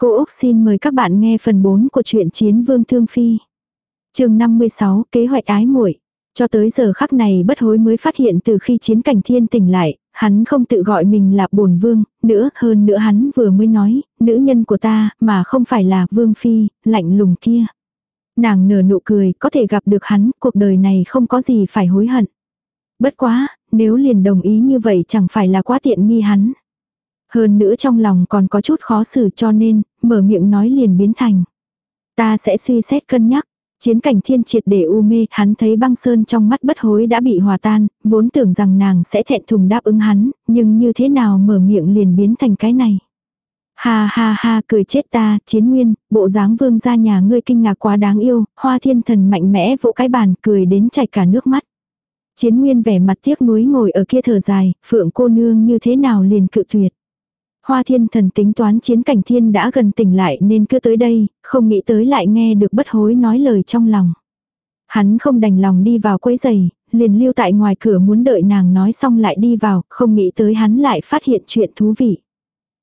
Cô Úc xin mời các bạn nghe phần 4 của truyện Chiến Vương Thương Phi. chương 56 Kế hoạch ái muội Cho tới giờ khắc này bất hối mới phát hiện từ khi chiến cảnh thiên tỉnh lại, hắn không tự gọi mình là bổn vương, nữa hơn nữa hắn vừa mới nói, nữ nhân của ta mà không phải là vương phi, lạnh lùng kia. Nàng nở nụ cười, có thể gặp được hắn, cuộc đời này không có gì phải hối hận. Bất quá, nếu liền đồng ý như vậy chẳng phải là quá tiện nghi hắn. Hơn nữa trong lòng còn có chút khó xử cho nên, mở miệng nói liền biến thành. Ta sẽ suy xét cân nhắc. Chiến cảnh thiên triệt để u mê, hắn thấy băng sơn trong mắt bất hối đã bị hòa tan, vốn tưởng rằng nàng sẽ thẹn thùng đáp ứng hắn, nhưng như thế nào mở miệng liền biến thành cái này. Ha ha ha cười chết ta, chiến nguyên, bộ dáng vương ra nhà ngươi kinh ngạc quá đáng yêu, hoa thiên thần mạnh mẽ vỗ cái bàn cười đến chảy cả nước mắt. Chiến nguyên vẻ mặt tiếc nuối ngồi ở kia thở dài, phượng cô nương như thế nào liền cự tuyệt. Hoa thiên thần tính toán chiến cảnh thiên đã gần tỉnh lại nên cứ tới đây, không nghĩ tới lại nghe được bất hối nói lời trong lòng. Hắn không đành lòng đi vào quấy giày, liền lưu tại ngoài cửa muốn đợi nàng nói xong lại đi vào, không nghĩ tới hắn lại phát hiện chuyện thú vị.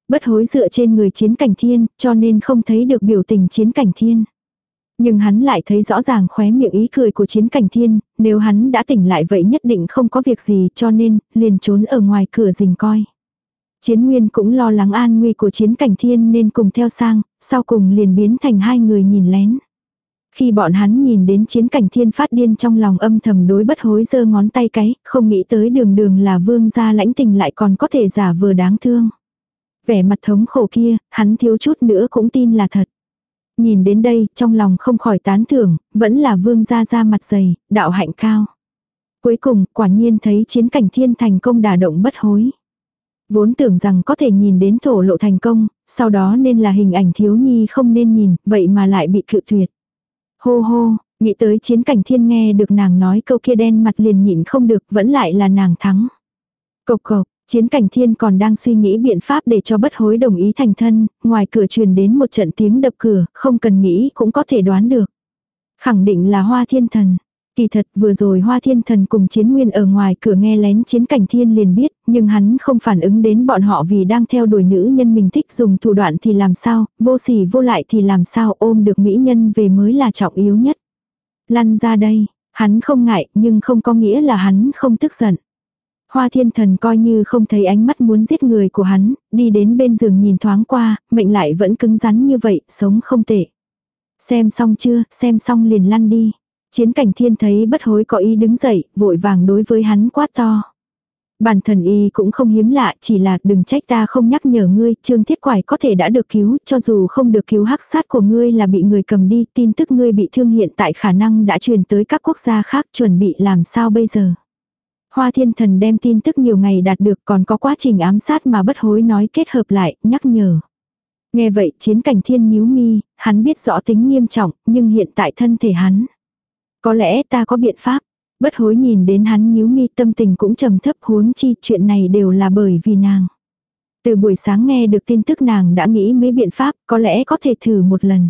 Bất hối dựa trên người chiến cảnh thiên, cho nên không thấy được biểu tình chiến cảnh thiên. Nhưng hắn lại thấy rõ ràng khóe miệng ý cười của chiến cảnh thiên, nếu hắn đã tỉnh lại vậy nhất định không có việc gì cho nên, liền trốn ở ngoài cửa rình coi. Chiến Nguyên cũng lo lắng an nguy của chiến cảnh thiên nên cùng theo sang, sau cùng liền biến thành hai người nhìn lén. Khi bọn hắn nhìn đến chiến cảnh thiên phát điên trong lòng âm thầm đối bất hối giơ ngón tay cái, không nghĩ tới đường đường là vương gia lãnh tình lại còn có thể giả vừa đáng thương. Vẻ mặt thống khổ kia, hắn thiếu chút nữa cũng tin là thật. Nhìn đến đây, trong lòng không khỏi tán thưởng, vẫn là vương gia ra mặt dày, đạo hạnh cao. Cuối cùng, quả nhiên thấy chiến cảnh thiên thành công đả động bất hối. Vốn tưởng rằng có thể nhìn đến thổ lộ thành công, sau đó nên là hình ảnh thiếu nhi không nên nhìn, vậy mà lại bị cự tuyệt. Hô hô, nghĩ tới chiến cảnh thiên nghe được nàng nói câu kia đen mặt liền nhịn không được, vẫn lại là nàng thắng. Cộc cộc, chiến cảnh thiên còn đang suy nghĩ biện pháp để cho bất hối đồng ý thành thân, ngoài cửa truyền đến một trận tiếng đập cửa, không cần nghĩ cũng có thể đoán được. Khẳng định là hoa thiên thần. Kỳ thật vừa rồi Hoa Thiên Thần cùng Chiến Nguyên ở ngoài cửa nghe lén chiến cảnh thiên liền biết, nhưng hắn không phản ứng đến bọn họ vì đang theo đuổi nữ nhân mình thích dùng thủ đoạn thì làm sao, vô sỉ vô lại thì làm sao ôm được mỹ nhân về mới là trọng yếu nhất. Lăn ra đây, hắn không ngại nhưng không có nghĩa là hắn không tức giận. Hoa thiên thần coi như không thấy ánh mắt muốn giết người của hắn, đi đến bên giường nhìn thoáng qua, mệnh lại vẫn cứng rắn như vậy, sống không tệ. Xem xong chưa, xem xong liền lăn đi. Chiến cảnh thiên thấy bất hối có ý đứng dậy, vội vàng đối với hắn quát to. Bản thần y cũng không hiếm lạ, chỉ là đừng trách ta không nhắc nhở ngươi, trương thiết quải có thể đã được cứu, cho dù không được cứu hắc sát của ngươi là bị người cầm đi, tin tức ngươi bị thương hiện tại khả năng đã truyền tới các quốc gia khác chuẩn bị làm sao bây giờ. Hoa thiên thần đem tin tức nhiều ngày đạt được còn có quá trình ám sát mà bất hối nói kết hợp lại, nhắc nhở. Nghe vậy chiến cảnh thiên nhíu mi, hắn biết rõ tính nghiêm trọng, nhưng hiện tại thân thể hắn. Có lẽ ta có biện pháp. Bất hối nhìn đến hắn nhíu mi tâm tình cũng trầm thấp huống chi chuyện này đều là bởi vì nàng. Từ buổi sáng nghe được tin tức nàng đã nghĩ mấy biện pháp có lẽ có thể thử một lần.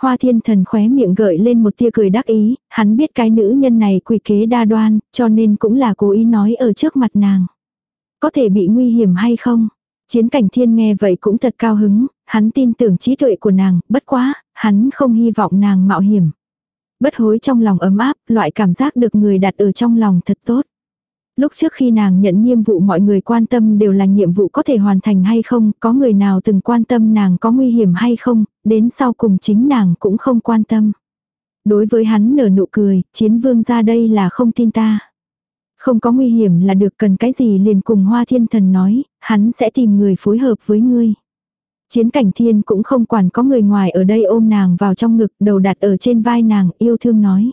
Hoa thiên thần khóe miệng gợi lên một tia cười đắc ý, hắn biết cái nữ nhân này quỷ kế đa đoan, cho nên cũng là cố ý nói ở trước mặt nàng. Có thể bị nguy hiểm hay không? Chiến cảnh thiên nghe vậy cũng thật cao hứng, hắn tin tưởng trí tuệ của nàng, bất quá, hắn không hy vọng nàng mạo hiểm. Bất hối trong lòng ấm áp, loại cảm giác được người đặt ở trong lòng thật tốt. Lúc trước khi nàng nhận nhiệm vụ mọi người quan tâm đều là nhiệm vụ có thể hoàn thành hay không, có người nào từng quan tâm nàng có nguy hiểm hay không, đến sau cùng chính nàng cũng không quan tâm. Đối với hắn nở nụ cười, chiến vương ra đây là không tin ta. Không có nguy hiểm là được cần cái gì liền cùng hoa thiên thần nói, hắn sẽ tìm người phối hợp với ngươi. Chiến cảnh thiên cũng không quản có người ngoài ở đây ôm nàng vào trong ngực đầu đặt ở trên vai nàng yêu thương nói.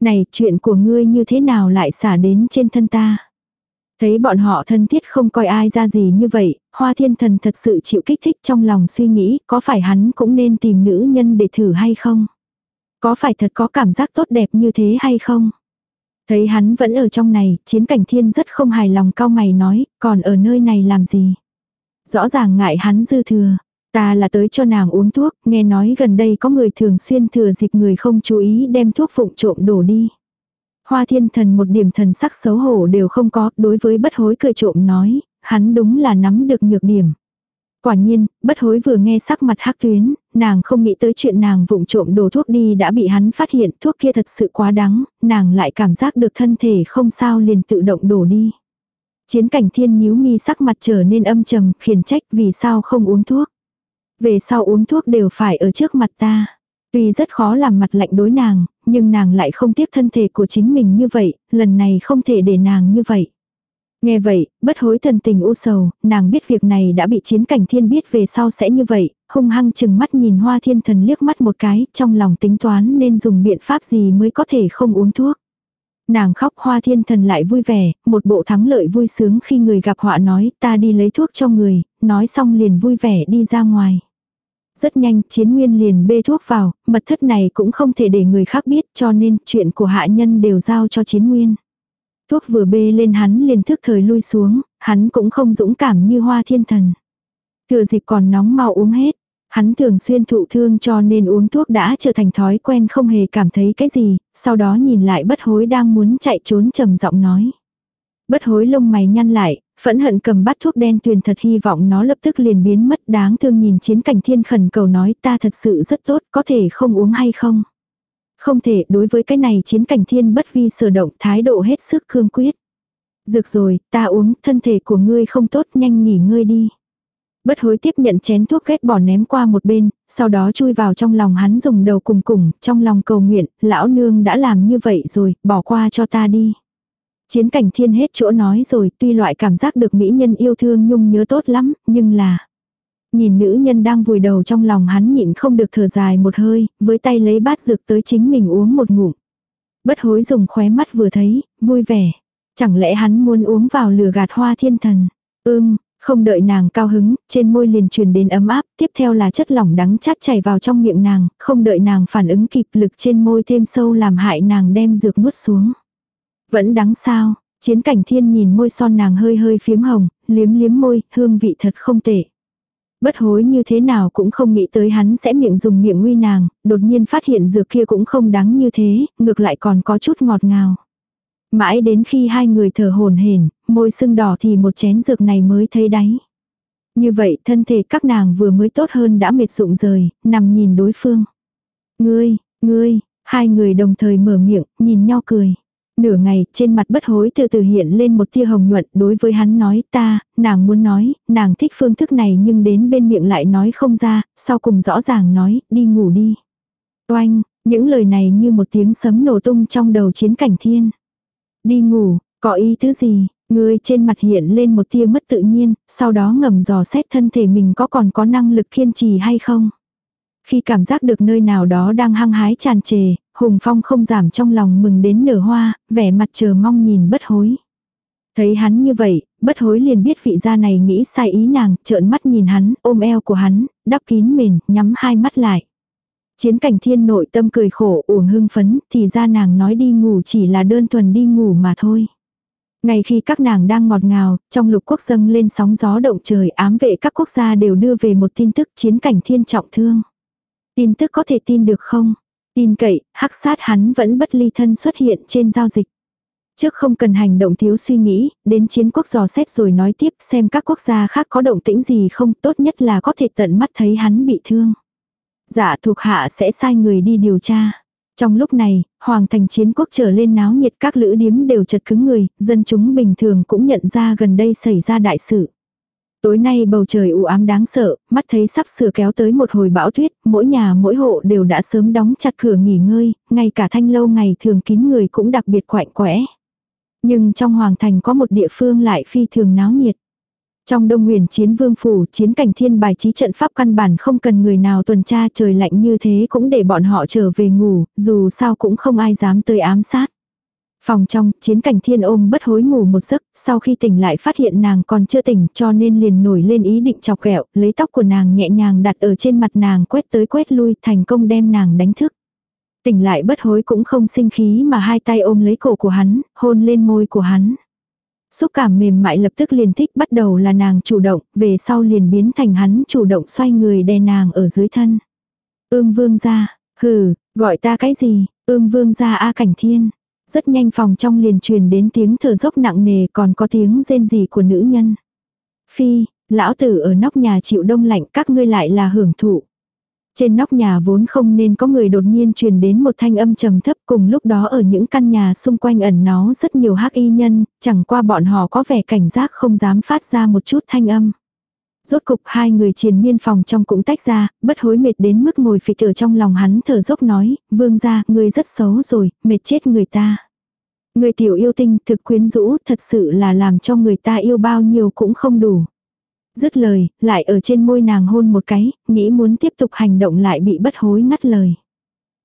Này chuyện của ngươi như thế nào lại xả đến trên thân ta. Thấy bọn họ thân thiết không coi ai ra gì như vậy, hoa thiên thần thật sự chịu kích thích trong lòng suy nghĩ có phải hắn cũng nên tìm nữ nhân để thử hay không. Có phải thật có cảm giác tốt đẹp như thế hay không. Thấy hắn vẫn ở trong này, chiến cảnh thiên rất không hài lòng cao mày nói, còn ở nơi này làm gì. Rõ ràng ngại hắn dư thừa. Ta là tới cho nàng uống thuốc, nghe nói gần đây có người thường xuyên thừa dịp người không chú ý đem thuốc phụng trộm đổ đi. Hoa thiên thần một điểm thần sắc xấu hổ đều không có, đối với bất hối cười trộm nói, hắn đúng là nắm được nhược điểm. Quả nhiên, bất hối vừa nghe sắc mặt hắc tuyến, nàng không nghĩ tới chuyện nàng vụng trộm đồ thuốc đi đã bị hắn phát hiện thuốc kia thật sự quá đắng, nàng lại cảm giác được thân thể không sao liền tự động đổ đi. Chiến cảnh thiên nhíu mi sắc mặt trở nên âm trầm, khiển trách vì sao không uống thuốc. Về sau uống thuốc đều phải ở trước mặt ta. Tuy rất khó làm mặt lạnh đối nàng, nhưng nàng lại không tiếc thân thể của chính mình như vậy, lần này không thể để nàng như vậy. Nghe vậy, bất hối thần tình u sầu, nàng biết việc này đã bị chiến cảnh thiên biết về sau sẽ như vậy, hung hăng chừng mắt nhìn hoa thiên thần liếc mắt một cái, trong lòng tính toán nên dùng biện pháp gì mới có thể không uống thuốc. Nàng khóc hoa thiên thần lại vui vẻ, một bộ thắng lợi vui sướng khi người gặp họa nói ta đi lấy thuốc cho người, nói xong liền vui vẻ đi ra ngoài. Rất nhanh chiến nguyên liền bê thuốc vào, mật thất này cũng không thể để người khác biết cho nên chuyện của hạ nhân đều giao cho chiến nguyên. Thuốc vừa bê lên hắn liền thức thời lui xuống, hắn cũng không dũng cảm như hoa thiên thần. Thừa dịp còn nóng mau uống hết. Hắn thường xuyên thụ thương cho nên uống thuốc đã trở thành thói quen không hề cảm thấy cái gì, sau đó nhìn lại bất hối đang muốn chạy trốn trầm giọng nói. Bất hối lông mày nhăn lại, phẫn hận cầm bắt thuốc đen tuyền thật hy vọng nó lập tức liền biến mất đáng thương nhìn chiến cảnh thiên khẩn cầu nói ta thật sự rất tốt có thể không uống hay không. Không thể đối với cái này chiến cảnh thiên bất vi sở động thái độ hết sức cương quyết. Dược rồi, ta uống, thân thể của ngươi không tốt nhanh nghỉ ngơi đi. Bất hối tiếp nhận chén thuốc ghét bỏ ném qua một bên, sau đó chui vào trong lòng hắn dùng đầu cùng cùng, trong lòng cầu nguyện, lão nương đã làm như vậy rồi, bỏ qua cho ta đi. Chiến cảnh thiên hết chỗ nói rồi, tuy loại cảm giác được mỹ nhân yêu thương nhung nhớ tốt lắm, nhưng là... Nhìn nữ nhân đang vùi đầu trong lòng hắn nhịn không được thở dài một hơi, với tay lấy bát dược tới chính mình uống một ngụm. Bất hối dùng khóe mắt vừa thấy, vui vẻ. Chẳng lẽ hắn muốn uống vào lửa gạt hoa thiên thần? Ưm, không đợi nàng cao hứng, trên môi liền truyền đến ấm áp, tiếp theo là chất lỏng đắng chát chảy vào trong miệng nàng, không đợi nàng phản ứng kịp lực trên môi thêm sâu làm hại nàng đem dược nuốt xuống. Vẫn đắng sao, chiến cảnh thiên nhìn môi son nàng hơi hơi phiếm hồng, liếm liếm môi, hương vị thật không tệ. Bất hối như thế nào cũng không nghĩ tới hắn sẽ miệng dùng miệng uy nàng, đột nhiên phát hiện dược kia cũng không đắng như thế, ngược lại còn có chút ngọt ngào. Mãi đến khi hai người thở hồn hển, môi sưng đỏ thì một chén dược này mới thấy đáy. Như vậy thân thể các nàng vừa mới tốt hơn đã mệt rụng rời, nằm nhìn đối phương. Ngươi, ngươi, hai người đồng thời mở miệng, nhìn nhau cười. Nửa ngày, trên mặt bất hối từ từ hiện lên một tia hồng nhuận đối với hắn nói ta, nàng muốn nói, nàng thích phương thức này nhưng đến bên miệng lại nói không ra, sau cùng rõ ràng nói, đi ngủ đi. Oanh, những lời này như một tiếng sấm nổ tung trong đầu chiến cảnh thiên. Đi ngủ, có ý thứ gì, người trên mặt hiện lên một tia mất tự nhiên, sau đó ngầm dò xét thân thể mình có còn có năng lực kiên trì hay không. Khi cảm giác được nơi nào đó đang hăng hái tràn trề, Hùng Phong không giảm trong lòng mừng đến nở hoa, vẻ mặt chờ mong nhìn bất hối. Thấy hắn như vậy, bất hối liền biết vị gia này nghĩ sai ý nàng, trợn mắt nhìn hắn, ôm eo của hắn, đắp kín mền, nhắm hai mắt lại. Chiến cảnh thiên nội tâm cười khổ uổng hưng phấn, thì ra nàng nói đi ngủ chỉ là đơn thuần đi ngủ mà thôi. Ngay khi các nàng đang ngọt ngào, trong lục quốc dâng lên sóng gió động trời ám vệ các quốc gia đều đưa về một tin tức chiến cảnh thiên trọng thương. Tin tức có thể tin được không? Tin cậy, hắc sát hắn vẫn bất ly thân xuất hiện trên giao dịch. Trước không cần hành động thiếu suy nghĩ, đến chiến quốc dò xét rồi nói tiếp xem các quốc gia khác có động tĩnh gì không tốt nhất là có thể tận mắt thấy hắn bị thương. Dạ thuộc hạ sẽ sai người đi điều tra. Trong lúc này, hoàng thành chiến quốc trở lên náo nhiệt các lữ điếm đều chật cứng người, dân chúng bình thường cũng nhận ra gần đây xảy ra đại sự. Tối nay bầu trời u ám đáng sợ, mắt thấy sắp sửa kéo tới một hồi bão tuyết, mỗi nhà mỗi hộ đều đã sớm đóng chặt cửa nghỉ ngơi, ngay cả thanh lâu ngày thường kín người cũng đặc biệt quạnh quẽ. Nhưng trong hoàng thành có một địa phương lại phi thường náo nhiệt. Trong đông nguyền chiến vương phủ, chiến cảnh thiên bài trí trận pháp căn bản không cần người nào tuần tra trời lạnh như thế cũng để bọn họ trở về ngủ, dù sao cũng không ai dám tới ám sát. Phòng trong, chiến cảnh thiên ôm bất hối ngủ một giấc, sau khi tỉnh lại phát hiện nàng còn chưa tỉnh cho nên liền nổi lên ý định chọc ghẹo, lấy tóc của nàng nhẹ nhàng đặt ở trên mặt nàng quét tới quét lui thành công đem nàng đánh thức. Tỉnh lại bất hối cũng không sinh khí mà hai tay ôm lấy cổ của hắn, hôn lên môi của hắn. Xúc cảm mềm mại lập tức liền thích bắt đầu là nàng chủ động, về sau liền biến thành hắn chủ động xoay người đè nàng ở dưới thân. Ưm vương ra, hừ, gọi ta cái gì, ưm vương ra A cảnh thiên. Rất nhanh phòng trong liền truyền đến tiếng thở dốc nặng nề còn có tiếng rên rỉ của nữ nhân. Phi, lão tử ở nóc nhà chịu đông lạnh các ngươi lại là hưởng thụ. Trên nóc nhà vốn không nên có người đột nhiên truyền đến một thanh âm trầm thấp cùng lúc đó ở những căn nhà xung quanh ẩn nó rất nhiều hắc y nhân, chẳng qua bọn họ có vẻ cảnh giác không dám phát ra một chút thanh âm. Rốt cục hai người triền miên phòng trong cũng tách ra, bất hối mệt đến mức ngồi phịch ở trong lòng hắn thở dốc nói, vương gia, người rất xấu rồi, mệt chết người ta. Người tiểu yêu tinh thực quyến rũ thật sự là làm cho người ta yêu bao nhiêu cũng không đủ. Dứt lời, lại ở trên môi nàng hôn một cái, nghĩ muốn tiếp tục hành động lại bị bất hối ngắt lời.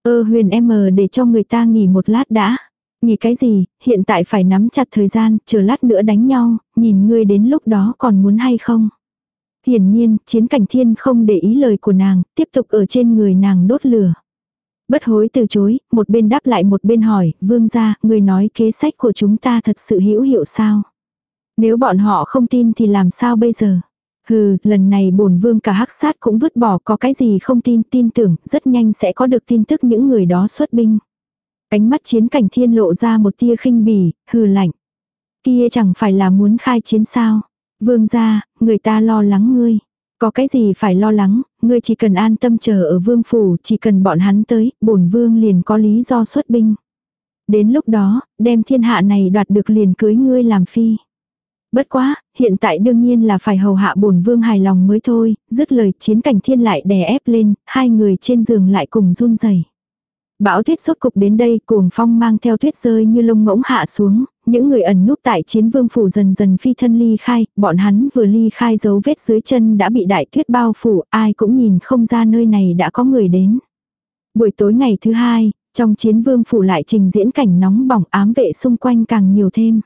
Ơ huyền em để cho người ta nghỉ một lát đã. Nghỉ cái gì, hiện tại phải nắm chặt thời gian, chờ lát nữa đánh nhau, nhìn ngươi đến lúc đó còn muốn hay không. Hiển nhiên, chiến cảnh thiên không để ý lời của nàng, tiếp tục ở trên người nàng đốt lửa. Bất hối từ chối, một bên đáp lại một bên hỏi, vương gia, người nói kế sách của chúng ta thật sự hữu hiệu sao? Nếu bọn họ không tin thì làm sao bây giờ? Hừ, lần này bổn vương cả hắc sát cũng vứt bỏ có cái gì không tin, tin tưởng, rất nhanh sẽ có được tin tức những người đó xuất binh. Ánh mắt chiến cảnh thiên lộ ra một tia khinh bỉ, hừ lạnh. Kia chẳng phải là muốn khai chiến sao? Vương gia, người ta lo lắng ngươi. Có cái gì phải lo lắng, ngươi chỉ cần an tâm chờ ở vương phủ, chỉ cần bọn hắn tới, bổn vương liền có lý do xuất binh. Đến lúc đó, đem thiên hạ này đoạt được liền cưới ngươi làm phi. Bất quá, hiện tại đương nhiên là phải hầu hạ bổn vương hài lòng mới thôi, dứt lời chiến cảnh thiên lại đè ép lên, hai người trên giường lại cùng run rẩy. Bão tuyết sốt cục đến đây, cuồng phong mang theo tuyết rơi như lông ngỗng hạ xuống, những người ẩn núp tại chiến vương phủ dần dần phi thân ly khai, bọn hắn vừa ly khai dấu vết dưới chân đã bị đại tuyết bao phủ, ai cũng nhìn không ra nơi này đã có người đến. Buổi tối ngày thứ hai, trong chiến vương phủ lại trình diễn cảnh nóng bỏng ám vệ xung quanh càng nhiều thêm.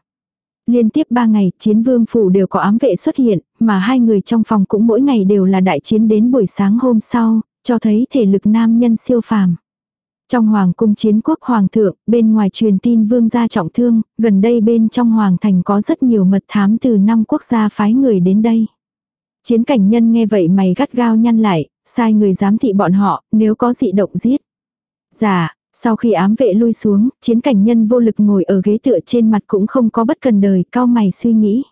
Liên tiếp ba ngày, chiến vương phủ đều có ám vệ xuất hiện, mà hai người trong phòng cũng mỗi ngày đều là đại chiến đến buổi sáng hôm sau, cho thấy thể lực nam nhân siêu phàm. Trong hoàng cung chiến quốc hoàng thượng, bên ngoài truyền tin vương gia trọng thương, gần đây bên trong hoàng thành có rất nhiều mật thám từ năm quốc gia phái người đến đây. Chiến cảnh nhân nghe vậy mày gắt gao nhăn lại, sai người giám thị bọn họ, nếu có dị động giết. Dạ, sau khi ám vệ lui xuống, chiến cảnh nhân vô lực ngồi ở ghế tựa trên mặt cũng không có bất cần đời, cao mày suy nghĩ.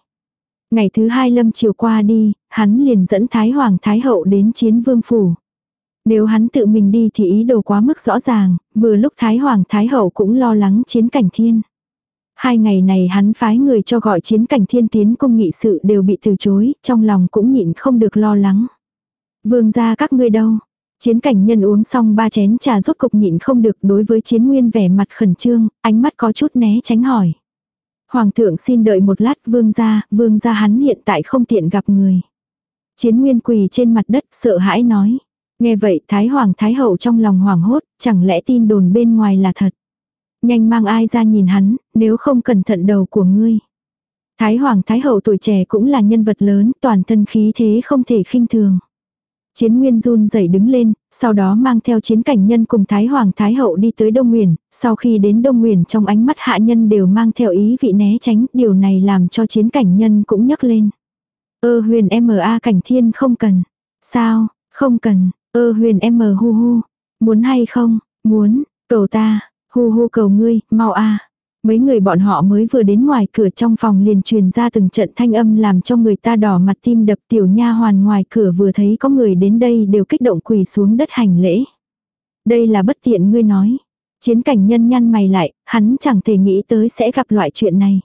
Ngày thứ hai lâm chiều qua đi, hắn liền dẫn Thái Hoàng Thái Hậu đến chiến vương phủ. Nếu hắn tự mình đi thì ý đồ quá mức rõ ràng, vừa lúc Thái Hoàng Thái Hậu cũng lo lắng chiến cảnh thiên. Hai ngày này hắn phái người cho gọi chiến cảnh thiên tiến cung nghị sự đều bị từ chối, trong lòng cũng nhịn không được lo lắng. Vương gia các ngươi đâu? Chiến cảnh nhân uống xong ba chén trà rốt cục nhịn không được đối với chiến nguyên vẻ mặt khẩn trương, ánh mắt có chút né tránh hỏi. Hoàng thượng xin đợi một lát vương gia, vương gia hắn hiện tại không tiện gặp người. Chiến nguyên quỳ trên mặt đất sợ hãi nói. Nghe vậy Thái Hoàng Thái Hậu trong lòng hoảng hốt, chẳng lẽ tin đồn bên ngoài là thật. Nhanh mang ai ra nhìn hắn, nếu không cẩn thận đầu của ngươi. Thái Hoàng Thái Hậu tuổi trẻ cũng là nhân vật lớn, toàn thân khí thế không thể khinh thường. Chiến Nguyên run rẩy đứng lên, sau đó mang theo chiến cảnh nhân cùng Thái Hoàng Thái Hậu đi tới Đông Nguyền, sau khi đến Đông Nguyền trong ánh mắt hạ nhân đều mang theo ý vị né tránh, điều này làm cho chiến cảnh nhân cũng nhấc lên. Ơ huyền M.A. cảnh thiên không cần. Sao, không cần, ơ huyền M hu hu. Muốn hay không, muốn, cầu ta, hu hu cầu ngươi, mau a Mấy người bọn họ mới vừa đến ngoài cửa trong phòng liền truyền ra từng trận thanh âm làm cho người ta đỏ mặt tim đập tiểu nha hoàn ngoài cửa vừa thấy có người đến đây đều kích động quỳ xuống đất hành lễ. Đây là bất tiện ngươi nói. Chiến cảnh nhân nhăn mày lại, hắn chẳng thể nghĩ tới sẽ gặp loại chuyện này.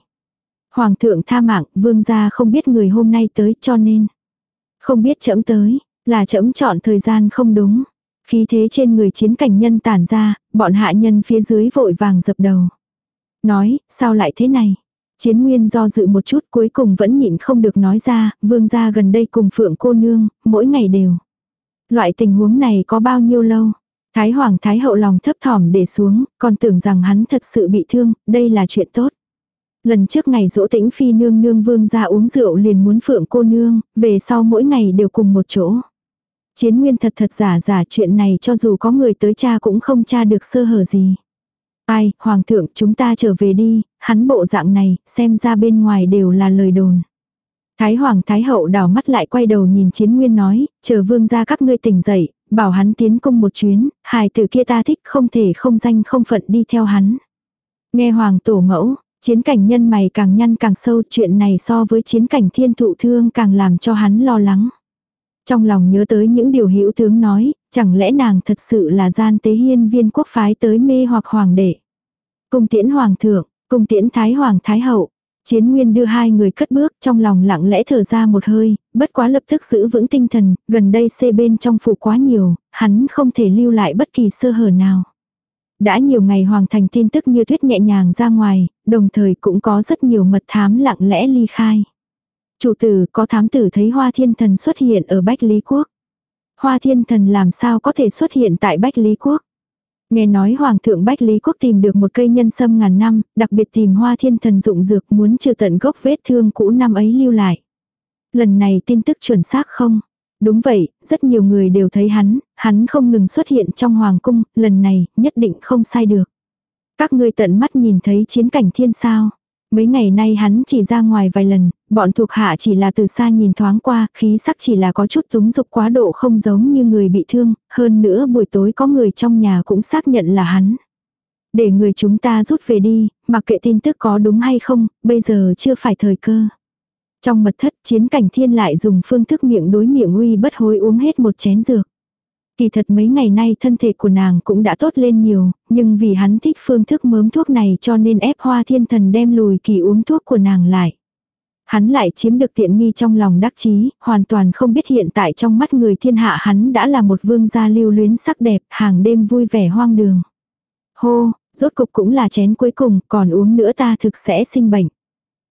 Hoàng thượng tha mạng, vương gia không biết người hôm nay tới cho nên. Không biết chậm tới, là chậm chọn thời gian không đúng. Khí thế trên người chiến cảnh nhân tản ra, bọn hạ nhân phía dưới vội vàng dập đầu. Nói, sao lại thế này? Chiến Nguyên do dự một chút cuối cùng vẫn nhịn không được nói ra, vương gia gần đây cùng phượng cô nương, mỗi ngày đều. Loại tình huống này có bao nhiêu lâu? Thái Hoàng Thái Hậu lòng thấp thỏm để xuống, còn tưởng rằng hắn thật sự bị thương, đây là chuyện tốt. Lần trước ngày dỗ tĩnh phi nương nương vương ra uống rượu liền muốn phượng cô nương, về sau mỗi ngày đều cùng một chỗ. Chiến nguyên thật thật giả giả chuyện này cho dù có người tới cha cũng không tra được sơ hở gì. Ai, hoàng thượng chúng ta trở về đi, hắn bộ dạng này, xem ra bên ngoài đều là lời đồn. Thái hoàng thái hậu đảo mắt lại quay đầu nhìn chiến nguyên nói, chờ vương ra các ngươi tỉnh dậy, bảo hắn tiến cung một chuyến, hài tử kia ta thích không thể không danh không phận đi theo hắn. Nghe hoàng tổ mẫu, Chiến cảnh nhân mày càng nhăn càng sâu chuyện này so với chiến cảnh thiên thụ thương càng làm cho hắn lo lắng. Trong lòng nhớ tới những điều hữu tướng nói, chẳng lẽ nàng thật sự là gian tế hiên viên quốc phái tới mê hoặc hoàng đệ. Cung tiễn hoàng thượng, cung tiễn thái hoàng thái hậu. Chiến nguyên đưa hai người cất bước trong lòng lặng lẽ thở ra một hơi, bất quá lập tức giữ vững tinh thần, gần đây xê bên trong phủ quá nhiều, hắn không thể lưu lại bất kỳ sơ hở nào. Đã nhiều ngày hoàng thành tin tức như tuyết nhẹ nhàng ra ngoài, đồng thời cũng có rất nhiều mật thám lặng lẽ ly khai. Chủ tử có thám tử thấy hoa thiên thần xuất hiện ở Bách Lý Quốc. Hoa thiên thần làm sao có thể xuất hiện tại Bách Lý Quốc. Nghe nói Hoàng thượng Bách Lý Quốc tìm được một cây nhân sâm ngàn năm, đặc biệt tìm hoa thiên thần dụng dược muốn trừ tận gốc vết thương cũ năm ấy lưu lại. Lần này tin tức chuẩn xác không? Đúng vậy, rất nhiều người đều thấy hắn, hắn không ngừng xuất hiện trong hoàng cung, lần này nhất định không sai được. Các ngươi tận mắt nhìn thấy chiến cảnh thiên sao. Mấy ngày nay hắn chỉ ra ngoài vài lần, bọn thuộc hạ chỉ là từ xa nhìn thoáng qua, khí sắc chỉ là có chút túng dục quá độ không giống như người bị thương, hơn nữa buổi tối có người trong nhà cũng xác nhận là hắn. Để người chúng ta rút về đi, mặc kệ tin tức có đúng hay không, bây giờ chưa phải thời cơ. Trong mật thất chiến cảnh thiên lại dùng phương thức miệng đối miệng uy bất hối uống hết một chén dược. Kỳ thật mấy ngày nay thân thể của nàng cũng đã tốt lên nhiều, nhưng vì hắn thích phương thức mớm thuốc này cho nên ép hoa thiên thần đem lùi kỳ uống thuốc của nàng lại. Hắn lại chiếm được tiện nghi trong lòng đắc chí, hoàn toàn không biết hiện tại trong mắt người thiên hạ hắn đã là một vương gia lưu luyến sắc đẹp, hàng đêm vui vẻ hoang đường. Hô, rốt cục cũng là chén cuối cùng, còn uống nữa ta thực sẽ sinh bệnh.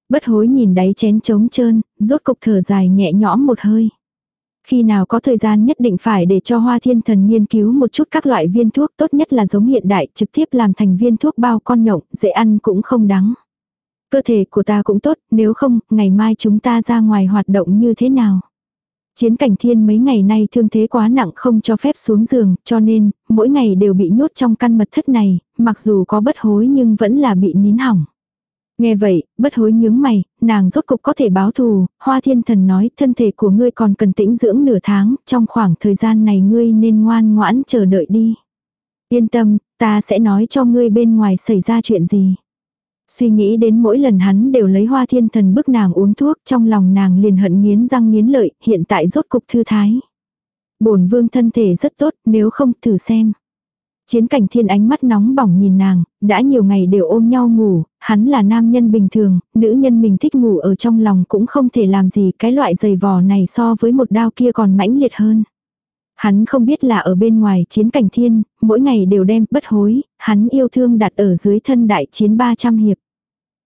Bất hối nhìn đáy chén trống trơn, rốt cục thở dài nhẹ nhõm một hơi. Khi nào có thời gian nhất định phải để cho hoa thiên thần nghiên cứu một chút các loại viên thuốc tốt nhất là giống hiện đại trực tiếp làm thành viên thuốc bao con nhộng, dễ ăn cũng không đắng. Cơ thể của ta cũng tốt, nếu không, ngày mai chúng ta ra ngoài hoạt động như thế nào? Chiến cảnh thiên mấy ngày nay thương thế quá nặng không cho phép xuống giường, cho nên, mỗi ngày đều bị nhốt trong căn mật thất này, mặc dù có bất hối nhưng vẫn là bị nín hỏng. Nghe vậy, bất hối nhướng mày, nàng rốt cục có thể báo thù, hoa thiên thần nói thân thể của ngươi còn cần tĩnh dưỡng nửa tháng, trong khoảng thời gian này ngươi nên ngoan ngoãn chờ đợi đi. Yên tâm, ta sẽ nói cho ngươi bên ngoài xảy ra chuyện gì. Suy nghĩ đến mỗi lần hắn đều lấy hoa thiên thần bức nàng uống thuốc trong lòng nàng liền hận nghiến răng nghiến lợi, hiện tại rốt cục thư thái. bổn vương thân thể rất tốt, nếu không thử xem. Chiến cảnh thiên ánh mắt nóng bỏng nhìn nàng, đã nhiều ngày đều ôm nhau ngủ, hắn là nam nhân bình thường, nữ nhân mình thích ngủ ở trong lòng cũng không thể làm gì cái loại giày vò này so với một đao kia còn mãnh liệt hơn. Hắn không biết là ở bên ngoài chiến cảnh thiên, mỗi ngày đều đem bất hối, hắn yêu thương đặt ở dưới thân đại chiến 300 hiệp.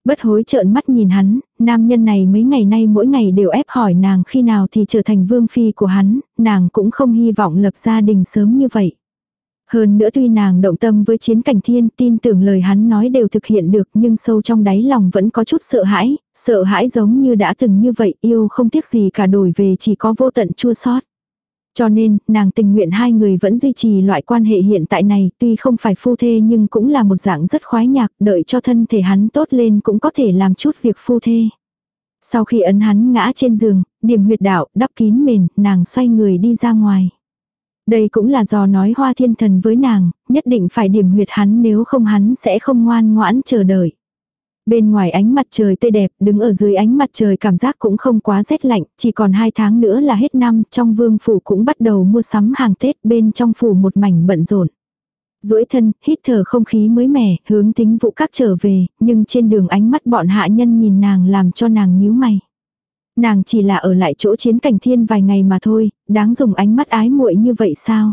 Bất hối trợn mắt nhìn hắn, nam nhân này mấy ngày nay mỗi ngày đều ép hỏi nàng khi nào thì trở thành vương phi của hắn, nàng cũng không hy vọng lập gia đình sớm như vậy. Hơn nữa tuy nàng động tâm với chiến cảnh thiên tin tưởng lời hắn nói đều thực hiện được nhưng sâu trong đáy lòng vẫn có chút sợ hãi, sợ hãi giống như đã từng như vậy yêu không tiếc gì cả đổi về chỉ có vô tận chua sót. Cho nên, nàng tình nguyện hai người vẫn duy trì loại quan hệ hiện tại này, tuy không phải phu thê nhưng cũng là một dạng rất khoái nhạc, đợi cho thân thể hắn tốt lên cũng có thể làm chút việc phu thê. Sau khi ấn hắn ngã trên giường, điểm huyệt đạo, đắp kín mền, nàng xoay người đi ra ngoài. Đây cũng là do nói hoa thiên thần với nàng, nhất định phải điểm huyệt hắn nếu không hắn sẽ không ngoan ngoãn chờ đợi. Bên ngoài ánh mặt trời tươi đẹp, đứng ở dưới ánh mặt trời cảm giác cũng không quá rét lạnh, chỉ còn hai tháng nữa là hết năm, trong vương phủ cũng bắt đầu mua sắm hàng Tết bên trong phủ một mảnh bận rộn. duỗi thân, hít thở không khí mới mẻ, hướng tính vụ các trở về, nhưng trên đường ánh mắt bọn hạ nhân nhìn nàng làm cho nàng nhíu mày. Nàng chỉ là ở lại chỗ chiến cảnh thiên vài ngày mà thôi, đáng dùng ánh mắt ái muội như vậy sao?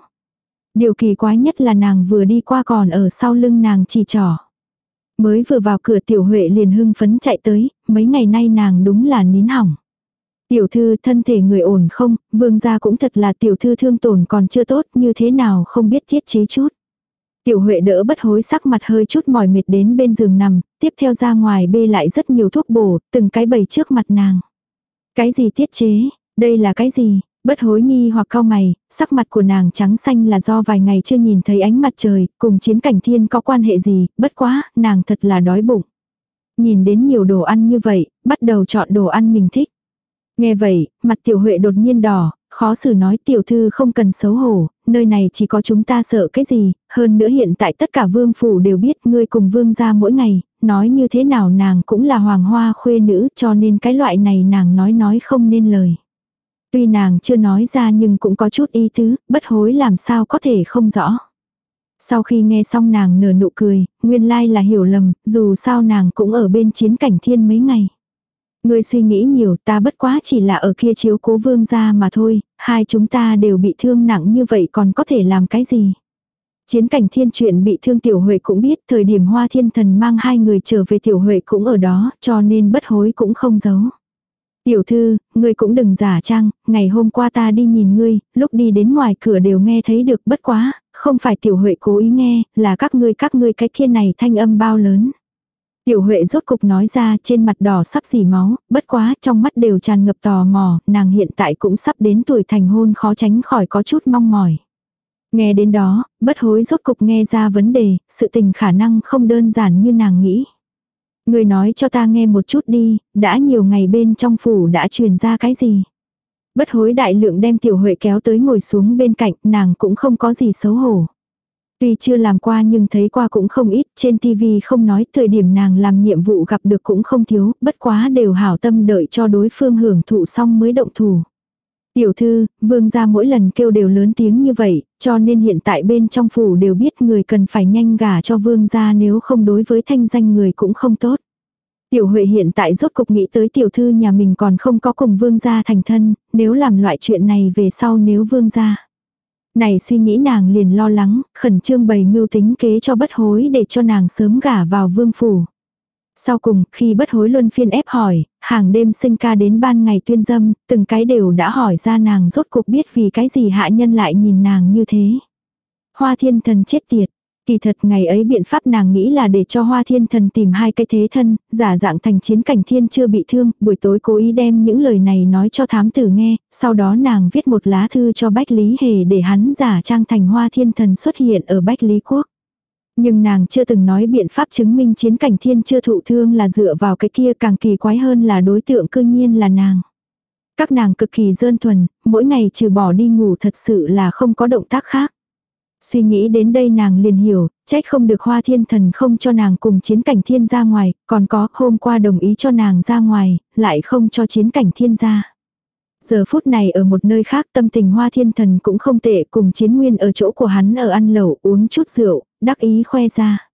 Điều kỳ quái nhất là nàng vừa đi qua còn ở sau lưng nàng chỉ trỏ. Mới vừa vào cửa tiểu huệ liền hưng phấn chạy tới, mấy ngày nay nàng đúng là nín hỏng. Tiểu thư thân thể người ổn không, vương gia cũng thật là tiểu thư thương tổn còn chưa tốt như thế nào không biết thiết chế chút. Tiểu Huệ đỡ bất hối sắc mặt hơi chút mỏi mệt đến bên giường nằm, tiếp theo ra ngoài bê lại rất nhiều thuốc bổ, từng cái bầy trước mặt nàng. Cái gì tiết chế, đây là cái gì, bất hối nghi hoặc cao mày, sắc mặt của nàng trắng xanh là do vài ngày chưa nhìn thấy ánh mặt trời, cùng chiến cảnh thiên có quan hệ gì, bất quá, nàng thật là đói bụng. Nhìn đến nhiều đồ ăn như vậy, bắt đầu chọn đồ ăn mình thích. Nghe vậy, mặt tiểu huệ đột nhiên đỏ, khó xử nói tiểu thư không cần xấu hổ, nơi này chỉ có chúng ta sợ cái gì, hơn nữa hiện tại tất cả vương phủ đều biết ngươi cùng vương ra mỗi ngày, nói như thế nào nàng cũng là hoàng hoa khuê nữ cho nên cái loại này nàng nói nói không nên lời. Tuy nàng chưa nói ra nhưng cũng có chút ý tứ, bất hối làm sao có thể không rõ. Sau khi nghe xong nàng nở nụ cười, nguyên lai là hiểu lầm, dù sao nàng cũng ở bên chiến cảnh thiên mấy ngày. Ngươi suy nghĩ nhiều ta bất quá chỉ là ở kia chiếu cố vương gia mà thôi, hai chúng ta đều bị thương nặng như vậy còn có thể làm cái gì. Chiến cảnh thiên chuyện bị thương tiểu huệ cũng biết thời điểm hoa thiên thần mang hai người trở về tiểu huệ cũng ở đó cho nên bất hối cũng không giấu. Tiểu thư, ngươi cũng đừng giả trang, ngày hôm qua ta đi nhìn ngươi, lúc đi đến ngoài cửa đều nghe thấy được bất quá, không phải tiểu huệ cố ý nghe, là các ngươi các ngươi cái kia này thanh âm bao lớn. Tiểu Huệ rốt cục nói ra trên mặt đỏ sắp dì máu, bất quá trong mắt đều tràn ngập tò mò, nàng hiện tại cũng sắp đến tuổi thành hôn khó tránh khỏi có chút mong mỏi. Nghe đến đó, bất hối rốt cục nghe ra vấn đề, sự tình khả năng không đơn giản như nàng nghĩ. Người nói cho ta nghe một chút đi, đã nhiều ngày bên trong phủ đã truyền ra cái gì. Bất hối đại lượng đem tiểu huệ kéo tới ngồi xuống bên cạnh, nàng cũng không có gì xấu hổ. Tuy chưa làm qua nhưng thấy qua cũng không ít, trên tivi không nói thời điểm nàng làm nhiệm vụ gặp được cũng không thiếu, bất quá đều hảo tâm đợi cho đối phương hưởng thụ xong mới động thủ. Tiểu thư, vương gia mỗi lần kêu đều lớn tiếng như vậy, cho nên hiện tại bên trong phủ đều biết người cần phải nhanh gả cho vương gia nếu không đối với thanh danh người cũng không tốt. Tiểu Huệ hiện tại rốt cục nghĩ tới tiểu thư nhà mình còn không có cùng vương gia thành thân, nếu làm loại chuyện này về sau nếu vương gia. Này suy nghĩ nàng liền lo lắng, khẩn trương bày mưu tính kế cho bất hối để cho nàng sớm gả vào vương phủ. Sau cùng, khi bất hối luân phiên ép hỏi, hàng đêm sinh ca đến ban ngày tuyên dâm, từng cái đều đã hỏi ra nàng rốt cuộc biết vì cái gì hạ nhân lại nhìn nàng như thế. Hoa thiên thần chết tiệt, Kỳ thật ngày ấy biện pháp nàng nghĩ là để cho hoa thiên thần tìm hai cái thế thân, giả dạng thành chiến cảnh thiên chưa bị thương, buổi tối cố ý đem những lời này nói cho thám tử nghe, sau đó nàng viết một lá thư cho Bách Lý Hề để hắn giả trang thành hoa thiên thần xuất hiện ở Bách Lý Quốc. Nhưng nàng chưa từng nói biện pháp chứng minh chiến cảnh thiên chưa thụ thương là dựa vào cái kia càng kỳ quái hơn là đối tượng cư nhiên là nàng. Các nàng cực kỳ dơn thuần, mỗi ngày trừ bỏ đi ngủ thật sự là không có động tác khác. Suy nghĩ đến đây nàng liền hiểu, trách không được hoa thiên thần không cho nàng cùng chiến cảnh thiên ra ngoài, còn có hôm qua đồng ý cho nàng ra ngoài, lại không cho chiến cảnh thiên ra. Giờ phút này ở một nơi khác tâm tình hoa thiên thần cũng không tệ cùng chiến nguyên ở chỗ của hắn ở ăn lẩu uống chút rượu, đắc ý khoe ra.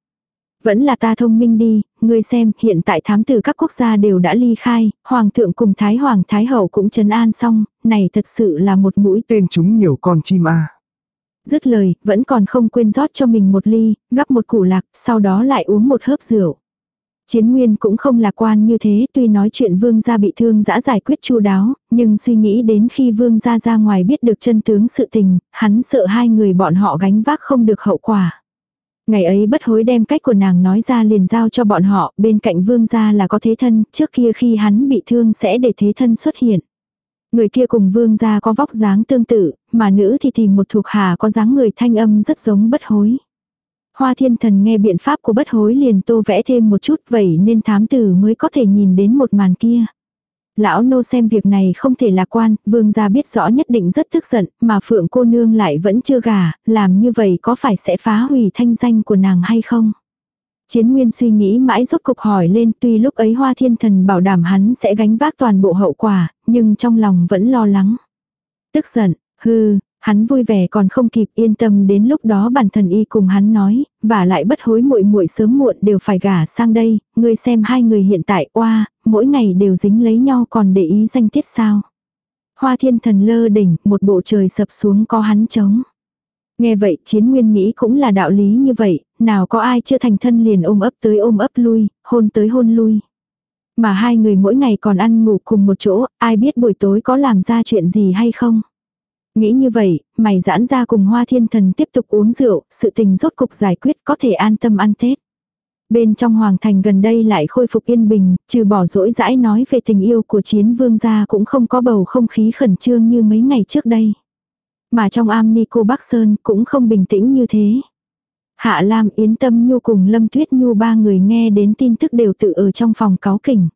Vẫn là ta thông minh đi, ngươi xem hiện tại thám tử các quốc gia đều đã ly khai, hoàng thượng cùng thái hoàng thái hậu cũng trấn an xong, này thật sự là một mũi tên chúng nhiều con chim a Dứt lời, vẫn còn không quên rót cho mình một ly, gắp một củ lạc, sau đó lại uống một hớp rượu. Chiến Nguyên cũng không lạc quan như thế, tuy nói chuyện vương gia bị thương dã giải quyết chu đáo, nhưng suy nghĩ đến khi vương gia ra ngoài biết được chân tướng sự tình, hắn sợ hai người bọn họ gánh vác không được hậu quả. Ngày ấy bất hối đem cách của nàng nói ra liền giao cho bọn họ, bên cạnh vương gia là có thế thân, trước kia khi hắn bị thương sẽ để thế thân xuất hiện. Người kia cùng vương gia có vóc dáng tương tự, mà nữ thì tìm một thuộc hạ có dáng người thanh âm rất giống bất hối. Hoa thiên thần nghe biện pháp của bất hối liền tô vẽ thêm một chút vậy nên thám tử mới có thể nhìn đến một màn kia. Lão nô xem việc này không thể lạc quan, vương gia biết rõ nhất định rất tức giận, mà phượng cô nương lại vẫn chưa gả, làm như vậy có phải sẽ phá hủy thanh danh của nàng hay không? Chiến Nguyên suy nghĩ mãi rốt cục hỏi lên tuy lúc ấy Hoa Thiên Thần bảo đảm hắn sẽ gánh vác toàn bộ hậu quả, nhưng trong lòng vẫn lo lắng. Tức giận, hư, hắn vui vẻ còn không kịp yên tâm đến lúc đó bản thân y cùng hắn nói, và lại bất hối muội muội sớm muộn đều phải gả sang đây, ngươi xem hai người hiện tại oa, mỗi ngày đều dính lấy nhau còn để ý danh tiết sao. Hoa thiên thần lơ đỉnh, một bộ trời sập xuống có hắn chống. Nghe vậy chiến nguyên nghĩ cũng là đạo lý như vậy, nào có ai chưa thành thân liền ôm ấp tới ôm ấp lui, hôn tới hôn lui. Mà hai người mỗi ngày còn ăn ngủ cùng một chỗ, ai biết buổi tối có làm ra chuyện gì hay không. Nghĩ như vậy, mày giãn ra cùng hoa thiên thần tiếp tục uống rượu, sự tình rốt cục giải quyết có thể an tâm ăn Tết. Bên trong hoàng thành gần đây lại khôi phục yên bình, trừ bỏ rỗi dãi nói về tình yêu của chiến vương gia cũng không có bầu không khí khẩn trương như mấy ngày trước đây. Mà trong am ni cô Bắc Sơn cũng không bình tĩnh như thế. Hạ Lam Yến Tâm Nhu cùng Lâm Tuyết Nhu ba người nghe đến tin tức đều tự ở trong phòng cáo kỉnh.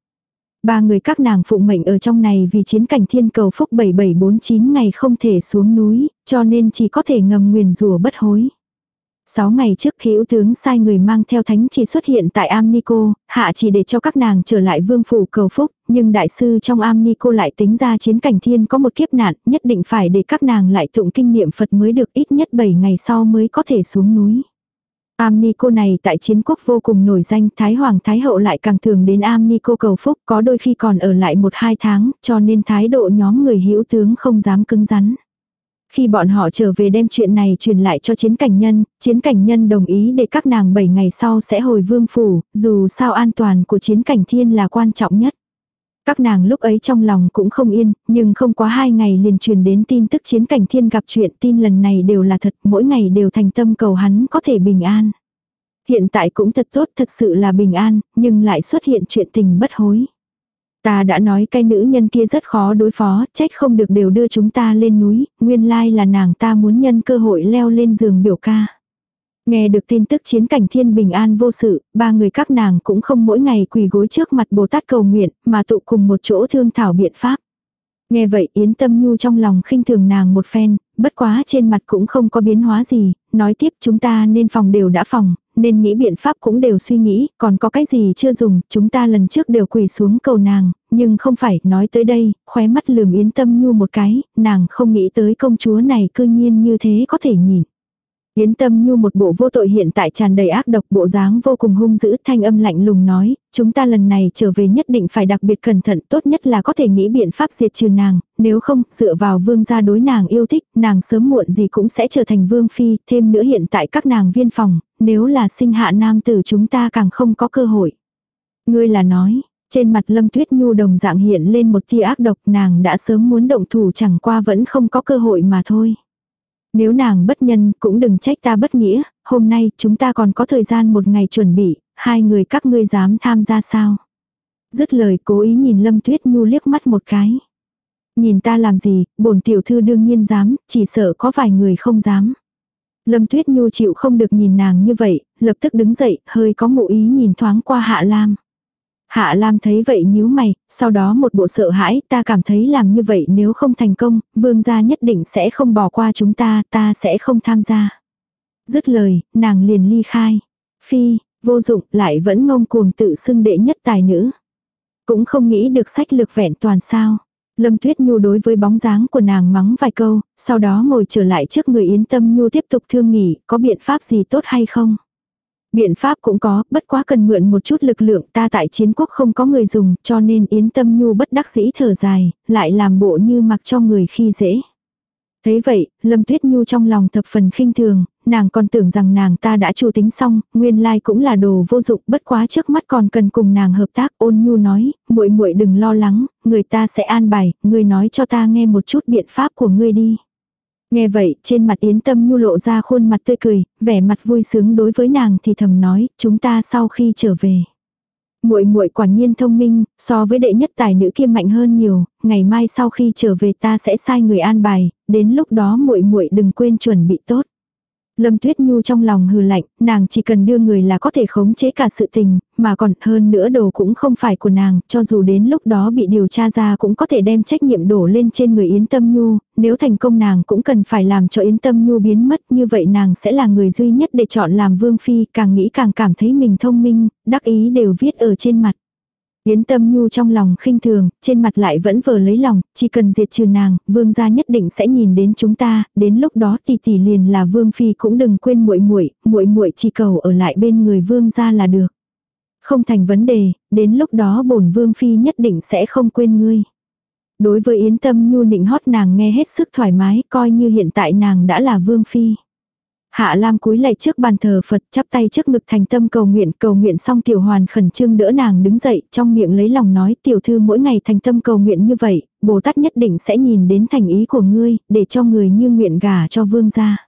Ba người các nàng phụng mệnh ở trong này vì chiến cảnh thiên cầu phúc 7749 ngày không thể xuống núi, cho nên chỉ có thể ngầm nguyền rủa bất hối. Sáu ngày trước khi ưu tướng sai người mang theo thánh chỉ xuất hiện tại Amnico, hạ chỉ để cho các nàng trở lại vương phủ cầu phúc, nhưng đại sư trong Amnico lại tính ra chiến cảnh thiên có một kiếp nạn, nhất định phải để các nàng lại tụng kinh niệm Phật mới được ít nhất 7 ngày sau mới có thể xuống núi. Amnico này tại chiến quốc vô cùng nổi danh, Thái Hoàng Thái Hậu lại càng thường đến Amnico cầu phúc, có đôi khi còn ở lại một hai tháng, cho nên thái độ nhóm người hữu tướng không dám cứng rắn. Khi bọn họ trở về đem chuyện này truyền lại cho chiến cảnh nhân, chiến cảnh nhân đồng ý để các nàng 7 ngày sau sẽ hồi vương phủ, dù sao an toàn của chiến cảnh thiên là quan trọng nhất. Các nàng lúc ấy trong lòng cũng không yên, nhưng không quá hai ngày liền truyền đến tin tức chiến cảnh thiên gặp chuyện tin lần này đều là thật, mỗi ngày đều thành tâm cầu hắn có thể bình an. Hiện tại cũng thật tốt thật sự là bình an, nhưng lại xuất hiện chuyện tình bất hối. Ta đã nói cái nữ nhân kia rất khó đối phó, trách không được đều đưa chúng ta lên núi, nguyên lai là nàng ta muốn nhân cơ hội leo lên giường biểu ca. Nghe được tin tức chiến cảnh thiên bình an vô sự, ba người các nàng cũng không mỗi ngày quỳ gối trước mặt Bồ Tát cầu nguyện, mà tụ cùng một chỗ thương thảo biện pháp. Nghe vậy Yến Tâm Nhu trong lòng khinh thường nàng một phen, bất quá trên mặt cũng không có biến hóa gì, nói tiếp chúng ta nên phòng đều đã phòng, nên nghĩ biện pháp cũng đều suy nghĩ, còn có cái gì chưa dùng, chúng ta lần trước đều quỳ xuống cầu nàng, nhưng không phải, nói tới đây, khóe mắt lườm Yến Tâm Nhu một cái, nàng không nghĩ tới công chúa này cư nhiên như thế có thể nhìn. Yến Tâm Nhu một bộ vô tội hiện tại tràn đầy ác độc bộ dáng vô cùng hung dữ thanh âm lạnh lùng nói, chúng ta lần này trở về nhất định phải đặc biệt cẩn thận tốt nhất là có thể nghĩ biện pháp diệt trừ nàng, nếu không, dựa vào vương gia đối nàng yêu thích, nàng sớm muộn gì cũng sẽ trở thành vương phi, thêm nữa hiện tại các nàng viên phòng, nếu là sinh hạ nam tử chúng ta càng không có cơ hội. Ngươi là nói, trên mặt lâm tuyết nhu đồng dạng hiện lên một tia ác độc nàng đã sớm muốn động thủ chẳng qua vẫn không có cơ hội mà thôi. Nếu nàng bất nhân cũng đừng trách ta bất nghĩa, hôm nay chúng ta còn có thời gian một ngày chuẩn bị, hai người các ngươi dám tham gia sao? Dứt lời cố ý nhìn Lâm Tuyết Nhu liếc mắt một cái. Nhìn ta làm gì, bổn tiểu thư đương nhiên dám, chỉ sợ có vài người không dám. Lâm Tuyết Nhu chịu không được nhìn nàng như vậy, lập tức đứng dậy, hơi có ngụ ý nhìn thoáng qua Hạ Lam. Hạ Lam thấy vậy nhíu mày, sau đó một bộ sợ hãi, ta cảm thấy làm như vậy nếu không thành công, vương gia nhất định sẽ không bỏ qua chúng ta, ta sẽ không tham gia. Dứt lời, nàng liền ly khai. Phi, vô dụng, lại vẫn ngông cuồng tự xưng đệ nhất tài nữ. Cũng không nghĩ được sách lược vẹn toàn sao. Lâm Tuyết Nhu đối với bóng dáng của nàng mắng vài câu, sau đó ngồi trở lại trước người Yến Tâm Nhu tiếp tục thương nghỉ, có biện pháp gì tốt hay không? Biện pháp cũng có, bất quá cần mượn một chút lực lượng ta tại chiến quốc không có người dùng, cho nên Yến Tâm Nhu bất đắc dĩ thở dài, lại làm bộ như mặc cho người khi dễ. Thế vậy, Lâm Tuyết Nhu trong lòng thập phần khinh thường, nàng còn tưởng rằng nàng ta đã chủ tính xong, nguyên lai cũng là đồ vô dụng, bất quá trước mắt còn cần cùng nàng hợp tác. Ôn Nhu nói, muội muội đừng lo lắng, người ta sẽ an bài, ngươi nói cho ta nghe một chút biện pháp của ngươi đi. Nghe vậy, trên mặt Yến Tâm Nhu lộ ra khuôn mặt tươi cười, vẻ mặt vui sướng đối với nàng thì thầm nói, chúng ta sau khi trở về. Muội muội quả nhiên thông minh, so với đệ nhất tài nữ kia mạnh hơn nhiều, ngày mai sau khi trở về ta sẽ sai người an bài, đến lúc đó muội muội đừng quên chuẩn bị tốt. Lâm Tuyết Nhu trong lòng hừ lạnh, nàng chỉ cần đưa người là có thể khống chế cả sự tình, mà còn hơn nữa đồ cũng không phải của nàng, cho dù đến lúc đó bị điều tra ra cũng có thể đem trách nhiệm đổ lên trên người Yến Tâm Nhu, nếu thành công nàng cũng cần phải làm cho Yến Tâm Nhu biến mất, như vậy nàng sẽ là người duy nhất để chọn làm vương phi, càng nghĩ càng cảm thấy mình thông minh, đắc ý đều viết ở trên mặt. Yến Tâm Nhu trong lòng khinh thường, trên mặt lại vẫn vờ lấy lòng, chỉ cần diệt trừ nàng, vương gia nhất định sẽ nhìn đến chúng ta, đến lúc đó tỷ tỷ liền là vương phi cũng đừng quên muội muội, muội muội chỉ cầu ở lại bên người vương gia là được. Không thành vấn đề, đến lúc đó bổn vương phi nhất định sẽ không quên ngươi. Đối với Yến Tâm Nhu nịnh hót nàng nghe hết sức thoải mái, coi như hiện tại nàng đã là vương phi. Hạ Lam cúi lạy trước bàn thờ Phật chắp tay trước ngực thành tâm cầu nguyện cầu nguyện xong tiểu hoàn khẩn trương đỡ nàng đứng dậy trong miệng lấy lòng nói tiểu thư mỗi ngày thành tâm cầu nguyện như vậy, Bồ Tát nhất định sẽ nhìn đến thành ý của ngươi để cho người như nguyện gả cho vương gia.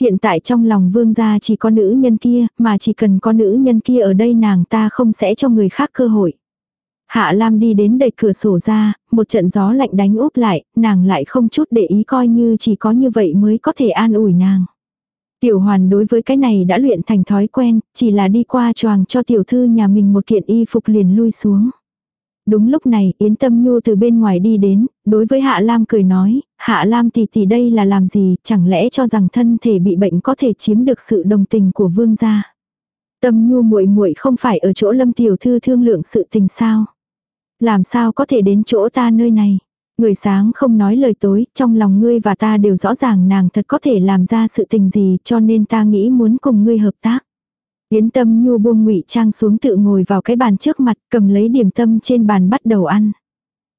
Hiện tại trong lòng vương gia chỉ có nữ nhân kia mà chỉ cần có nữ nhân kia ở đây nàng ta không sẽ cho người khác cơ hội. Hạ Lam đi đến đẩy cửa sổ ra, một trận gió lạnh đánh úp lại, nàng lại không chút để ý coi như chỉ có như vậy mới có thể an ủi nàng. Tiểu hoàn đối với cái này đã luyện thành thói quen, chỉ là đi qua choàng cho tiểu thư nhà mình một kiện y phục liền lui xuống. Đúng lúc này, Yến Tâm Nhu từ bên ngoài đi đến, đối với Hạ Lam cười nói, Hạ Lam tỷ tỷ đây là làm gì, chẳng lẽ cho rằng thân thể bị bệnh có thể chiếm được sự đồng tình của vương gia. Tâm Nhu muội muội không phải ở chỗ Lâm tiểu thư thương lượng sự tình sao? Làm sao có thể đến chỗ ta nơi này? Người sáng không nói lời tối, trong lòng ngươi và ta đều rõ ràng nàng thật có thể làm ra sự tình gì cho nên ta nghĩ muốn cùng ngươi hợp tác. Yến tâm nhu buông ngụy trang xuống tự ngồi vào cái bàn trước mặt cầm lấy điểm tâm trên bàn bắt đầu ăn.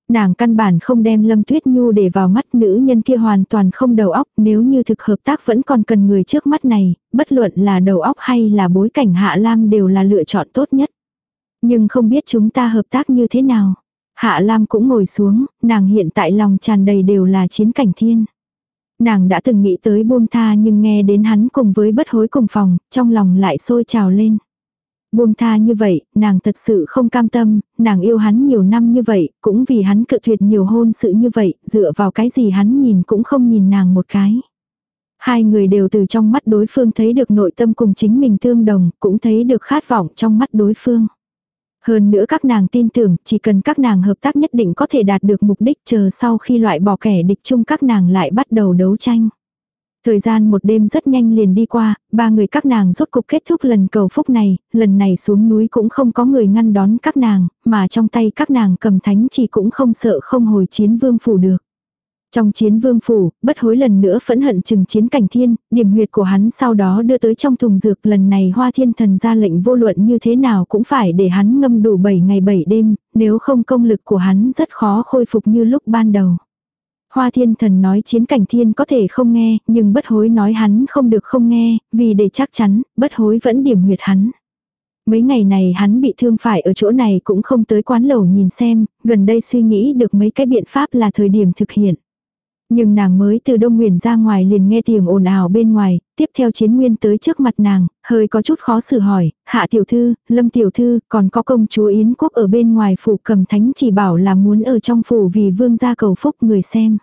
Nàng căn bản không đem Lâm Tuyết Nhu để vào mắt nữ nhân kia hoàn toàn không đầu óc nếu như thực hợp tác vẫn còn cần người trước mắt này, bất luận là đầu óc hay là bối cảnh Hạ Lam đều là lựa chọn tốt nhất. Nhưng không biết chúng ta hợp tác như thế nào. Hạ Lam cũng ngồi xuống, nàng hiện tại lòng tràn đầy đều là chiến cảnh thiên. Nàng đã từng nghĩ tới buông tha nhưng nghe đến hắn cùng với bất hối cùng phòng, trong lòng lại sôi trào lên. Buông tha như vậy, nàng thật sự không cam tâm, nàng yêu hắn nhiều năm như vậy, cũng vì hắn cự tuyệt nhiều hôn sự như vậy, dựa vào cái gì hắn nhìn cũng không nhìn nàng một cái. Hai người đều từ trong mắt đối phương thấy được nội tâm cùng chính mình tương đồng, cũng thấy được khát vọng trong mắt đối phương. Hơn nữa các nàng tin tưởng chỉ cần các nàng hợp tác nhất định có thể đạt được mục đích chờ sau khi loại bỏ kẻ địch chung các nàng lại bắt đầu đấu tranh. Thời gian một đêm rất nhanh liền đi qua, ba người các nàng rốt cục kết thúc lần cầu phúc này, lần này xuống núi cũng không có người ngăn đón các nàng, mà trong tay các nàng cầm thánh chỉ cũng không sợ không hồi chiến vương phủ được. Trong chiến vương phủ, bất hối lần nữa phẫn hận chừng chiến cảnh thiên, điểm huyệt của hắn sau đó đưa tới trong thùng dược lần này hoa thiên thần ra lệnh vô luận như thế nào cũng phải để hắn ngâm đủ 7 ngày 7 đêm, nếu không công lực của hắn rất khó khôi phục như lúc ban đầu. Hoa thiên thần nói chiến cảnh thiên có thể không nghe, nhưng bất hối nói hắn không được không nghe, vì để chắc chắn, bất hối vẫn điểm huyệt hắn. Mấy ngày này hắn bị thương phải ở chỗ này cũng không tới quán lẩu nhìn xem, gần đây suy nghĩ được mấy cái biện pháp là thời điểm thực hiện. Nhưng nàng mới từ Đông Nguyền ra ngoài liền nghe tiếng ồn ào bên ngoài, tiếp theo chiến nguyên tới trước mặt nàng, hơi có chút khó xử hỏi, hạ tiểu thư, lâm tiểu thư, còn có công chúa Yến Quốc ở bên ngoài phủ cầm thánh chỉ bảo là muốn ở trong phủ vì vương gia cầu phúc người xem.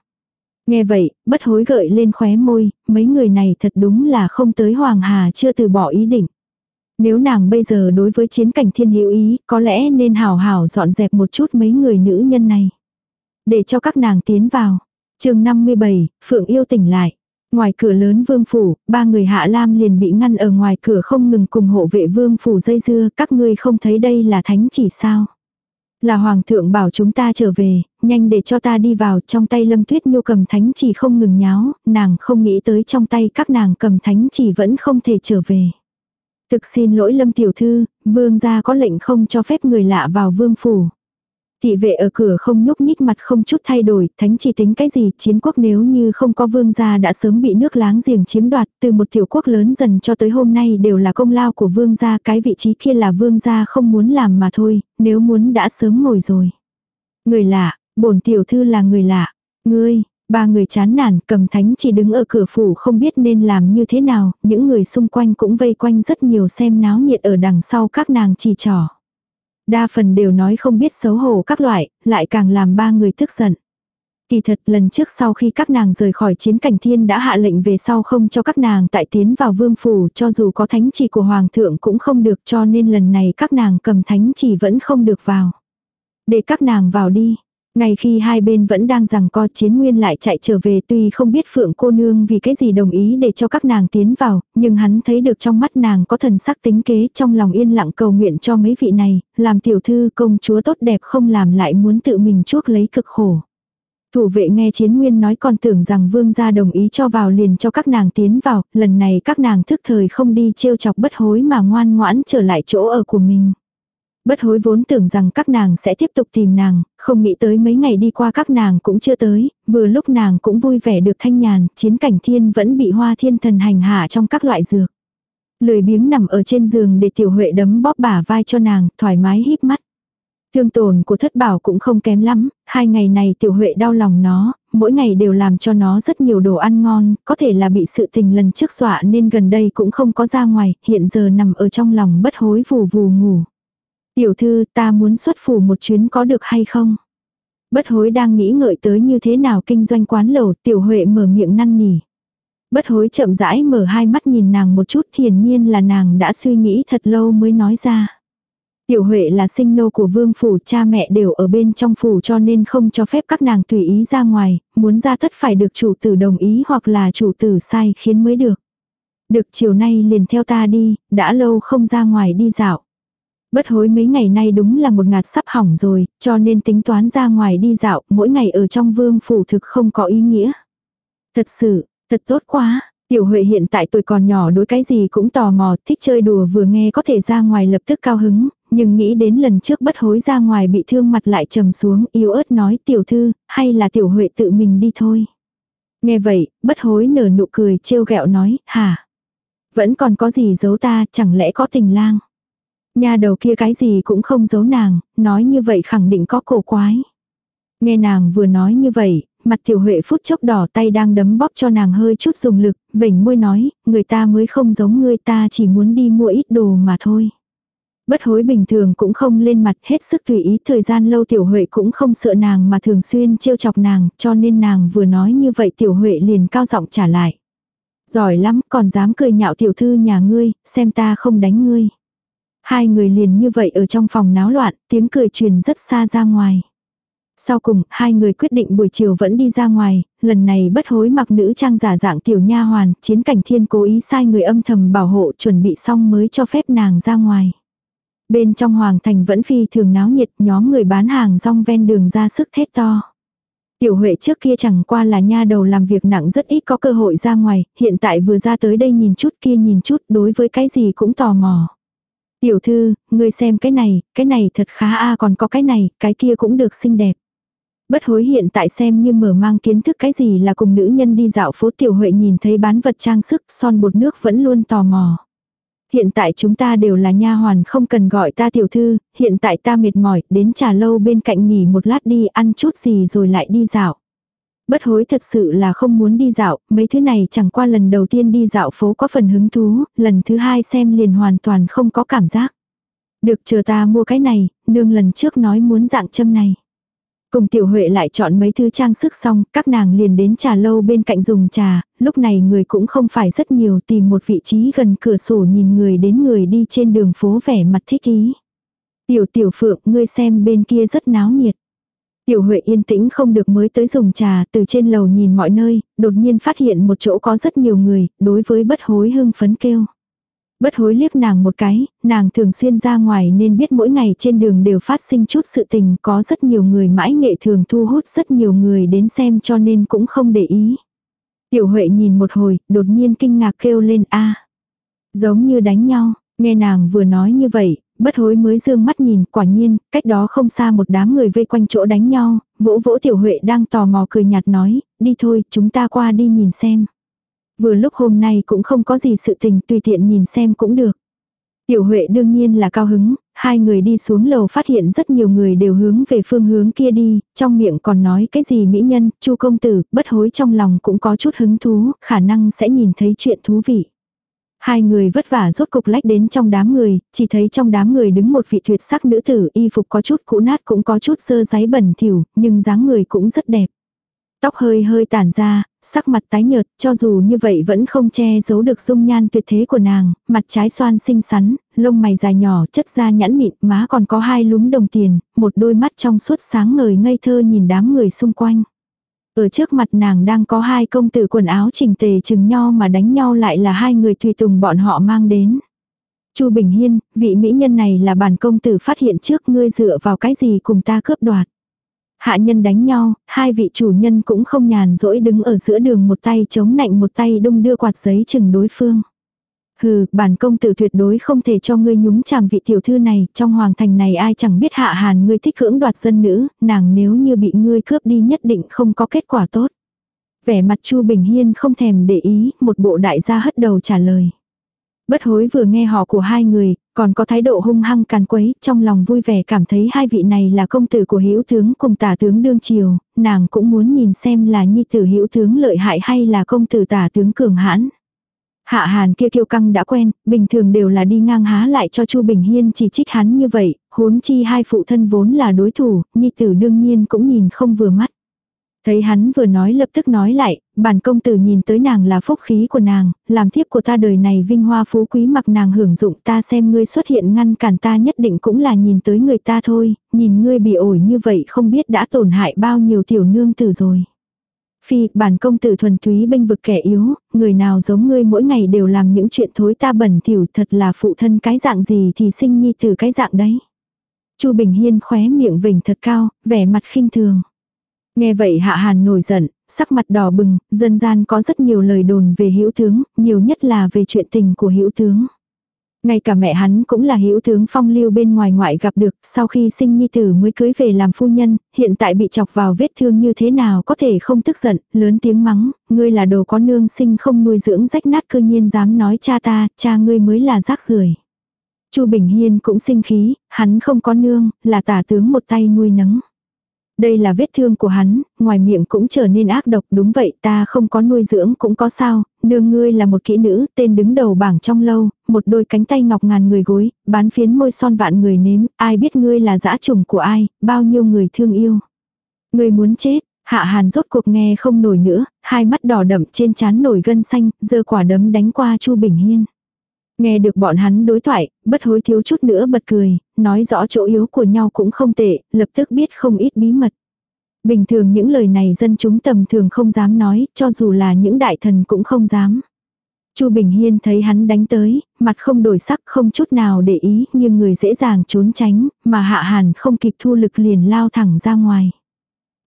Nghe vậy, bất hối gợi lên khóe môi, mấy người này thật đúng là không tới Hoàng Hà chưa từ bỏ ý định. Nếu nàng bây giờ đối với chiến cảnh thiên hữu ý, có lẽ nên hảo hảo dọn dẹp một chút mấy người nữ nhân này. Để cho các nàng tiến vào chương 57, Phượng yêu tỉnh lại. Ngoài cửa lớn vương phủ, ba người hạ lam liền bị ngăn ở ngoài cửa không ngừng cùng hộ vệ vương phủ dây dưa, các ngươi không thấy đây là thánh chỉ sao. Là hoàng thượng bảo chúng ta trở về, nhanh để cho ta đi vào, trong tay lâm tuyết nhu cầm thánh chỉ không ngừng nháo, nàng không nghĩ tới trong tay các nàng cầm thánh chỉ vẫn không thể trở về. Thực xin lỗi lâm tiểu thư, vương gia có lệnh không cho phép người lạ vào vương phủ. Thị vệ ở cửa không nhúc nhích mặt không chút thay đổi, thánh chỉ tính cái gì, chiến quốc nếu như không có vương gia đã sớm bị nước láng giềng chiếm đoạt, từ một tiểu quốc lớn dần cho tới hôm nay đều là công lao của vương gia, cái vị trí kia là vương gia không muốn làm mà thôi, nếu muốn đã sớm ngồi rồi. Người lạ, bổn tiểu thư là người lạ, ngươi, ba người chán nản cầm thánh chỉ đứng ở cửa phủ không biết nên làm như thế nào, những người xung quanh cũng vây quanh rất nhiều xem náo nhiệt ở đằng sau các nàng chỉ trỏ. Đa phần đều nói không biết xấu hổ các loại, lại càng làm ba người tức giận. Kỳ thật lần trước sau khi các nàng rời khỏi chiến cảnh thiên đã hạ lệnh về sau không cho các nàng tại tiến vào vương phủ cho dù có thánh chỉ của hoàng thượng cũng không được cho nên lần này các nàng cầm thánh chỉ vẫn không được vào. Để các nàng vào đi, ngay khi hai bên vẫn đang rằng co chiến nguyên lại chạy trở về tuy không biết phượng cô nương vì cái gì đồng ý để cho các nàng tiến vào, nhưng hắn thấy được trong mắt nàng có thần sắc tính kế trong lòng yên lặng cầu nguyện cho mấy vị này, làm tiểu thư công chúa tốt đẹp không làm lại muốn tự mình chuốc lấy cực khổ. Thủ vệ nghe chiến nguyên nói còn tưởng rằng vương gia đồng ý cho vào liền cho các nàng tiến vào, lần này các nàng thức thời không đi trêu chọc bất hối mà ngoan ngoãn trở lại chỗ ở của mình. Bất hối vốn tưởng rằng các nàng sẽ tiếp tục tìm nàng, không nghĩ tới mấy ngày đi qua các nàng cũng chưa tới, vừa lúc nàng cũng vui vẻ được thanh nhàn, chiến cảnh thiên vẫn bị hoa thiên thần hành hạ trong các loại dược. Lười biếng nằm ở trên giường để tiểu huệ đấm bóp bả vai cho nàng, thoải mái híp mắt. Thương tổn của thất bảo cũng không kém lắm, hai ngày này tiểu huệ đau lòng nó, mỗi ngày đều làm cho nó rất nhiều đồ ăn ngon, có thể là bị sự tình lần trước dọa nên gần đây cũng không có ra ngoài, hiện giờ nằm ở trong lòng bất hối vù vù ngủ. Tiểu thư ta muốn xuất phủ một chuyến có được hay không? Bất hối đang nghĩ ngợi tới như thế nào kinh doanh quán lẩu tiểu huệ mở miệng năn nỉ. Bất hối chậm rãi mở hai mắt nhìn nàng một chút hiển nhiên là nàng đã suy nghĩ thật lâu mới nói ra. Tiểu Huệ là sinh nô của vương phủ, cha mẹ đều ở bên trong phủ cho nên không cho phép các nàng tùy ý ra ngoài, muốn ra tất phải được chủ tử đồng ý hoặc là chủ tử sai khiến mới được. Được chiều nay liền theo ta đi, đã lâu không ra ngoài đi dạo. Bất hối mấy ngày nay đúng là một ngạt sắp hỏng rồi, cho nên tính toán ra ngoài đi dạo, mỗi ngày ở trong vương phủ thực không có ý nghĩa. Thật sự, thật tốt quá, Tiểu Huệ hiện tại tuổi còn nhỏ đối cái gì cũng tò mò, thích chơi đùa vừa nghe có thể ra ngoài lập tức cao hứng, nhưng nghĩ đến lần trước bất hối ra ngoài bị thương mặt lại trầm xuống, yếu ớt nói tiểu thư, hay là tiểu Huệ tự mình đi thôi. Nghe vậy, bất hối nở nụ cười trêu ghẹo nói, hả? Vẫn còn có gì giấu ta, chẳng lẽ có tình lang? Nhà đầu kia cái gì cũng không giấu nàng, nói như vậy khẳng định có cổ quái. Nghe nàng vừa nói như vậy, mặt tiểu huệ phút chốc đỏ tay đang đấm bóp cho nàng hơi chút dùng lực, vểnh môi nói, người ta mới không giống người ta chỉ muốn đi mua ít đồ mà thôi. Bất hối bình thường cũng không lên mặt hết sức tùy ý thời gian lâu tiểu huệ cũng không sợ nàng mà thường xuyên trêu chọc nàng cho nên nàng vừa nói như vậy tiểu huệ liền cao giọng trả lại. Giỏi lắm còn dám cười nhạo tiểu thư nhà ngươi, xem ta không đánh ngươi. Hai người liền như vậy ở trong phòng náo loạn, tiếng cười truyền rất xa ra ngoài. Sau cùng, hai người quyết định buổi chiều vẫn đi ra ngoài, lần này bất hối mặc nữ trang giả dạng tiểu nha hoàn, chiến cảnh thiên cố ý sai người âm thầm bảo hộ chuẩn bị xong mới cho phép nàng ra ngoài. Bên trong hoàng thành vẫn phi thường náo nhiệt, nhóm người bán hàng rong ven đường ra sức thét to. Tiểu Huệ trước kia chẳng qua là nha đầu làm việc nặng rất ít có cơ hội ra ngoài, hiện tại vừa ra tới đây nhìn chút kia nhìn chút đối với cái gì cũng tò mò. Tiểu thư, ngươi xem cái này, cái này thật khá a còn có cái này, cái kia cũng được xinh đẹp. Bất hối hiện tại xem như mở mang kiến thức cái gì là cùng nữ nhân đi dạo phố tiểu huệ nhìn thấy bán vật trang sức son bột nước vẫn luôn tò mò. Hiện tại chúng ta đều là nha hoàn không cần gọi ta tiểu thư, hiện tại ta mệt mỏi, đến trà lâu bên cạnh nghỉ một lát đi ăn chút gì rồi lại đi dạo. Bất hối thật sự là không muốn đi dạo, mấy thứ này chẳng qua lần đầu tiên đi dạo phố có phần hứng thú, lần thứ hai xem liền hoàn toàn không có cảm giác. Được chờ ta mua cái này, nương lần trước nói muốn dạng châm này. Cùng tiểu huệ lại chọn mấy thứ trang sức xong, các nàng liền đến trà lâu bên cạnh dùng trà, lúc này người cũng không phải rất nhiều tìm một vị trí gần cửa sổ nhìn người đến người đi trên đường phố vẻ mặt thích ý. Tiểu tiểu phượng, ngươi xem bên kia rất náo nhiệt. Tiểu Huệ yên tĩnh không được mới tới dùng trà, từ trên lầu nhìn mọi nơi, đột nhiên phát hiện một chỗ có rất nhiều người, đối với bất hối hưng phấn kêu. Bất hối liếc nàng một cái, nàng thường xuyên ra ngoài nên biết mỗi ngày trên đường đều phát sinh chút sự tình, có rất nhiều người mãi nghệ thường thu hút rất nhiều người đến xem cho nên cũng không để ý. Tiểu Huệ nhìn một hồi, đột nhiên kinh ngạc kêu lên a Giống như đánh nhau, nghe nàng vừa nói như vậy, bất hối mới dương mắt nhìn, quả nhiên, cách đó không xa một đám người vây quanh chỗ đánh nhau, vỗ vỗ tiểu huệ đang tò mò cười nhạt nói, đi thôi, chúng ta qua đi nhìn xem. Vừa lúc hôm nay cũng không có gì sự tình tùy tiện nhìn xem cũng được. Tiểu Huệ đương nhiên là cao hứng, hai người đi xuống lầu phát hiện rất nhiều người đều hướng về phương hướng kia đi, trong miệng còn nói cái gì mỹ nhân, chu công tử, bất hối trong lòng cũng có chút hứng thú, khả năng sẽ nhìn thấy chuyện thú vị. Hai người vất vả rốt cục lách đến trong đám người, chỉ thấy trong đám người đứng một vị tuyệt sắc nữ tử y phục có chút cũ nát cũng có chút sơ giấy bẩn thỉu, nhưng dáng người cũng rất đẹp. Tóc hơi hơi tản ra, sắc mặt tái nhợt, cho dù như vậy vẫn không che giấu được dung nhan tuyệt thế của nàng, mặt trái xoan xinh xắn, lông mày dài nhỏ, chất da nhẵn mịn, má còn có hai lúm đồng tiền, một đôi mắt trong suốt sáng ngời ngây thơ nhìn đám người xung quanh. Ở trước mặt nàng đang có hai công tử quần áo chỉnh tề chừng nhau mà đánh nhau lại là hai người tùy tùng bọn họ mang đến. Chu Bình Hiên, vị mỹ nhân này là bản công tử phát hiện trước ngươi dựa vào cái gì cùng ta cướp đoạt. Hạ nhân đánh nhau, hai vị chủ nhân cũng không nhàn rỗi đứng ở giữa đường một tay chống nạnh một tay đung đưa quạt giấy chừng đối phương. Hừ, bản công tử tuyệt đối không thể cho ngươi nhúng chàm vị tiểu thư này, trong hoàng thành này ai chẳng biết hạ hàn ngươi thích cưỡng đoạt dân nữ, nàng nếu như bị ngươi cướp đi nhất định không có kết quả tốt. Vẻ mặt Chu Bình Hiên không thèm để ý, một bộ đại gia hất đầu trả lời. Bất hối vừa nghe họ của hai người, còn có thái độ hung hăng càn quấy, trong lòng vui vẻ cảm thấy hai vị này là công tử của hữu tướng cùng tả tướng đương triều, nàng cũng muốn nhìn xem là nhi tử hữu tướng lợi hại hay là công tử tả tướng cường hãn. Hạ Hàn kia kiêu căng đã quen, bình thường đều là đi ngang há lại cho Chu Bình Hiên chỉ trích hắn như vậy, huống chi hai phụ thân vốn là đối thủ, nhi tử đương nhiên cũng nhìn không vừa mắt. Thấy hắn vừa nói lập tức nói lại, bản công tử nhìn tới nàng là phúc khí của nàng, làm thiếp của ta đời này vinh hoa phú quý mặc nàng hưởng dụng ta xem ngươi xuất hiện ngăn cản ta nhất định cũng là nhìn tới người ta thôi, nhìn ngươi bị ổi như vậy không biết đã tổn hại bao nhiêu tiểu nương tử rồi. Phi, bản công tử thuần túy bênh vực kẻ yếu, người nào giống ngươi mỗi ngày đều làm những chuyện thối ta bẩn thỉu thật là phụ thân cái dạng gì thì sinh nhi từ cái dạng đấy. Chu Bình Hiên khóe miệng vỉnh thật cao, vẻ mặt khinh thường. Nghe vậy Hạ Hàn nổi giận, sắc mặt đỏ bừng, dân gian có rất nhiều lời đồn về hữu tướng, nhiều nhất là về chuyện tình của hữu tướng. Ngay cả mẹ hắn cũng là hữu tướng phong lưu bên ngoài ngoại gặp được, sau khi sinh nhi tử mới cưới về làm phu nhân, hiện tại bị chọc vào vết thương như thế nào có thể không tức giận, lớn tiếng mắng, ngươi là đồ có nương sinh không nuôi dưỡng rách nát cơ nhiên dám nói cha ta, cha ngươi mới là rác rưởi Chu Bình Hiên cũng sinh khí, hắn không có nương, là tả tướng một tay nuôi nấng. Đây là vết thương của hắn, ngoài miệng cũng trở nên ác độc đúng vậy ta không có nuôi dưỡng cũng có sao, nương ngươi là một kỹ nữ, tên đứng đầu bảng trong lâu, một đôi cánh tay ngọc ngàn người gối, bán phiến môi son vạn người nếm, ai biết ngươi là dã trùng của ai, bao nhiêu người thương yêu. Ngươi muốn chết, hạ hàn rốt cuộc nghe không nổi nữa, hai mắt đỏ đậm trên trán nổi gân xanh, giơ quả đấm đánh qua Chu Bình Hiên. Nghe được bọn hắn đối thoại, bất hối thiếu chút nữa bật cười, nói rõ chỗ yếu của nhau cũng không tệ, lập tức biết không ít bí mật. Bình thường những lời này dân chúng tầm thường không dám nói, cho dù là những đại thần cũng không dám. Chu Bình Hiên thấy hắn đánh tới, mặt không đổi sắc không chút nào để ý, nhưng người dễ dàng trốn tránh, mà Hạ Hàn không kịp thu lực liền lao thẳng ra ngoài.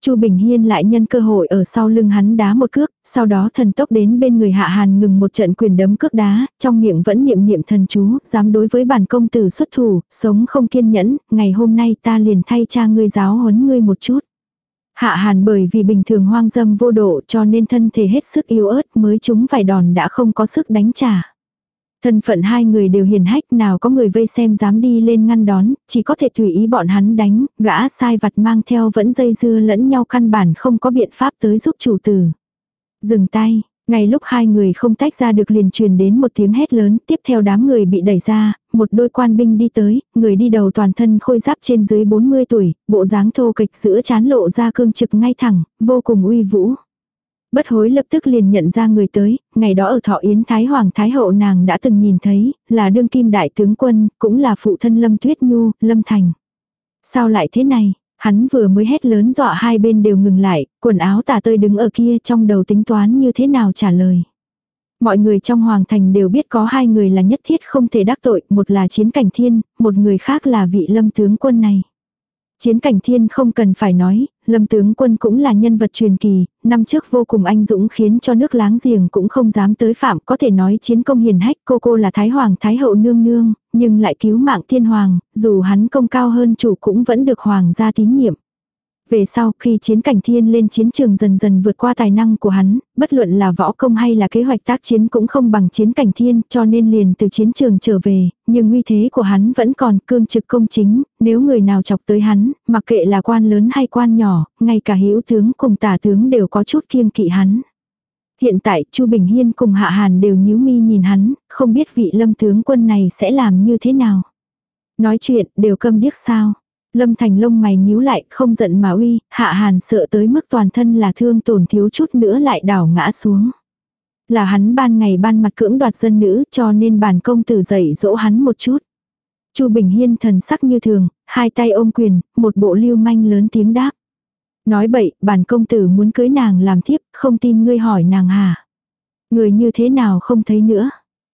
Chu Bình Hiên lại nhân cơ hội ở sau lưng hắn đá một cước, sau đó thần tốc đến bên người Hạ Hàn ngừng một trận quyền đấm cước đá, trong miệng vẫn niệm niệm thần chú, dám đối với bản công tử xuất thủ, sống không kiên nhẫn, ngày hôm nay ta liền thay cha ngươi giáo huấn ngươi một chút. Hạ Hàn bởi vì bình thường hoang dâm vô độ cho nên thân thể hết sức yếu ớt mới chúng vài đòn đã không có sức đánh trả. Thân phận hai người đều hiền hách nào có người vây xem dám đi lên ngăn đón, chỉ có thể tùy ý bọn hắn đánh, gã sai vặt mang theo vẫn dây dưa lẫn nhau căn bản không có biện pháp tới giúp chủ tử. Dừng tay, ngay lúc hai người không tách ra được liền truyền đến một tiếng hét lớn, tiếp theo đám người bị đẩy ra, một đôi quan binh đi tới, người đi đầu toàn thân khôi giáp trên dưới 40 tuổi, bộ dáng thô kịch giữa chán lộ ra cương trực ngay thẳng, vô cùng uy vũ. Bất hối lập tức liền nhận ra người tới, ngày đó ở thọ yến Thái Hoàng Thái Hậu nàng đã từng nhìn thấy, là đương kim đại tướng quân, cũng là phụ thân Lâm Tuyết Nhu, Lâm Thành. Sao lại thế này? Hắn vừa mới hét lớn dọa hai bên đều ngừng lại, quần áo tả tơi đứng ở kia trong đầu tính toán như thế nào trả lời. Mọi người trong hoàng thành đều biết có hai người là nhất thiết không thể đắc tội, một là chiến cảnh thiên, một người khác là vị lâm tướng quân này. Chiến cảnh thiên không cần phải nói, lâm tướng quân cũng là nhân vật truyền kỳ, năm trước vô cùng anh dũng khiến cho nước láng giềng cũng không dám tới phạm, có thể nói chiến công hiền hách cô cô là Thái Hoàng Thái Hậu nương nương, nhưng lại cứu mạng thiên hoàng, dù hắn công cao hơn chủ cũng vẫn được hoàng gia tín nhiệm. Về sau, khi chiến cảnh thiên lên chiến trường dần dần vượt qua tài năng của hắn, bất luận là võ công hay là kế hoạch tác chiến cũng không bằng chiến cảnh thiên, cho nên liền từ chiến trường trở về, nhưng uy thế của hắn vẫn còn cương trực công chính, nếu người nào chọc tới hắn, mặc kệ là quan lớn hay quan nhỏ, ngay cả hữu tướng cùng tả tướng đều có chút kiêng kỵ hắn. Hiện tại, Chu Bình Hiên cùng Hạ Hàn đều nhíu mi nhìn hắn, không biết vị lâm tướng quân này sẽ làm như thế nào. Nói chuyện, đều câm điếc sao. Lâm Thành lông mày nhíu lại, không giận mà uy, hạ hàn sợ tới mức toàn thân là thương tổn thiếu chút nữa lại đảo ngã xuống. Là hắn ban ngày ban mặt cưỡng đoạt dân nữ cho nên bản công tử dạy dỗ hắn một chút. Chu Bình Hiên thần sắc như thường, hai tay ôm quyền, một bộ lưu manh lớn tiếng đáp. Nói bậy, bản công tử muốn cưới nàng làm thiếp, không tin ngươi hỏi nàng hả? Người như thế nào không thấy nữa?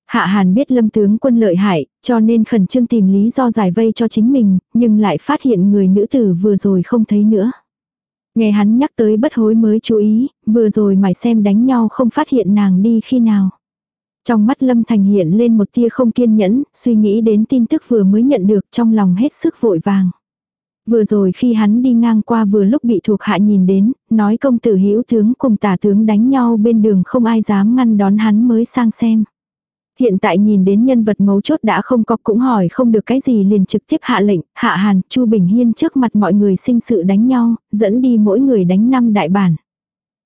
Hạ Hàn biết lâm tướng quân lợi hại, cho nên khẩn trương tìm lý do giải vây cho chính mình, nhưng lại phát hiện người nữ tử vừa rồi không thấy nữa. Nghe hắn nhắc tới bất hối mới chú ý, vừa rồi mải xem đánh nhau không phát hiện nàng đi khi nào. Trong mắt Lâm Thành hiện lên một tia không kiên nhẫn, suy nghĩ đến tin tức vừa mới nhận được trong lòng hết sức vội vàng. Vừa rồi khi hắn đi ngang qua vừa lúc bị thuộc hạ nhìn đến, nói công tử hữu tướng cùng tả tướng đánh nhau bên đường không ai dám ngăn đón hắn mới sang xem. Hiện tại nhìn đến nhân vật mấu chốt đã không có cũng hỏi không được cái gì liền trực tiếp hạ lệnh, hạ hàn, Chu Bình Hiên trước mặt mọi người sinh sự đánh nhau, dẫn đi mỗi người đánh năm đại bản.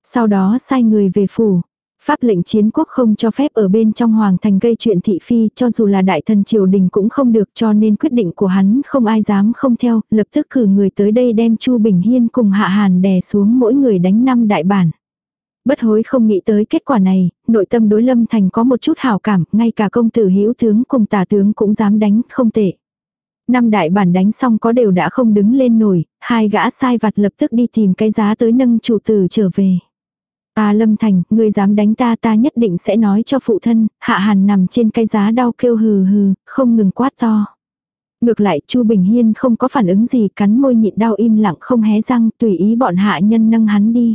Sau đó sai người về phủ. Pháp lệnh chiến quốc không cho phép ở bên trong hoàng thành gây chuyện thị phi cho dù là đại thần triều đình cũng không được cho nên quyết định của hắn không ai dám không theo, lập tức cử người tới đây đem Chu Bình Hiên cùng Hạ Hàn đè xuống mỗi người đánh năm đại bản. Bất hối không nghĩ tới kết quả này, nội tâm đối lâm thành có một chút hảo cảm, ngay cả công tử hữu tướng cùng tả tướng cũng dám đánh, không tệ. Năm đại bản đánh xong có đều đã không đứng lên nổi, hai gã sai vặt lập tức đi tìm cái giá tới nâng chủ tử trở về. Ta lâm thành, ngươi dám đánh ta ta nhất định sẽ nói cho phụ thân, hạ hàn nằm trên cái giá đau kêu hừ hừ, không ngừng quát to. Ngược lại Chu Bình Hiên không có phản ứng gì cắn môi nhịn đau im lặng không hé răng tùy ý bọn hạ nhân nâng hắn đi.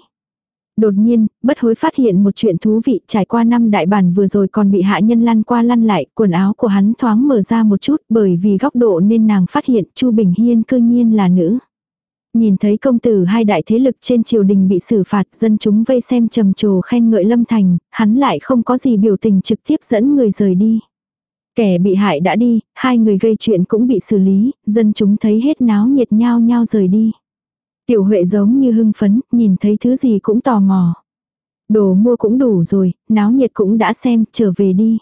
Đột nhiên, bất hối phát hiện một chuyện thú vị trải qua năm đại bản vừa rồi còn bị hạ nhân lăn qua lăn lại, quần áo của hắn thoáng mở ra một chút bởi vì góc độ nên nàng phát hiện Chu Bình Hiên cư nhiên là nữ. Nhìn thấy công tử hai đại thế lực trên triều đình bị xử phạt dân chúng vây xem trầm trồ khen ngợi lâm thành, hắn lại không có gì biểu tình trực tiếp dẫn người rời đi. Kẻ bị hại đã đi, hai người gây chuyện cũng bị xử lý, dân chúng thấy hết náo nhiệt nhau nhau rời đi. Tiểu Huệ giống như hưng phấn, nhìn thấy thứ gì cũng tò mò. Đồ mua cũng đủ rồi, náo nhiệt cũng đã xem, trở về đi.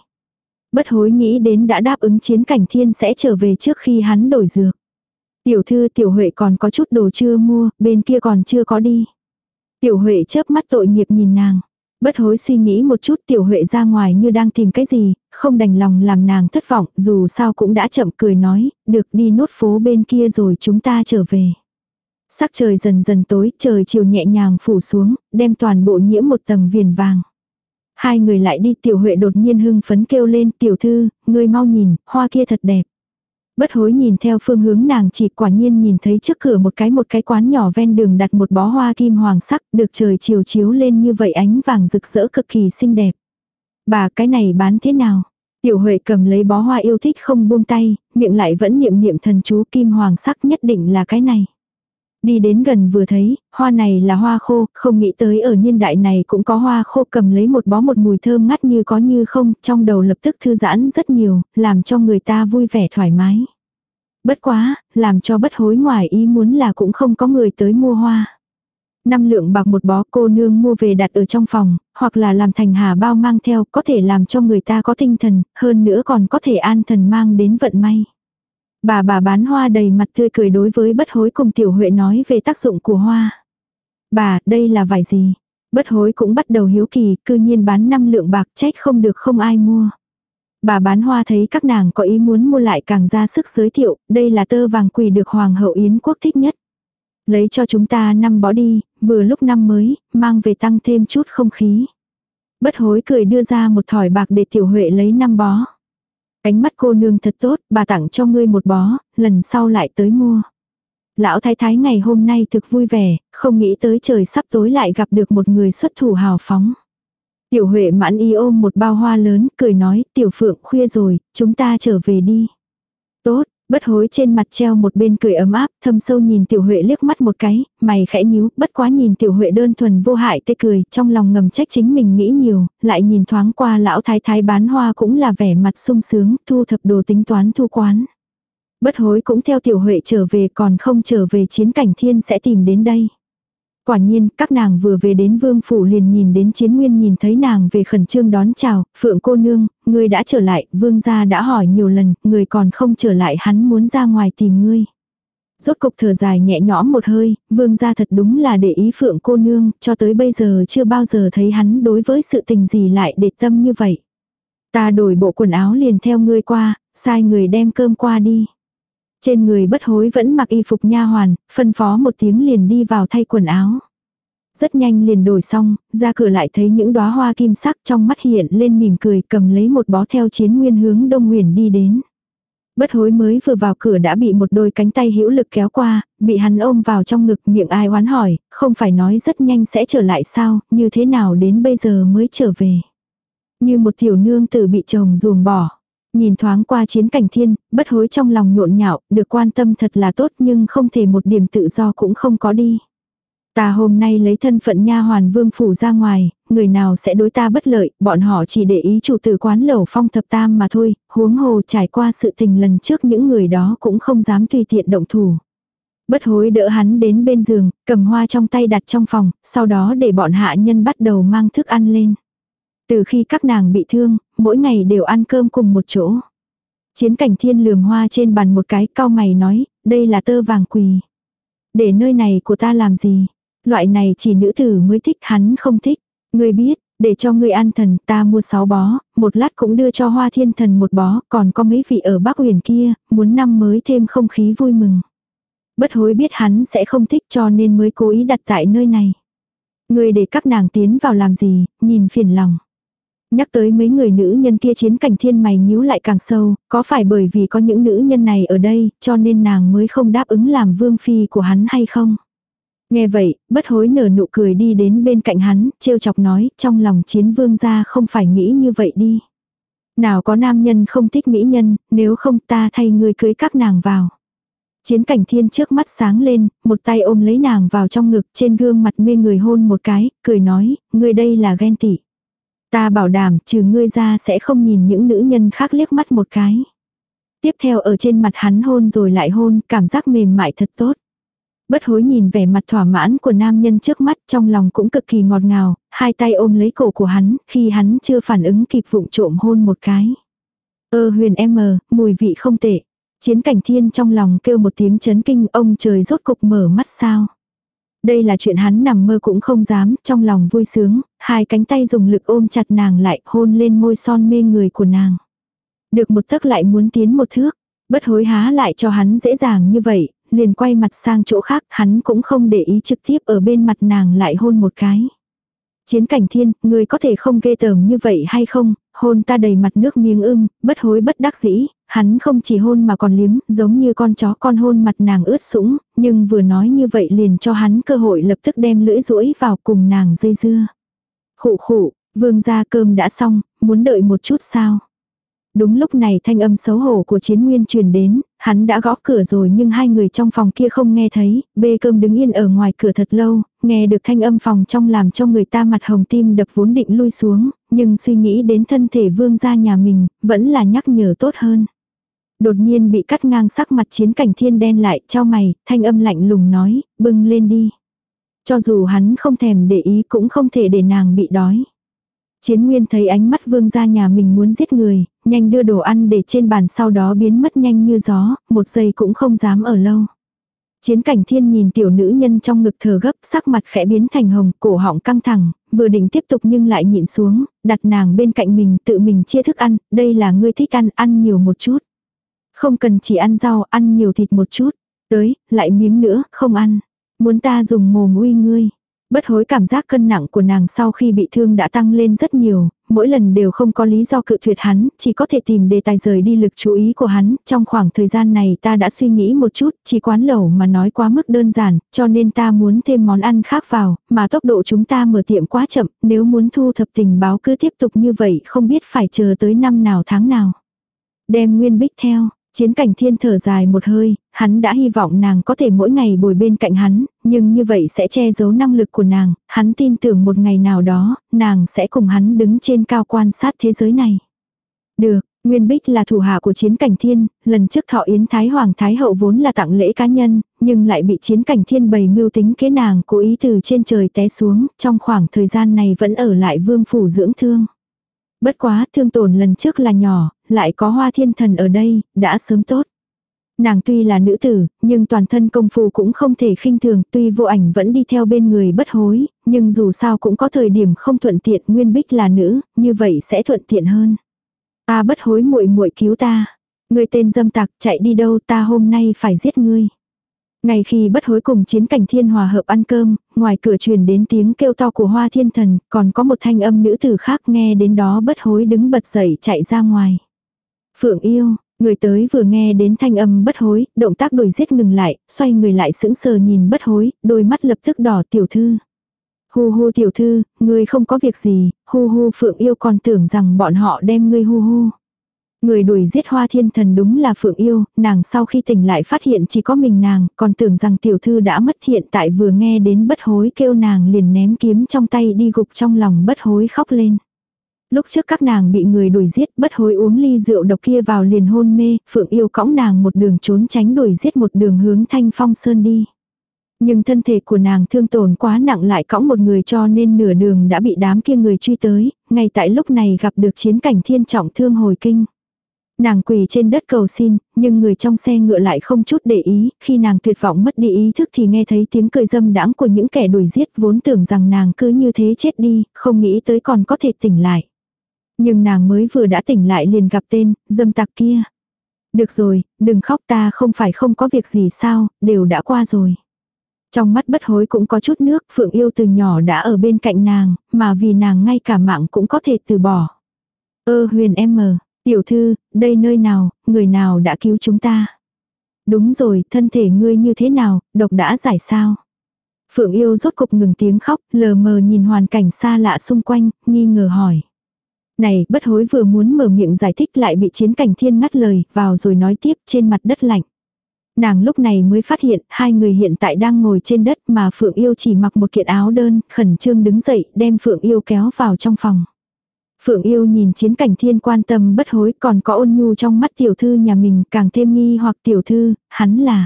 Bất hối nghĩ đến đã đáp ứng chiến cảnh thiên sẽ trở về trước khi hắn đổi dược. Tiểu thư tiểu Huệ còn có chút đồ chưa mua, bên kia còn chưa có đi. Tiểu Huệ chớp mắt tội nghiệp nhìn nàng. Bất hối suy nghĩ một chút tiểu Huệ ra ngoài như đang tìm cái gì, không đành lòng làm nàng thất vọng, dù sao cũng đã chậm cười nói, được đi nốt phố bên kia rồi chúng ta trở về. Sắc trời dần dần tối, trời chiều nhẹ nhàng phủ xuống, đem toàn bộ nhiễm một tầng viền vàng. Hai người lại đi tiểu huệ đột nhiên hưng phấn kêu lên tiểu thư, người mau nhìn, hoa kia thật đẹp. Bất hối nhìn theo phương hướng nàng chỉ quả nhiên nhìn thấy trước cửa một cái một cái quán nhỏ ven đường đặt một bó hoa kim hoàng sắc được trời chiều chiếu lên như vậy ánh vàng rực rỡ cực kỳ xinh đẹp. Bà cái này bán thế nào? Tiểu Huệ cầm lấy bó hoa yêu thích không buông tay, miệng lại vẫn niệm niệm thần chú kim hoàng sắc nhất định là cái này. Đi đến gần vừa thấy, hoa này là hoa khô, không nghĩ tới ở niên đại này cũng có hoa khô cầm lấy một bó một mùi thơm ngắt như có như không, trong đầu lập tức thư giãn rất nhiều, làm cho người ta vui vẻ thoải mái. Bất quá, làm cho bất hối ngoài ý muốn là cũng không có người tới mua hoa. Năm lượng bạc một bó cô nương mua về đặt ở trong phòng, hoặc là làm thành hà bao mang theo có thể làm cho người ta có tinh thần, hơn nữa còn có thể an thần mang đến vận may. Bà bà bán hoa đầy mặt tươi cười đối với bất hối cùng tiểu huệ nói về tác dụng của hoa. Bà, đây là vải gì? Bất hối cũng bắt đầu hiếu kỳ, cư nhiên bán 5 lượng bạc trách không được không ai mua. Bà bán hoa thấy các nàng có ý muốn mua lại càng ra sức giới thiệu, đây là tơ vàng quỳ được Hoàng hậu Yến quốc thích nhất. Lấy cho chúng ta năm bó đi, vừa lúc năm mới, mang về tăng thêm chút không khí. Bất hối cười đưa ra một thỏi bạc để tiểu huệ lấy năm bó. Ánh mắt cô nương thật tốt, bà tặng cho ngươi một bó, lần sau lại tới mua. Lão thái thái ngày hôm nay thực vui vẻ, không nghĩ tới trời sắp tối lại gặp được một người xuất thủ hào phóng. Tiểu Huệ mãn y ôm một bao hoa lớn, cười nói, tiểu phượng khuya rồi, chúng ta trở về đi. Tốt, bất hối trên mặt treo một bên cười ấm áp, thâm sâu nhìn tiểu Huệ liếc mắt một cái, mày khẽ nhíu, bất quá nhìn tiểu Huệ đơn thuần vô hại tê cười, trong lòng ngầm trách chính mình nghĩ nhiều, lại nhìn thoáng qua lão thái thái bán hoa cũng là vẻ mặt sung sướng, thu thập đồ tính toán thu quán. Bất hối cũng theo tiểu Huệ trở về còn không trở về chiến cảnh thiên sẽ tìm đến đây. Quả nhiên, các nàng vừa về đến vương phủ liền nhìn đến chiến nguyên nhìn thấy nàng về khẩn trương đón chào, phượng cô nương, ngươi đã trở lại, vương gia đã hỏi nhiều lần, người còn không trở lại hắn muốn ra ngoài tìm ngươi. Rốt cục thở dài nhẹ nhõm một hơi, vương gia thật đúng là để ý phượng cô nương, cho tới bây giờ chưa bao giờ thấy hắn đối với sự tình gì lại để tâm như vậy. Ta đổi bộ quần áo liền theo ngươi qua, sai người đem cơm qua đi. Trên người bất hối vẫn mặc y phục nha hoàn, phân phó một tiếng liền đi vào thay quần áo. Rất nhanh liền đổi xong, ra cửa lại thấy những đóa hoa kim sắc trong mắt hiện lên mỉm cười cầm lấy một bó theo chiến nguyên hướng đông huyền đi đến. Bất hối mới vừa vào cửa đã bị một đôi cánh tay hữu lực kéo qua, bị hắn ôm vào trong ngực miệng ai oán hỏi, không phải nói rất nhanh sẽ trở lại sao, như thế nào đến bây giờ mới trở về. Như một tiểu nương tử bị chồng ruồng bỏ. Nhìn thoáng qua chiến cảnh thiên, bất hối trong lòng nhộn nhạo, được quan tâm thật là tốt nhưng không thể một điểm tự do cũng không có đi. Ta hôm nay lấy thân phận nha hoàn vương phủ ra ngoài, người nào sẽ đối ta bất lợi, bọn họ chỉ để ý chủ tử quán lẩu phong thập tam mà thôi, huống hồ trải qua sự tình lần trước những người đó cũng không dám tùy tiện động thủ. Bất hối đỡ hắn đến bên giường, cầm hoa trong tay đặt trong phòng, sau đó để bọn hạ nhân bắt đầu mang thức ăn lên. Từ khi các nàng bị thương, mỗi ngày đều ăn cơm cùng một chỗ. Chiến cảnh thiên lườm hoa trên bàn một cái cao mày nói, đây là tơ vàng quỳ. Để nơi này của ta làm gì? Loại này chỉ nữ tử mới thích hắn không thích. Ngươi biết, để cho ngươi an thần ta mua sáu bó, một lát cũng đưa cho hoa thiên thần một bó, còn có mấy vị ở Bắc huyền kia, muốn năm mới thêm không khí vui mừng. Bất hối biết hắn sẽ không thích cho nên mới cố ý đặt tại nơi này. Ngươi để các nàng tiến vào làm gì, nhìn phiền lòng. Nhắc tới mấy người nữ nhân kia chiến cảnh thiên mày nhíu lại càng sâu, có phải bởi vì có những nữ nhân này ở đây, cho nên nàng mới không đáp ứng làm vương phi của hắn hay không? Nghe vậy, bất hối nở nụ cười đi đến bên cạnh hắn, trêu chọc nói, trong lòng chiến vương gia không phải nghĩ như vậy đi. Nào có nam nhân không thích mỹ nhân, nếu không ta thay người cưới các nàng vào. Chiến cảnh thiên trước mắt sáng lên, một tay ôm lấy nàng vào trong ngực trên gương mặt mê người hôn một cái, cười nói, người đây là ghen tị. Ta bảo đảm trừ ngươi ra sẽ không nhìn những nữ nhân khác liếc mắt một cái. Tiếp theo ở trên mặt hắn hôn rồi lại hôn, cảm giác mềm mại thật tốt. Bất hối nhìn vẻ mặt thỏa mãn của nam nhân trước mắt trong lòng cũng cực kỳ ngọt ngào, hai tay ôm lấy cổ của hắn, khi hắn chưa phản ứng kịp vụng trộm hôn một cái. Ơ huyền em mờ, mùi vị không tệ. Chiến cảnh thiên trong lòng kêu một tiếng chấn kinh ông trời rốt cục mở mắt sao. Đây là chuyện hắn nằm mơ cũng không dám, trong lòng vui sướng, hai cánh tay dùng lực ôm chặt nàng lại hôn lên môi son mê người của nàng. Được một tấc lại muốn tiến một thước, bất hối há lại cho hắn dễ dàng như vậy, liền quay mặt sang chỗ khác, hắn cũng không để ý trực tiếp ở bên mặt nàng lại hôn một cái. Chiến cảnh thiên, người có thể không ghê tởm như vậy hay không, hôn ta đầy mặt nước miếng ưng, bất hối bất đắc dĩ, hắn không chỉ hôn mà còn liếm, giống như con chó con hôn mặt nàng ướt sũng, nhưng vừa nói như vậy liền cho hắn cơ hội lập tức đem lưỡi rũi vào cùng nàng dây dưa. Khụ khụ, vương gia cơm đã xong, muốn đợi một chút sao? Đúng lúc này thanh âm xấu hổ của chiến nguyên truyền đến, hắn đã gõ cửa rồi nhưng hai người trong phòng kia không nghe thấy, bê cơm đứng yên ở ngoài cửa thật lâu, nghe được thanh âm phòng trong làm cho người ta mặt hồng tim đập vốn định lui xuống, nhưng suy nghĩ đến thân thể vương gia nhà mình, vẫn là nhắc nhở tốt hơn. Đột nhiên bị cắt ngang sắc mặt chiến cảnh thiên đen lại, cho mày, thanh âm lạnh lùng nói, bưng lên đi. Cho dù hắn không thèm để ý cũng không thể để nàng bị đói. Chiến Nguyên thấy ánh mắt vương gia nhà mình muốn giết người, nhanh đưa đồ ăn để trên bàn sau đó biến mất nhanh như gió, một giây cũng không dám ở lâu. Chiến cảnh thiên nhìn tiểu nữ nhân trong ngực thở gấp, sắc mặt khẽ biến thành hồng, cổ họng căng thẳng, vừa định tiếp tục nhưng lại nhịn xuống, đặt nàng bên cạnh mình, tự mình chia thức ăn, đây là ngươi thích ăn, ăn nhiều một chút. Không cần chỉ ăn rau, ăn nhiều thịt một chút. Tới, lại miếng nữa, không ăn. Muốn ta dùng mồm uy ngươi. Bất hối cảm giác cân nặng của nàng sau khi bị thương đã tăng lên rất nhiều, mỗi lần đều không có lý do cự tuyệt hắn, chỉ có thể tìm đề tài rời đi lực chú ý của hắn. Trong khoảng thời gian này ta đã suy nghĩ một chút, chỉ quán lẩu mà nói quá mức đơn giản, cho nên ta muốn thêm món ăn khác vào, mà tốc độ chúng ta mở tiệm quá chậm, nếu muốn thu thập tình báo cứ tiếp tục như vậy không biết phải chờ tới năm nào tháng nào. Đem nguyên bích theo, Chiến cảnh thiên thở dài một hơi, hắn đã hy vọng nàng có thể mỗi ngày bồi bên cạnh hắn, nhưng như vậy sẽ che giấu năng lực của nàng, hắn tin tưởng một ngày nào đó, nàng sẽ cùng hắn đứng trên cao quan sát thế giới này. Được, Nguyên Bích là thủ hạ của chiến cảnh thiên, lần trước thọ yến Thái Hoàng Thái Hậu vốn là tặng lễ cá nhân, nhưng lại bị chiến cảnh thiên bày mưu tính kế nàng cố ý từ trên trời té xuống, trong khoảng thời gian này vẫn ở lại vương phủ dưỡng thương. Bất quá thương tổn lần trước là nhỏ, lại có hoa thiên thần ở đây, đã sớm tốt. Nàng tuy là nữ tử, nhưng toàn thân công phu cũng không thể khinh thường, tuy vô ảnh vẫn đi theo bên người bất hối, nhưng dù sao cũng có thời điểm không thuận tiện, Nguyên Bích là nữ, như vậy sẽ thuận tiện hơn. Ta bất hối muội muội cứu ta. Người tên dâm tặc chạy đi đâu ta hôm nay phải giết ngươi. Ngày khi bất hối cùng chiến cảnh thiên hòa hợp ăn cơm, ngoài cửa truyền đến tiếng kêu to của hoa thiên thần, còn có một thanh âm nữ tử khác nghe đến đó bất hối đứng bật dậy chạy ra ngoài. Phượng yêu, người tới vừa nghe đến thanh âm bất hối, động tác đuổi giết ngừng lại, xoay người lại sững sờ nhìn bất hối, đôi mắt lập tức đỏ tiểu thư. Hu hu tiểu thư, ngươi không có việc gì, hu hu phượng yêu còn tưởng rằng bọn họ đem ngươi hu hu. Người đuổi giết hoa thiên thần đúng là Phượng Yêu, nàng sau khi tỉnh lại phát hiện chỉ có mình nàng, còn tưởng rằng tiểu thư đã mất hiện tại vừa nghe đến bất hối kêu nàng liền ném kiếm trong tay đi gục trong lòng bất hối khóc lên. Lúc trước các nàng bị người đuổi giết bất hối uống ly rượu độc kia vào liền hôn mê, Phượng Yêu cõng nàng một đường trốn tránh đuổi giết một đường hướng thanh phong sơn đi. Nhưng thân thể của nàng thương tổn quá nặng lại cõng một người cho nên nửa đường đã bị đám kia người truy tới, ngay tại lúc này gặp được chiến cảnh thiên trọng thương hồi kinh. Nàng quỳ trên đất cầu xin, nhưng người trong xe ngựa lại không chút để ý, khi nàng tuyệt vọng mất đi ý thức thì nghe thấy tiếng cười dâm đãng của những kẻ đuổi giết vốn tưởng rằng nàng cứ như thế chết đi, không nghĩ tới còn có thể tỉnh lại. Nhưng nàng mới vừa đã tỉnh lại liền gặp tên, dâm tặc kia. Được rồi, đừng khóc ta không phải không có việc gì sao, đều đã qua rồi. Trong mắt bất hối cũng có chút nước, Phượng yêu từ nhỏ đã ở bên cạnh nàng, mà vì nàng ngay cả mạng cũng có thể từ bỏ. Ơ huyền em mờ, tiểu thư, đây nơi nào, người nào đã cứu chúng ta? Đúng rồi, thân thể ngươi như thế nào, độc đã giải sao? Phượng yêu rốt cục ngừng tiếng khóc, lờ mờ nhìn hoàn cảnh xa lạ xung quanh, nghi ngờ hỏi. Này, bất hối vừa muốn mở miệng giải thích lại bị chiến cảnh thiên ngắt lời, vào rồi nói tiếp trên mặt đất lạnh. Nàng lúc này mới phát hiện hai người hiện tại đang ngồi trên đất mà Phượng Yêu chỉ mặc một kiện áo đơn, khẩn trương đứng dậy đem Phượng Yêu kéo vào trong phòng. Phượng Yêu nhìn chiến cảnh thiên quan tâm bất hối còn có ôn nhu trong mắt tiểu thư nhà mình càng thêm nghi hoặc tiểu thư, hắn là.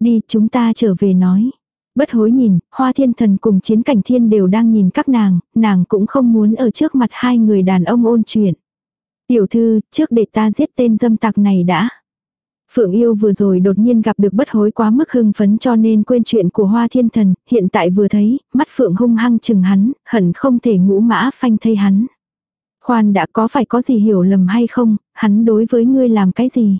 Đi chúng ta trở về nói. Bất hối nhìn, hoa thiên thần cùng chiến cảnh thiên đều đang nhìn các nàng, nàng cũng không muốn ở trước mặt hai người đàn ông ôn chuyện. Tiểu thư, trước để ta giết tên dâm tặc này đã. Phượng yêu vừa rồi đột nhiên gặp được bất hối quá mức hưng phấn cho nên quên chuyện của hoa thiên thần, hiện tại vừa thấy, mắt Phượng hung hăng chừng hắn, hận không thể ngũ mã phanh thây hắn. Khoan đã có phải có gì hiểu lầm hay không, hắn đối với ngươi làm cái gì?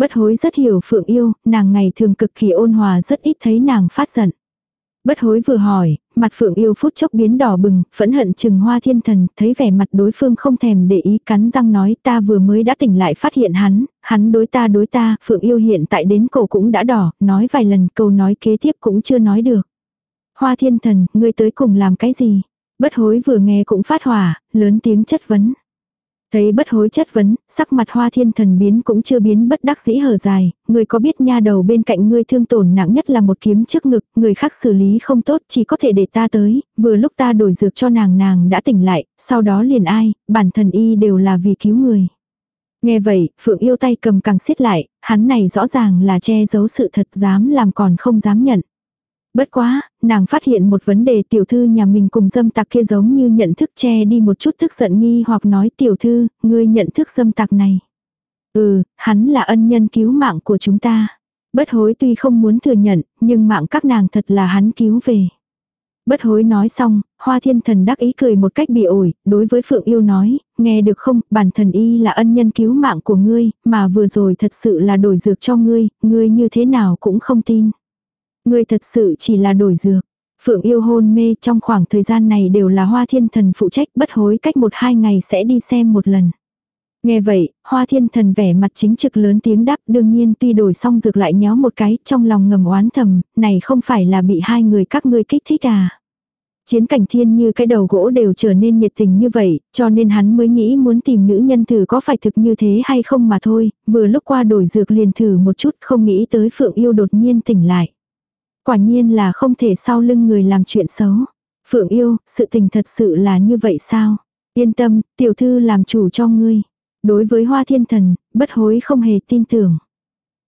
Bất hối rất hiểu Phượng yêu, nàng ngày thường cực kỳ ôn hòa rất ít thấy nàng phát giận. Bất hối vừa hỏi, mặt Phượng yêu phút chốc biến đỏ bừng, phẫn hận chừng hoa thiên thần, thấy vẻ mặt đối phương không thèm để ý cắn răng nói ta vừa mới đã tỉnh lại phát hiện hắn, hắn đối ta đối ta, Phượng yêu hiện tại đến cổ cũng đã đỏ, nói vài lần câu nói kế tiếp cũng chưa nói được. Hoa thiên thần, ngươi tới cùng làm cái gì? Bất hối vừa nghe cũng phát hỏa, lớn tiếng chất vấn. Thấy bất hối chất vấn, sắc mặt hoa thiên thần biến cũng chưa biến bất đắc dĩ hở dài, người có biết nha đầu bên cạnh ngươi thương tổn nặng nhất là một kiếm trước ngực, người khác xử lý không tốt chỉ có thể để ta tới, vừa lúc ta đổi dược cho nàng nàng đã tỉnh lại, sau đó liền ai, bản thần y đều là vì cứu người. Nghe vậy, Phượng yêu tay cầm càng xiết lại, hắn này rõ ràng là che giấu sự thật dám làm còn không dám nhận. Bất quá, nàng phát hiện một vấn đề tiểu thư nhà mình cùng dâm tặc kia giống như nhận thức che đi một chút thức giận nghi hoặc nói tiểu thư, ngươi nhận thức dâm tặc này. Ừ, hắn là ân nhân cứu mạng của chúng ta. Bất hối tuy không muốn thừa nhận, nhưng mạng các nàng thật là hắn cứu về. Bất hối nói xong, hoa thiên thần đắc ý cười một cách bị ổi, đối với Phượng Yêu nói, nghe được không, bản thần y là ân nhân cứu mạng của ngươi, mà vừa rồi thật sự là đổi dược cho ngươi, ngươi như thế nào cũng không tin. Ngươi thật sự chỉ là đổi dược. Phượng yêu hôn mê trong khoảng thời gian này đều là hoa thiên thần phụ trách bất hối cách một hai ngày sẽ đi xem một lần. Nghe vậy, hoa thiên thần vẻ mặt chính trực lớn tiếng đáp đương nhiên tuy đổi xong dược lại nhó một cái trong lòng ngầm oán thầm, này không phải là bị hai người các ngươi kích thích à. Chiến cảnh thiên như cái đầu gỗ đều trở nên nhiệt tình như vậy, cho nên hắn mới nghĩ muốn tìm nữ nhân thử có phải thực như thế hay không mà thôi, vừa lúc qua đổi dược liền thử một chút không nghĩ tới phượng yêu đột nhiên tỉnh lại. Quả nhiên là không thể sau lưng người làm chuyện xấu. Phượng yêu, sự tình thật sự là như vậy sao? Yên tâm, tiểu thư làm chủ cho ngươi. Đối với hoa thiên thần, bất hối không hề tin tưởng.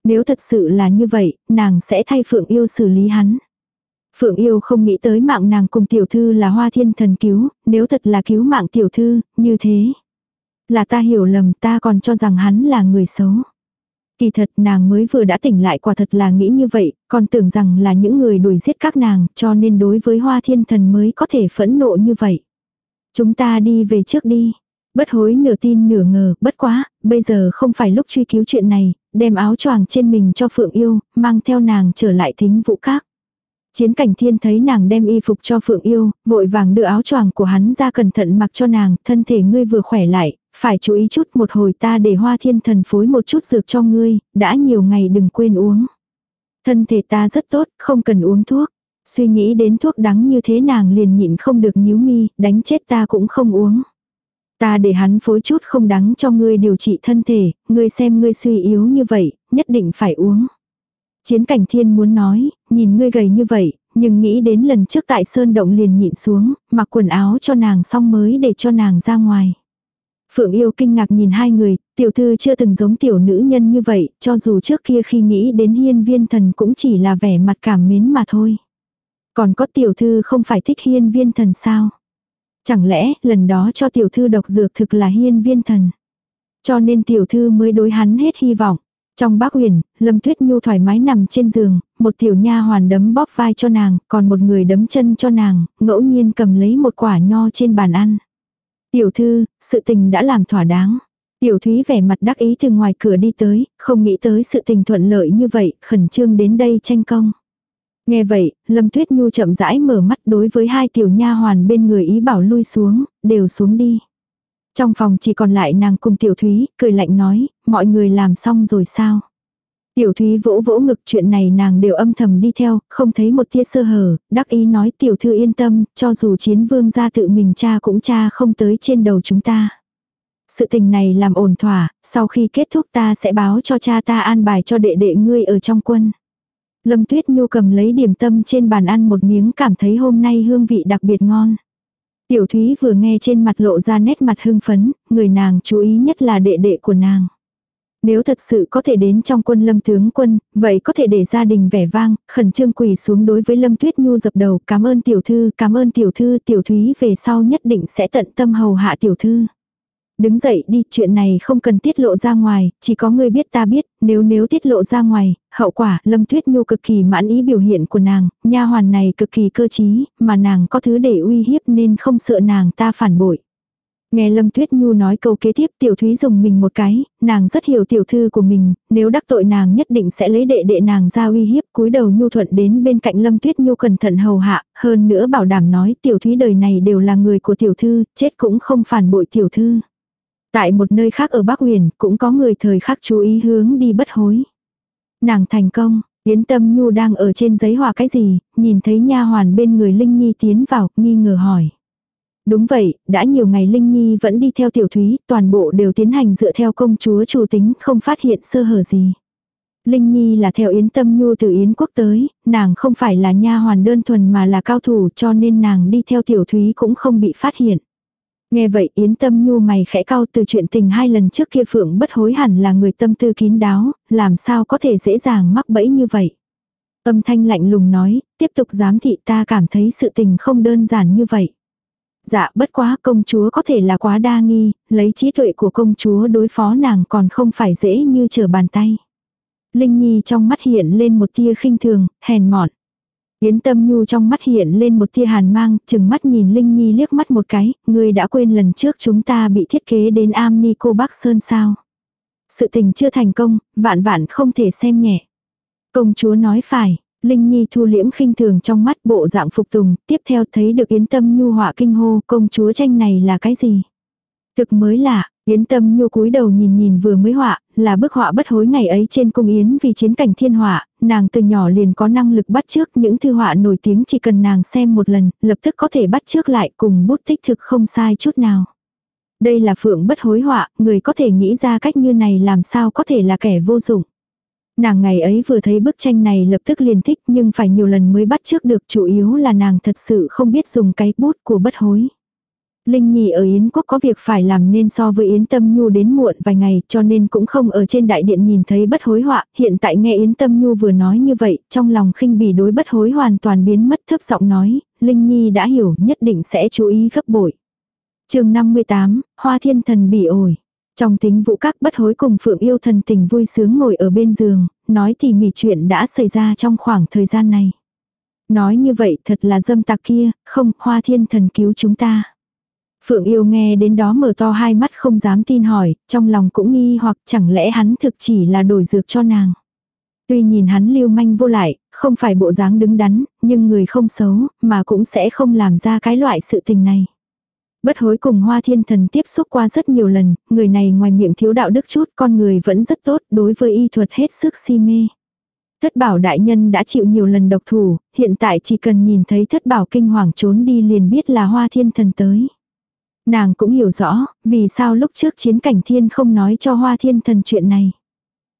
Nếu thật sự là như vậy, nàng sẽ thay Phượng yêu xử lý hắn. Phượng yêu không nghĩ tới mạng nàng cùng tiểu thư là hoa thiên thần cứu, nếu thật là cứu mạng tiểu thư, như thế. Là ta hiểu lầm ta còn cho rằng hắn là người xấu. Kỳ thật nàng mới vừa đã tỉnh lại quả thật là nghĩ như vậy, còn tưởng rằng là những người đuổi giết các nàng, cho nên đối với hoa thiên thần mới có thể phẫn nộ như vậy. Chúng ta đi về trước đi. Bất hối nửa tin nửa ngờ, bất quá, bây giờ không phải lúc truy cứu chuyện này, đem áo choàng trên mình cho Phượng Yêu, mang theo nàng trở lại thính vũ các. Chiến cảnh thiên thấy nàng đem y phục cho Phượng Yêu, vội vàng đưa áo choàng của hắn ra cẩn thận mặc cho nàng, thân thể ngươi vừa khỏe lại, phải chú ý chút một hồi ta để hoa thiên thần phối một chút dược cho ngươi, đã nhiều ngày đừng quên uống. Thân thể ta rất tốt, không cần uống thuốc. Suy nghĩ đến thuốc đắng như thế nàng liền nhịn không được nhíu mi, đánh chết ta cũng không uống. Ta để hắn phối chút không đắng cho ngươi điều trị thân thể, ngươi xem ngươi suy yếu như vậy, nhất định phải uống. Chiến cảnh thiên muốn nói, nhìn ngươi gầy như vậy, nhưng nghĩ đến lần trước tại sơn động liền nhịn xuống, mặc quần áo cho nàng xong mới để cho nàng ra ngoài. Phượng yêu kinh ngạc nhìn hai người, Tiểu thư chưa từng giống tiểu nữ nhân như vậy, cho dù trước kia khi nghĩ đến hiên viên thần cũng chỉ là vẻ mặt cảm mến mà thôi. Còn có tiểu thư không phải thích hiên viên thần sao? Chẳng lẽ lần đó cho tiểu thư độc dược thực là hiên viên thần? Cho nên tiểu thư mới đối hắn hết hy vọng. Trong bác huyền, Lâm Tuyết Nhu thoải mái nằm trên giường, một tiểu nha hoàn đấm bóp vai cho nàng, còn một người đấm chân cho nàng, ngẫu nhiên cầm lấy một quả nho trên bàn ăn. Tiểu thư, sự tình đã làm thỏa đáng. Tiểu Thúy vẻ mặt đắc ý từ ngoài cửa đi tới, không nghĩ tới sự tình thuận lợi như vậy, khẩn trương đến đây tranh công. Nghe vậy, Lâm Tuyết Nhu chậm rãi mở mắt đối với hai tiểu nha hoàn bên người ý bảo lui xuống, đều xuống đi. Trong phòng chỉ còn lại nàng cùng Tiểu Thúy, cười lạnh nói, mọi người làm xong rồi sao? Tiểu Thúy vỗ vỗ ngực chuyện này nàng đều âm thầm đi theo, không thấy một tia sơ hở, đắc ý nói Tiểu Thư yên tâm, cho dù chiến vương ra tự mình cha cũng cha không tới trên đầu chúng ta. Sự tình này làm ổn thỏa, sau khi kết thúc ta sẽ báo cho cha ta an bài cho đệ đệ ngươi ở trong quân. Lâm Tuyết Nhu cầm lấy điểm tâm trên bàn ăn một miếng cảm thấy hôm nay hương vị đặc biệt ngon. Tiểu Thúy vừa nghe trên mặt lộ ra nét mặt hưng phấn, người nàng chú ý nhất là đệ đệ của nàng. Nếu thật sự có thể đến trong quân lâm tướng quân, vậy có thể để gia đình vẻ vang, khẩn trương quỳ xuống đối với lâm tuyết nhu dập đầu, cảm ơn tiểu thư, cảm ơn tiểu thư, tiểu thúy về sau nhất định sẽ tận tâm hầu hạ tiểu thư. Đứng dậy đi, chuyện này không cần tiết lộ ra ngoài, chỉ có người biết ta biết, nếu nếu tiết lộ ra ngoài, hậu quả, Lâm Tuyết Nhu cực kỳ mãn ý biểu hiện của nàng, nha hoàn này cực kỳ cơ trí, mà nàng có thứ để uy hiếp nên không sợ nàng ta phản bội. Nghe Lâm Tuyết Nhu nói câu kế tiếp tiểu thúy dùng mình một cái, nàng rất hiểu tiểu thư của mình, nếu đắc tội nàng nhất định sẽ lấy đệ đệ nàng ra uy hiếp cúi đầu Nhu thuận đến bên cạnh Lâm Tuyết Nhu cẩn thận hầu hạ, hơn nữa bảo đảm nói tiểu thúy đời này đều là người của tiểu thư, chết cũng không phản bội tiểu thư. Tại một nơi khác ở Bắc Huyền cũng có người thời khắc chú ý hướng đi bất hối. Nàng thành công, Yến Tâm Nhu đang ở trên giấy hòa cái gì, nhìn thấy nha hoàn bên người Linh Nhi tiến vào, nghi ngờ hỏi. Đúng vậy, đã nhiều ngày Linh Nhi vẫn đi theo tiểu thúy, toàn bộ đều tiến hành dựa theo công chúa chủ tính, không phát hiện sơ hở gì. Linh Nhi là theo Yến Tâm Nhu từ Yến quốc tới, nàng không phải là nha hoàn đơn thuần mà là cao thủ cho nên nàng đi theo tiểu thúy cũng không bị phát hiện. Nghe vậy Yến Tâm Nhu mày khẽ cao từ chuyện tình hai lần trước kia Phượng bất hối hẳn là người tâm tư kín đáo, làm sao có thể dễ dàng mắc bẫy như vậy. Âm thanh lạnh lùng nói, tiếp tục giám thị ta cảm thấy sự tình không đơn giản như vậy. Dạ bất quá công chúa có thể là quá đa nghi, lấy trí tuệ của công chúa đối phó nàng còn không phải dễ như trở bàn tay. Linh Nhi trong mắt hiện lên một tia khinh thường, hèn mọn. Yến Tâm Nhu trong mắt hiện lên một tia hàn mang, chừng mắt nhìn Linh Nhi liếc mắt một cái, người đã quên lần trước chúng ta bị thiết kế đến am ni cô Bắc Sơn sao. Sự tình chưa thành công, vạn vạn không thể xem nhẹ. Công chúa nói phải, Linh Nhi thu liễm khinh thường trong mắt bộ dạng phục tùng, tiếp theo thấy được Yến Tâm Nhu họa kinh hô công chúa tranh này là cái gì. Thực mới lạ, Yến Tâm Nhu cúi đầu nhìn nhìn vừa mới họa, là bức họa bất hối ngày ấy trên cung Yến vì chiến cảnh thiên họa, nàng từ nhỏ liền có năng lực bắt trước những thư họa nổi tiếng chỉ cần nàng xem một lần, lập tức có thể bắt trước lại cùng bút tích thực không sai chút nào. Đây là phượng bất hối họa, người có thể nghĩ ra cách như này làm sao có thể là kẻ vô dụng. Nàng ngày ấy vừa thấy bức tranh này lập tức liền thích nhưng phải nhiều lần mới bắt trước được chủ yếu là nàng thật sự không biết dùng cái bút của bất hối. Linh Nhi ở Yến Quốc có việc phải làm nên so với Yến Tâm Nhu đến muộn vài ngày cho nên cũng không ở trên đại điện nhìn thấy bất hối họa. Hiện tại nghe Yến Tâm Nhu vừa nói như vậy, trong lòng khinh bỉ đối bất hối hoàn toàn biến mất thấp giọng nói, Linh Nhi đã hiểu nhất định sẽ chú ý gấp bội. chương 58, Hoa Thiên Thần bị ổi. Trong tính vụ các bất hối cùng Phượng yêu thần tình vui sướng ngồi ở bên giường, nói thì mỉ chuyện đã xảy ra trong khoảng thời gian này. Nói như vậy thật là dâm tạc kia, không, Hoa Thiên Thần cứu chúng ta. Phượng yêu nghe đến đó mở to hai mắt không dám tin hỏi, trong lòng cũng nghi hoặc chẳng lẽ hắn thực chỉ là đổi dược cho nàng. Tuy nhìn hắn lưu manh vô lại, không phải bộ dáng đứng đắn, nhưng người không xấu, mà cũng sẽ không làm ra cái loại sự tình này. Bất hối cùng hoa thiên thần tiếp xúc qua rất nhiều lần, người này ngoài miệng thiếu đạo đức chút, con người vẫn rất tốt, đối với y thuật hết sức si mê. Thất bảo đại nhân đã chịu nhiều lần độc thủ, hiện tại chỉ cần nhìn thấy thất bảo kinh hoàng trốn đi liền biết là hoa thiên thần tới. Nàng cũng hiểu rõ, vì sao lúc trước chiến cảnh thiên không nói cho hoa thiên thần chuyện này.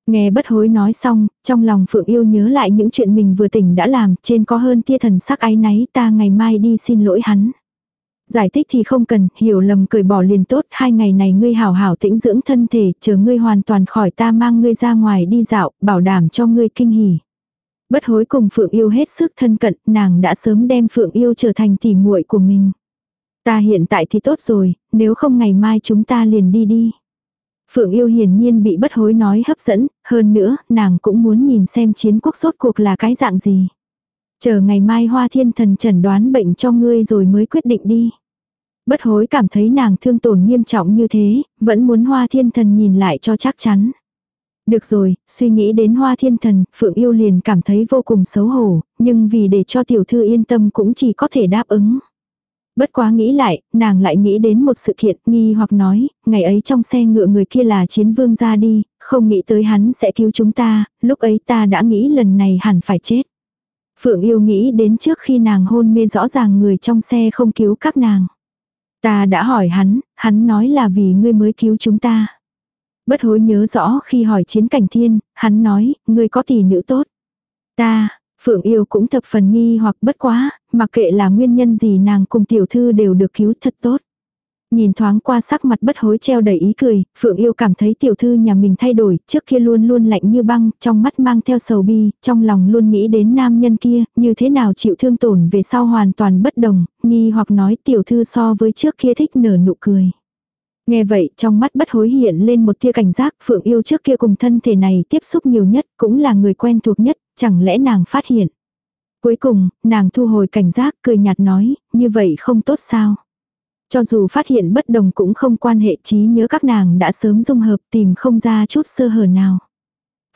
Nghe bất hối nói xong, trong lòng Phượng yêu nhớ lại những chuyện mình vừa tỉnh đã làm, trên có hơn tia thần sắc ái náy ta ngày mai đi xin lỗi hắn. Giải thích thì không cần, hiểu lầm cười bỏ liền tốt, hai ngày này ngươi hảo hảo tĩnh dưỡng thân thể, chờ ngươi hoàn toàn khỏi ta mang ngươi ra ngoài đi dạo, bảo đảm cho ngươi kinh hỉ. Bất hối cùng Phượng Yêu hết sức thân cận, nàng đã sớm đem Phượng Yêu trở thành tỉ muội của mình. Ta hiện tại thì tốt rồi, nếu không ngày mai chúng ta liền đi đi. Phượng Yêu hiển nhiên bị bất hối nói hấp dẫn, hơn nữa, nàng cũng muốn nhìn xem chiến quốc sốt cuộc là cái dạng gì. Chờ ngày mai hoa thiên thần chẩn đoán bệnh cho ngươi rồi mới quyết định đi. Bất hối cảm thấy nàng thương tổn nghiêm trọng như thế, vẫn muốn hoa thiên thần nhìn lại cho chắc chắn. Được rồi, suy nghĩ đến hoa thiên thần, Phượng Yêu liền cảm thấy vô cùng xấu hổ, nhưng vì để cho tiểu thư yên tâm cũng chỉ có thể đáp ứng. Bất quá nghĩ lại, nàng lại nghĩ đến một sự kiện nghi hoặc nói, ngày ấy trong xe ngựa người kia là chiến vương ra đi, không nghĩ tới hắn sẽ cứu chúng ta, lúc ấy ta đã nghĩ lần này hẳn phải chết. Phượng yêu nghĩ đến trước khi nàng hôn mê rõ ràng người trong xe không cứu các nàng. Ta đã hỏi hắn, hắn nói là vì ngươi mới cứu chúng ta. Bất hối nhớ rõ khi hỏi chiến cảnh thiên, hắn nói, ngươi có tỷ nữ tốt. Ta, Phượng yêu cũng thập phần nghi hoặc bất quá, mặc kệ là nguyên nhân gì nàng cùng tiểu thư đều được cứu thật tốt. Nhìn thoáng qua sắc mặt bất hối treo đầy ý cười, Phượng yêu cảm thấy tiểu thư nhà mình thay đổi, trước kia luôn luôn lạnh như băng, trong mắt mang theo sầu bi, trong lòng luôn nghĩ đến nam nhân kia, như thế nào chịu thương tổn về sau hoàn toàn bất đồng, nghi hoặc nói tiểu thư so với trước kia thích nở nụ cười. Nghe vậy trong mắt bất hối hiện lên một tia cảnh giác Phượng yêu trước kia cùng thân thể này tiếp xúc nhiều nhất cũng là người quen thuộc nhất, chẳng lẽ nàng phát hiện. Cuối cùng, nàng thu hồi cảnh giác cười nhạt nói, như vậy không tốt sao. Cho dù phát hiện bất đồng cũng không quan hệ trí nhớ các nàng đã sớm dung hợp tìm không ra chút sơ hở nào.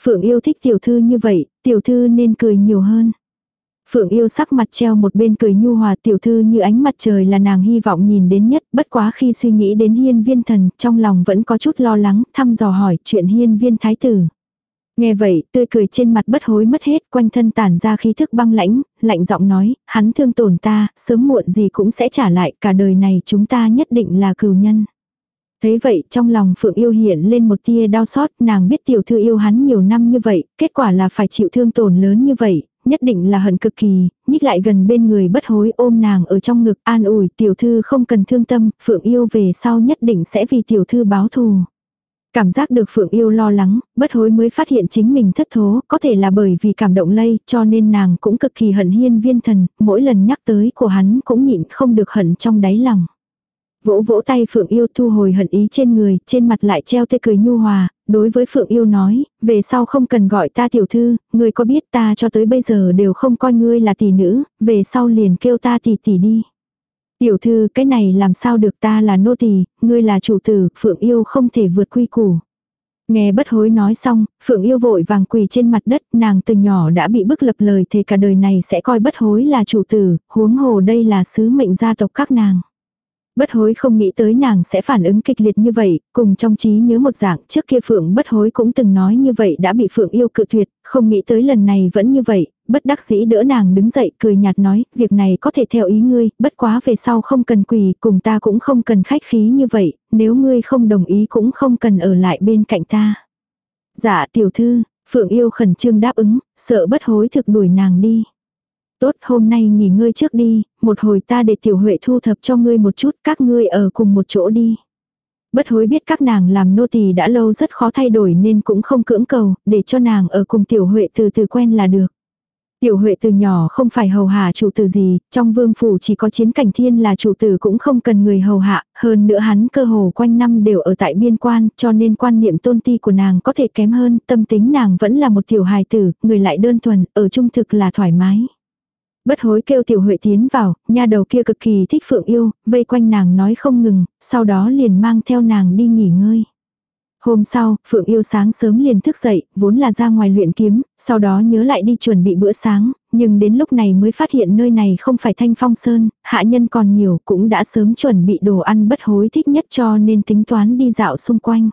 Phượng yêu thích tiểu thư như vậy, tiểu thư nên cười nhiều hơn. Phượng yêu sắc mặt treo một bên cười nhu hòa tiểu thư như ánh mặt trời là nàng hy vọng nhìn đến nhất, bất quá khi suy nghĩ đến hiên viên thần, trong lòng vẫn có chút lo lắng, thăm dò hỏi chuyện hiên viên thái tử. Nghe vậy, tươi cười trên mặt bất hối mất hết, quanh thân tản ra khí thức băng lãnh, lạnh giọng nói, hắn thương tổn ta, sớm muộn gì cũng sẽ trả lại, cả đời này chúng ta nhất định là cừu nhân. Thế vậy trong lòng Phượng yêu hiện lên một tia đau xót, nàng biết tiểu thư yêu hắn nhiều năm như vậy, kết quả là phải chịu thương tổn lớn như vậy, nhất định là hận cực kỳ, nhích lại gần bên người bất hối ôm nàng ở trong ngực an ủi tiểu thư không cần thương tâm, Phượng yêu về sau nhất định sẽ vì tiểu thư báo thù. Cảm giác được Phượng yêu lo lắng, bất hối mới phát hiện chính mình thất thố, có thể là bởi vì cảm động lây, cho nên nàng cũng cực kỳ hận hiên viên thần, mỗi lần nhắc tới của hắn cũng nhịn không được hận trong đáy lòng. Vỗ vỗ tay Phượng yêu thu hồi hận ý trên người, trên mặt lại treo tê cười nhu hòa, đối với Phượng yêu nói, về sau không cần gọi ta tiểu thư, người có biết ta cho tới bây giờ đều không coi ngươi là tỷ nữ, về sau liền kêu ta tỷ tỷ đi. Tiểu thư, cái này làm sao được ta là nô tỳ, ngươi là chủ tử, Phượng yêu không thể vượt quy củ. Nghe bất hối nói xong, Phượng yêu vội vàng quỳ trên mặt đất, nàng từ nhỏ đã bị bức lập lời thề cả đời này sẽ coi bất hối là chủ tử, huống hồ đây là sứ mệnh gia tộc các nàng. Bất hối không nghĩ tới nàng sẽ phản ứng kịch liệt như vậy, cùng trong trí nhớ một dạng trước kia Phượng bất hối cũng từng nói như vậy đã bị Phượng yêu cự tuyệt, không nghĩ tới lần này vẫn như vậy, bất đắc dĩ đỡ nàng đứng dậy cười nhạt nói, việc này có thể theo ý ngươi, bất quá về sau không cần quỳ, cùng ta cũng không cần khách khí như vậy, nếu ngươi không đồng ý cũng không cần ở lại bên cạnh ta. Dạ tiểu thư, Phượng yêu khẩn trương đáp ứng, sợ bất hối thực đuổi nàng đi. Tốt hôm nay nghỉ ngơi trước đi, một hồi ta để tiểu huệ thu thập cho ngươi một chút các ngươi ở cùng một chỗ đi. Bất hối biết các nàng làm nô tỳ đã lâu rất khó thay đổi nên cũng không cưỡng cầu, để cho nàng ở cùng tiểu huệ từ từ quen là được. Tiểu Huệ từ nhỏ không phải hầu hạ chủ tử gì, trong vương phủ chỉ có chiến cảnh thiên là chủ tử cũng không cần người hầu hạ, hơn nữa hắn cơ hồ quanh năm đều ở tại biên quan, cho nên quan niệm tôn ti của nàng có thể kém hơn, tâm tính nàng vẫn là một tiểu hài tử, người lại đơn thuần, ở trung thực là thoải mái. Bất hối kêu tiểu huệ tiến vào, nha đầu kia cực kỳ thích phượng yêu, vây quanh nàng nói không ngừng, sau đó liền mang theo nàng đi nghỉ ngơi. Hôm sau, Phượng yêu sáng sớm liền thức dậy, vốn là ra ngoài luyện kiếm, sau đó nhớ lại đi chuẩn bị bữa sáng, nhưng đến lúc này mới phát hiện nơi này không phải thanh phong sơn, hạ nhân còn nhiều cũng đã sớm chuẩn bị đồ ăn bất hối thích nhất cho nên tính toán đi dạo xung quanh.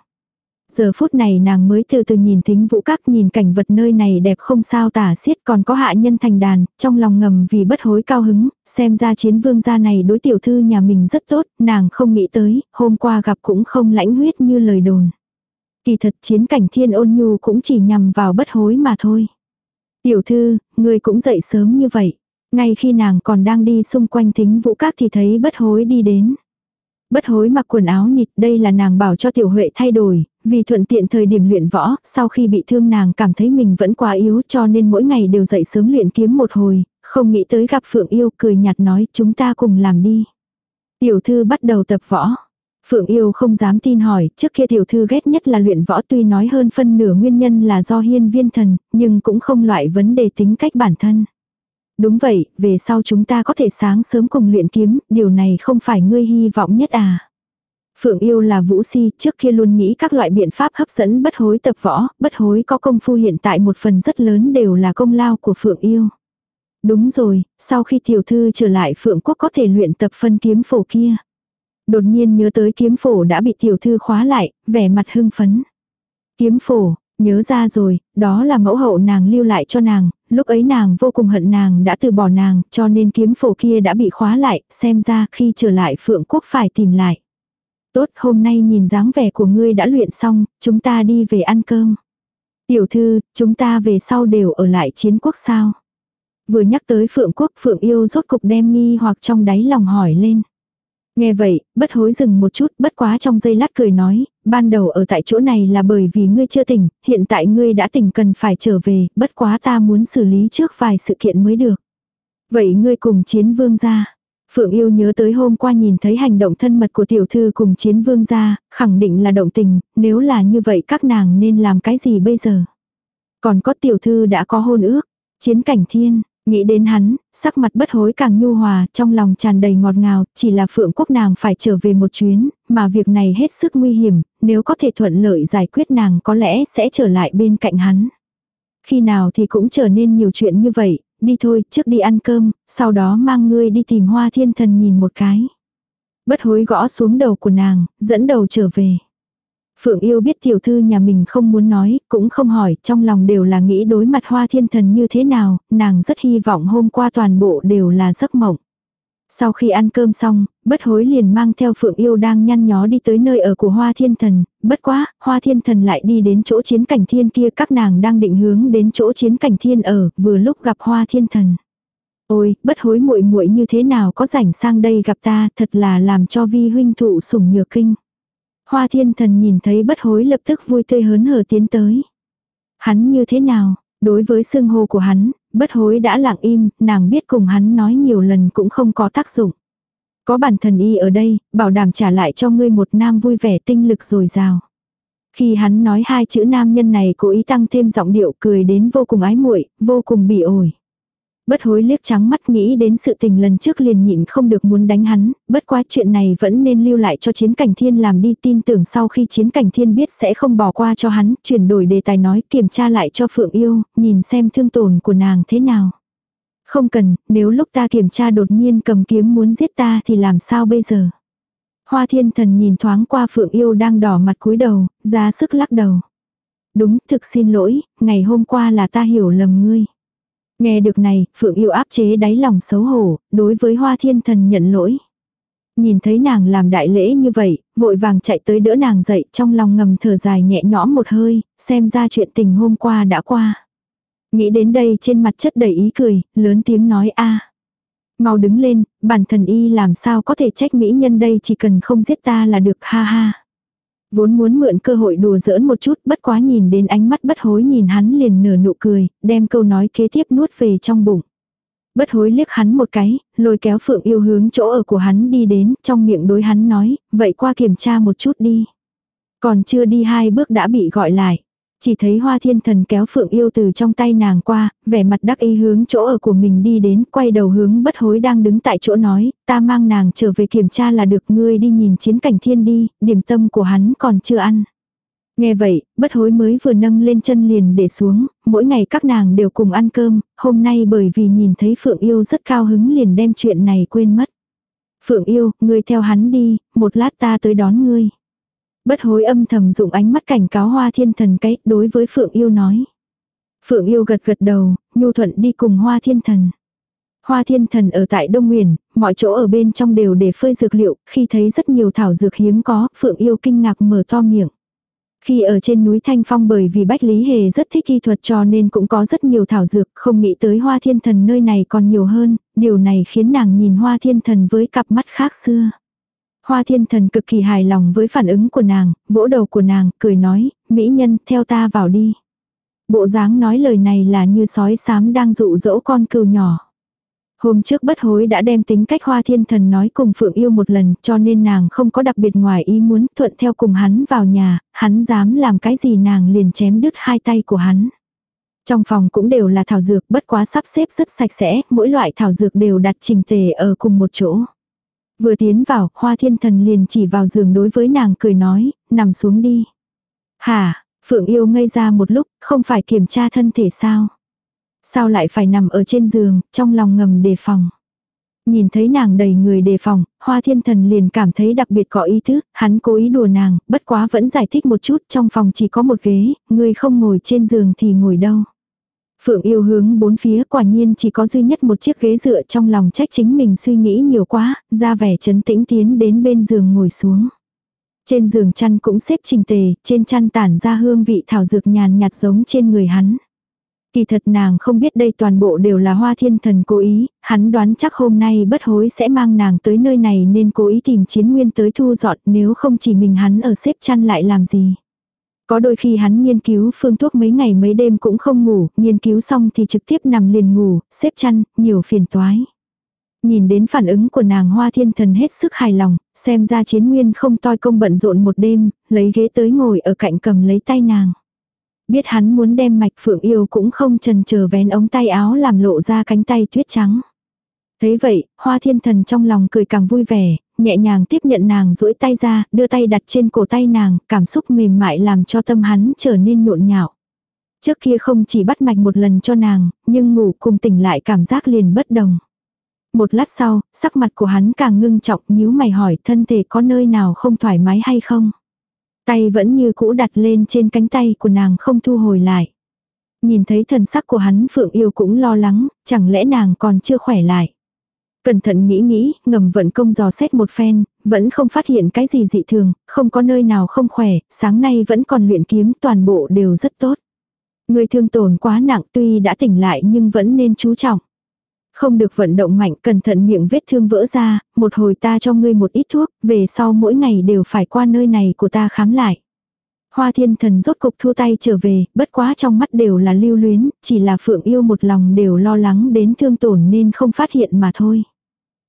Giờ phút này nàng mới từ từ nhìn thính vũ các nhìn cảnh vật nơi này đẹp không sao tả xiết còn có hạ nhân thành đàn, trong lòng ngầm vì bất hối cao hứng, xem ra chiến vương gia này đối tiểu thư nhà mình rất tốt, nàng không nghĩ tới, hôm qua gặp cũng không lãnh huyết như lời đồn. Kỳ thật chiến cảnh thiên ôn nhu cũng chỉ nhằm vào bất hối mà thôi. Tiểu thư, người cũng dậy sớm như vậy. Ngay khi nàng còn đang đi xung quanh thính vũ các thì thấy bất hối đi đến. Bất hối mặc quần áo nịt đây là nàng bảo cho tiểu huệ thay đổi, vì thuận tiện thời điểm luyện võ, sau khi bị thương nàng cảm thấy mình vẫn quá yếu cho nên mỗi ngày đều dậy sớm luyện kiếm một hồi, không nghĩ tới gặp Phượng Yêu cười nhạt nói chúng ta cùng làm đi. Tiểu thư bắt đầu tập võ. Phượng Yêu không dám tin hỏi, trước kia tiểu thư ghét nhất là luyện võ tuy nói hơn phân nửa nguyên nhân là do hiên viên thần, nhưng cũng không loại vấn đề tính cách bản thân. Đúng vậy, về sau chúng ta có thể sáng sớm cùng luyện kiếm, điều này không phải ngươi hy vọng nhất à. Phượng yêu là vũ si, trước kia luôn nghĩ các loại biện pháp hấp dẫn bất hối tập võ, bất hối có công phu hiện tại một phần rất lớn đều là công lao của Phượng yêu. Đúng rồi, sau khi tiểu thư trở lại Phượng quốc có thể luyện tập phân kiếm phổ kia. Đột nhiên nhớ tới kiếm phổ đã bị tiểu thư khóa lại, vẻ mặt hưng phấn. Kiếm phổ, nhớ ra rồi, đó là mẫu hậu nàng lưu lại cho nàng, lúc ấy nàng vô cùng hận nàng đã từ bỏ nàng, cho nên kiếm phổ kia đã bị khóa lại, xem ra khi trở lại Phượng Quốc phải tìm lại. Tốt, hôm nay nhìn dáng vẻ của ngươi đã luyện xong, chúng ta đi về ăn cơm. Tiểu thư, chúng ta về sau đều ở lại chiến quốc sao? Vừa nhắc tới Phượng Quốc, Phượng yêu rốt cục đem nghi hoặc trong đáy lòng hỏi lên. Nghe vậy, bất hối dừng một chút, bất quá trong giây lát cười nói, ban đầu ở tại chỗ này là bởi vì ngươi chưa tỉnh, hiện tại ngươi đã tỉnh cần phải trở về, bất quá ta muốn xử lý trước vài sự kiện mới được. Vậy ngươi cùng chiến vương ra. Phượng yêu nhớ tới hôm qua nhìn thấy hành động thân mật của tiểu thư cùng chiến vương gia khẳng định là động tình, nếu là như vậy các nàng nên làm cái gì bây giờ. Còn có tiểu thư đã có hôn ước, chiến cảnh thiên, Nghĩ đến hắn, sắc mặt bất hối càng nhu hòa, trong lòng tràn đầy ngọt ngào, chỉ là phượng quốc nàng phải trở về một chuyến, mà việc này hết sức nguy hiểm, nếu có thể thuận lợi giải quyết nàng có lẽ sẽ trở lại bên cạnh hắn. Khi nào thì cũng trở nên nhiều chuyện như vậy, đi thôi, trước đi ăn cơm, sau đó mang ngươi đi tìm hoa thiên thần nhìn một cái. Bất hối gõ xuống đầu của nàng, dẫn đầu trở về. Phượng yêu biết tiểu thư nhà mình không muốn nói, cũng không hỏi, trong lòng đều là nghĩ đối mặt hoa thiên thần như thế nào, nàng rất hy vọng hôm qua toàn bộ đều là giấc mộng. Sau khi ăn cơm xong, bất hối liền mang theo Phượng yêu đang nhăn nhó đi tới nơi ở của Hoa Thiên Thần, bất quá, Hoa Thiên Thần lại đi đến chỗ chiến cảnh thiên kia các nàng đang định hướng đến chỗ chiến cảnh thiên ở, vừa lúc gặp Hoa Thiên Thần. Ôi, bất hối muội muội như thế nào có rảnh sang đây gặp ta, thật là làm cho vi huynh thụ sủng nhược kinh. Hoa thiên thần nhìn thấy bất hối lập tức vui tươi hớn hở tiến tới. Hắn như thế nào, đối với xưng hô của hắn, bất hối đã lặng im, nàng biết cùng hắn nói nhiều lần cũng không có tác dụng. Có bản thần y ở đây, bảo đảm trả lại cho ngươi một nam vui vẻ tinh lực dồi dào. Khi hắn nói hai chữ nam nhân này cố ý tăng thêm giọng điệu cười đến vô cùng ái muội, vô cùng bỉ ổi. Bất hối liếc trắng mắt nghĩ đến sự tình lần trước liền nhịn không được muốn đánh hắn, bất quá chuyện này vẫn nên lưu lại cho chiến cảnh thiên làm đi tin tưởng sau khi chiến cảnh thiên biết sẽ không bỏ qua cho hắn, chuyển đổi đề tài nói kiểm tra lại cho Phượng yêu, nhìn xem thương tổn của nàng thế nào. Không cần, nếu lúc ta kiểm tra đột nhiên cầm kiếm muốn giết ta thì làm sao bây giờ. Hoa thiên thần nhìn thoáng qua Phượng yêu đang đỏ mặt cúi đầu, ra sức lắc đầu. Đúng, thực xin lỗi, ngày hôm qua là ta hiểu lầm ngươi. Nghe được này, Phượng yêu áp chế đáy lòng xấu hổ, đối với hoa thiên thần nhận lỗi. Nhìn thấy nàng làm đại lễ như vậy, vội vàng chạy tới đỡ nàng dậy trong lòng ngầm thở dài nhẹ nhõm một hơi, xem ra chuyện tình hôm qua đã qua. Nghĩ đến đây trên mặt chất đầy ý cười, lớn tiếng nói a Mau đứng lên, bản thần y làm sao có thể trách mỹ nhân đây chỉ cần không giết ta là được ha ha. Vốn muốn mượn cơ hội đùa giỡn một chút bất quá nhìn đến ánh mắt bất hối nhìn hắn liền nở nụ cười, đem câu nói kế tiếp nuốt về trong bụng. Bất hối liếc hắn một cái, lôi kéo phượng yêu hướng chỗ ở của hắn đi đến, trong miệng đối hắn nói, vậy qua kiểm tra một chút đi. Còn chưa đi hai bước đã bị gọi lại. Chỉ thấy hoa thiên thần kéo phượng yêu từ trong tay nàng qua, vẻ mặt đắc ý hướng chỗ ở của mình đi đến, quay đầu hướng bất hối đang đứng tại chỗ nói, ta mang nàng trở về kiểm tra là được ngươi đi nhìn chiến cảnh thiên đi, điểm tâm của hắn còn chưa ăn. Nghe vậy, bất hối mới vừa nâng lên chân liền để xuống, mỗi ngày các nàng đều cùng ăn cơm, hôm nay bởi vì nhìn thấy Phượng Yêu rất cao hứng liền đem chuyện này quên mất. Phượng Yêu, ngươi theo hắn đi, một lát ta tới đón ngươi. Bất hối âm thầm dụng ánh mắt cảnh cáo hoa thiên thần cái đối với Phượng Yêu nói. Phượng Yêu gật gật đầu, nhu thuận đi cùng hoa thiên thần. Hoa thiên thần ở tại Đông Nguyền, mọi chỗ ở bên trong đều để phơi dược liệu, khi thấy rất nhiều thảo dược hiếm có, Phượng Yêu kinh ngạc mở to miệng. Khi ở trên núi Thanh Phong bởi vì Bách Lý Hề rất thích y thuật cho nên cũng có rất nhiều thảo dược, không nghĩ tới hoa thiên thần nơi này còn nhiều hơn, điều này khiến nàng nhìn hoa thiên thần với cặp mắt khác xưa. Hoa thiên thần cực kỳ hài lòng với phản ứng của nàng, vỗ đầu của nàng, cười nói, mỹ nhân theo ta vào đi. Bộ dáng nói lời này là như sói xám đang dụ dỗ con cừu nhỏ. Hôm trước bất hối đã đem tính cách hoa thiên thần nói cùng Phượng yêu một lần cho nên nàng không có đặc biệt ngoài ý muốn thuận theo cùng hắn vào nhà, hắn dám làm cái gì nàng liền chém đứt hai tay của hắn. Trong phòng cũng đều là thảo dược bất quá sắp xếp rất sạch sẽ, mỗi loại thảo dược đều đặt trình tề ở cùng một chỗ. Vừa tiến vào, hoa thiên thần liền chỉ vào giường đối với nàng cười nói, nằm xuống đi. Hả, Phượng yêu ngây ra một lúc, không phải kiểm tra thân thể sao? Sao lại phải nằm ở trên giường, trong lòng ngầm đề phòng. Nhìn thấy nàng đầy người đề phòng, hoa thiên thần liền cảm thấy đặc biệt có ý tứ, hắn cố ý đùa nàng, bất quá vẫn giải thích một chút, trong phòng chỉ có một ghế, người không ngồi trên giường thì ngồi đâu. Phượng yêu hướng bốn phía quả nhiên chỉ có duy nhất một chiếc ghế dựa trong lòng trách chính mình suy nghĩ nhiều quá, ra vẻ chấn tĩnh tiến đến bên giường ngồi xuống. Trên giường chăn cũng xếp trình tề, trên chăn tản ra hương vị thảo dược nhàn nhạt giống trên người hắn. Kỳ thật nàng không biết đây toàn bộ đều là hoa thiên thần cố ý, hắn đoán chắc hôm nay bất hối sẽ mang nàng tới nơi này nên cố ý tìm chiến nguyên tới thu dọn nếu không chỉ mình hắn ở xếp chăn lại làm gì. Có đôi khi hắn nghiên cứu phương thuốc mấy ngày mấy đêm cũng không ngủ, nghiên cứu xong thì trực tiếp nằm liền ngủ, xếp chăn, nhiều phiền toái. Nhìn đến phản ứng của nàng hoa thiên thần hết sức hài lòng, xem ra chiến nguyên không toi công bận rộn một đêm, lấy ghế tới ngồi ở cạnh cầm lấy tay nàng. Biết hắn muốn đem mạch phượng yêu cũng không trần chờ vén ống tay áo làm lộ ra cánh tay tuyết trắng. Thế vậy, hoa thiên thần trong lòng cười càng vui vẻ, nhẹ nhàng tiếp nhận nàng duỗi tay ra, đưa tay đặt trên cổ tay nàng, cảm xúc mềm mại làm cho tâm hắn trở nên nhộn nhạo. Trước kia không chỉ bắt mạch một lần cho nàng, nhưng ngủ cùng tỉnh lại cảm giác liền bất đồng. Một lát sau, sắc mặt của hắn càng ngưng trọng nhíu mày hỏi thân thể có nơi nào không thoải mái hay không. Tay vẫn như cũ đặt lên trên cánh tay của nàng không thu hồi lại. Nhìn thấy thần sắc của hắn Phượng Yêu cũng lo lắng, chẳng lẽ nàng còn chưa khỏe lại. Cẩn thận nghĩ nghĩ, ngầm vận công dò xét một phen, vẫn không phát hiện cái gì dị thường, không có nơi nào không khỏe, sáng nay vẫn còn luyện kiếm toàn bộ đều rất tốt. Người thương tổn quá nặng tuy đã tỉnh lại nhưng vẫn nên chú trọng. Không được vận động mạnh, cẩn thận miệng vết thương vỡ ra, một hồi ta cho ngươi một ít thuốc, về sau mỗi ngày đều phải qua nơi này của ta khám lại. Hoa thiên thần rốt cục thua tay trở về, bất quá trong mắt đều là lưu luyến, chỉ là phượng yêu một lòng đều lo lắng đến thương tổn nên không phát hiện mà thôi.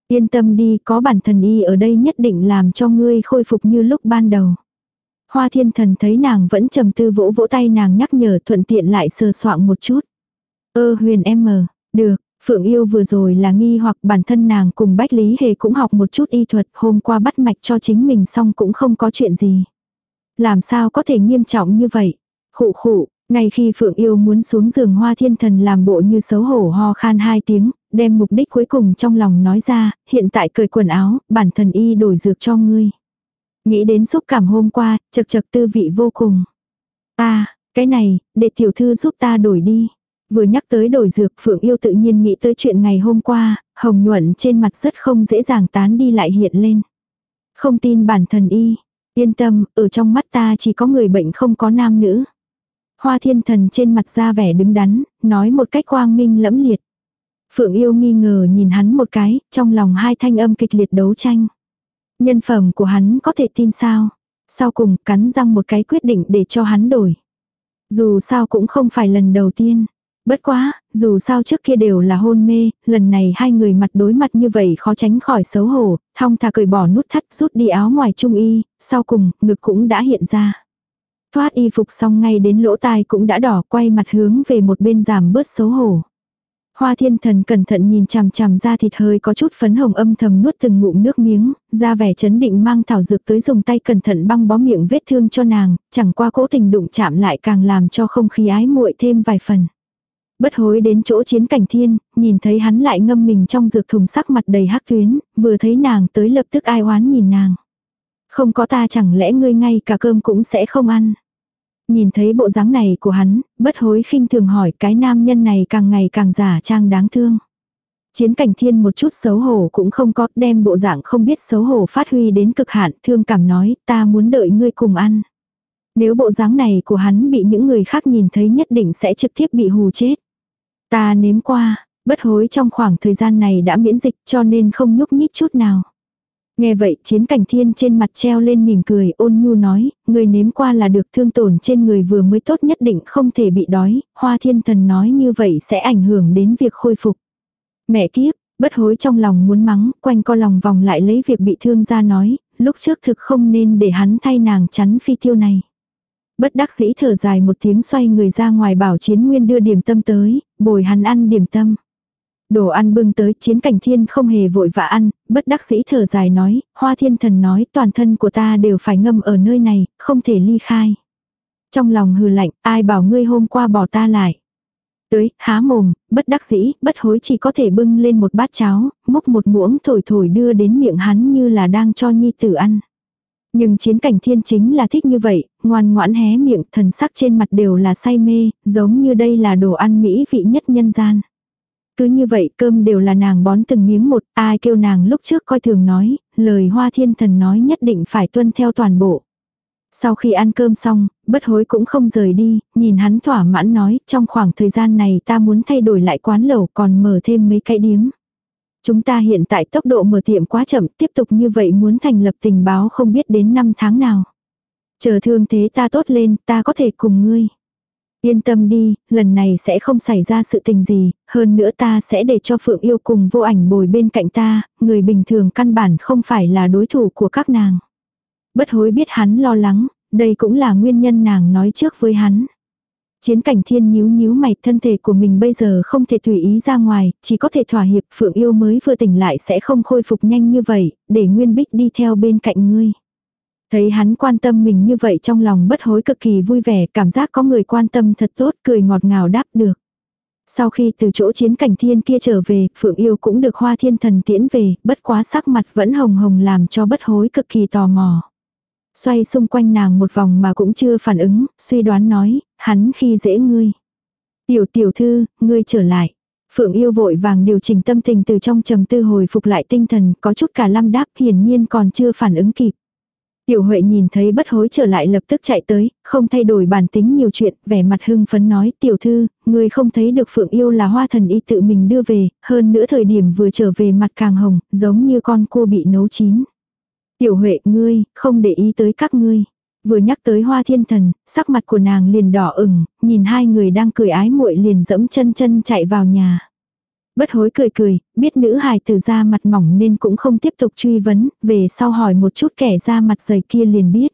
Yên tâm đi, có bản thần y ở đây nhất định làm cho ngươi khôi phục như lúc ban đầu. Hoa thiên thần thấy nàng vẫn trầm tư vỗ vỗ tay nàng nhắc nhở thuận tiện lại sờ soạn một chút. Ơ huyền em mờ, được, Phượng yêu vừa rồi là nghi hoặc bản thân nàng cùng Bách Lý Hề cũng học một chút y thuật hôm qua bắt mạch cho chính mình xong cũng không có chuyện gì. Làm sao có thể nghiêm trọng như vậy? Khụ khụ, ngay khi Phượng yêu muốn xuống giường hoa thiên thần làm bộ như xấu hổ ho khan hai tiếng, đem mục đích cuối cùng trong lòng nói ra, hiện tại cởi quần áo, bản thần y đổi dược cho ngươi. Nghĩ đến xúc cảm hôm qua, chật chật tư vị vô cùng. Ta, cái này, để tiểu thư giúp ta đổi đi. Vừa nhắc tới đổi dược Phượng Yêu tự nhiên nghĩ tới chuyện ngày hôm qua, hồng nhuận trên mặt rất không dễ dàng tán đi lại hiện lên. Không tin bản thần y, yên tâm, ở trong mắt ta chỉ có người bệnh không có nam nữ. Hoa thiên thần trên mặt ra vẻ đứng đắn, nói một cách quang minh lẫm liệt. Phượng yêu nghi ngờ nhìn hắn một cái, trong lòng hai thanh âm kịch liệt đấu tranh. Nhân phẩm của hắn có thể tin sao? Sau cùng cắn răng một cái quyết định để cho hắn đổi. Dù sao cũng không phải lần đầu tiên. Bất quá, dù sao trước kia đều là hôn mê, lần này hai người mặt đối mặt như vậy khó tránh khỏi xấu hổ, thong thả cởi bỏ nút thắt rút đi áo ngoài trung y, sau cùng, ngực cũng đã hiện ra. Thoát y phục xong ngay đến lỗ tai cũng đã đỏ quay mặt hướng về một bên giảm bớt xấu hổ. Hoa thiên thần cẩn thận nhìn chằm chằm ra thịt hơi có chút phấn hồng âm thầm nuốt từng ngụm nước miếng, ra vẻ chấn định mang thảo dược tới dùng tay cẩn thận băng bó miệng vết thương cho nàng, chẳng qua cố tình đụng chạm lại càng làm cho không khí ái muội thêm vài phần. Bất hối đến chỗ chiến cảnh thiên, nhìn thấy hắn lại ngâm mình trong dược thùng sắc mặt đầy hắc tuyến, vừa thấy nàng tới lập tức ai oán nhìn nàng. Không có ta chẳng lẽ ngươi ngay cả cơm cũng sẽ không ăn. Nhìn thấy bộ dáng này của hắn, bất hối khinh thường hỏi cái nam nhân này càng ngày càng giả trang đáng thương. Chiến cảnh thiên một chút xấu hổ cũng không có, đem bộ dạng không biết xấu hổ phát huy đến cực hạn, thương cảm nói, ta muốn đợi ngươi cùng ăn. Nếu bộ dáng này của hắn bị những người khác nhìn thấy nhất định sẽ trực tiếp bị hù chết. Ta nếm qua, bất hối trong khoảng thời gian này đã miễn dịch cho nên không nhúc nhích chút nào. Nghe vậy chiến cảnh thiên trên mặt treo lên mỉm cười ôn nhu nói, người nếm qua là được thương tổn trên người vừa mới tốt nhất định không thể bị đói, hoa thiên thần nói như vậy sẽ ảnh hưởng đến việc khôi phục. Mẹ kiếp, bất hối trong lòng muốn mắng, quanh co lòng vòng lại lấy việc bị thương ra nói, lúc trước thực không nên để hắn thay nàng chắn phi tiêu này. Bất đắc dĩ thở dài một tiếng xoay người ra ngoài bảo chiến nguyên đưa điểm tâm tới, bồi hắn ăn điểm tâm. Đồ ăn bưng tới chiến cảnh thiên không hề vội vã ăn, bất đắc dĩ thở dài nói, hoa thiên thần nói toàn thân của ta đều phải ngâm ở nơi này, không thể ly khai. Trong lòng hừ lạnh, ai bảo ngươi hôm qua bỏ ta lại. Tới, há mồm, bất đắc dĩ, bất hối chỉ có thể bưng lên một bát cháo, múc một muỗng thổi thổi đưa đến miệng hắn như là đang cho nhi tử ăn. Nhưng chiến cảnh thiên chính là thích như vậy, ngoan ngoãn hé miệng, thần sắc trên mặt đều là say mê, giống như đây là đồ ăn mỹ vị nhất nhân gian. Cứ như vậy cơm đều là nàng bón từng miếng một, ai kêu nàng lúc trước coi thường nói, lời hoa thiên thần nói nhất định phải tuân theo toàn bộ. Sau khi ăn cơm xong, bất hối cũng không rời đi, nhìn hắn thỏa mãn nói, trong khoảng thời gian này ta muốn thay đổi lại quán lẩu còn mở thêm mấy cái điếm. Chúng ta hiện tại tốc độ mở tiệm quá chậm, tiếp tục như vậy muốn thành lập tình báo không biết đến năm tháng nào. Chờ thương thế ta tốt lên, ta có thể cùng ngươi. Yên tâm đi, lần này sẽ không xảy ra sự tình gì, hơn nữa ta sẽ để cho Phượng yêu cùng vô ảnh bồi bên cạnh ta, người bình thường căn bản không phải là đối thủ của các nàng. Bất hối biết hắn lo lắng, đây cũng là nguyên nhân nàng nói trước với hắn. Chiến cảnh thiên nhíu nhíu mày thân thể của mình bây giờ không thể tùy ý ra ngoài, chỉ có thể thỏa hiệp Phượng yêu mới vừa tỉnh lại sẽ không khôi phục nhanh như vậy, để Nguyên Bích đi theo bên cạnh ngươi. Thấy hắn quan tâm mình như vậy trong lòng bất hối cực kỳ vui vẻ, cảm giác có người quan tâm thật tốt, cười ngọt ngào đáp được. Sau khi từ chỗ chiến cảnh thiên kia trở về, Phượng Yêu cũng được hoa thiên thần tiễn về, bất quá sắc mặt vẫn hồng hồng làm cho bất hối cực kỳ tò mò. Xoay xung quanh nàng một vòng mà cũng chưa phản ứng, suy đoán nói, hắn khi dễ ngươi. Tiểu tiểu thư, ngươi trở lại. Phượng yêu vội vàng điều chỉnh tâm tình từ trong trầm tư hồi phục lại tinh thần, có chút cả lâm đáp hiển nhiên còn chưa phản ứng kịp. Tiểu Huệ nhìn thấy bất hối trở lại lập tức chạy tới, không thay đổi bản tính nhiều chuyện, vẻ mặt hưng phấn nói, tiểu thư, người không thấy được Phượng yêu là hoa thần y tự mình đưa về, hơn nữa thời điểm vừa trở về mặt càng hồng, giống như con cua bị nấu chín. Tiểu Huệ, ngươi, không để ý tới các ngươi. Vừa nhắc tới hoa thiên thần, sắc mặt của nàng liền đỏ ửng, nhìn hai người đang cười ái muội liền dẫm chân chân chạy vào nhà. Bất hối cười cười, biết nữ hài từ ra mặt mỏng nên cũng không tiếp tục truy vấn, về sau hỏi một chút kẻ ra mặt dày kia liền biết.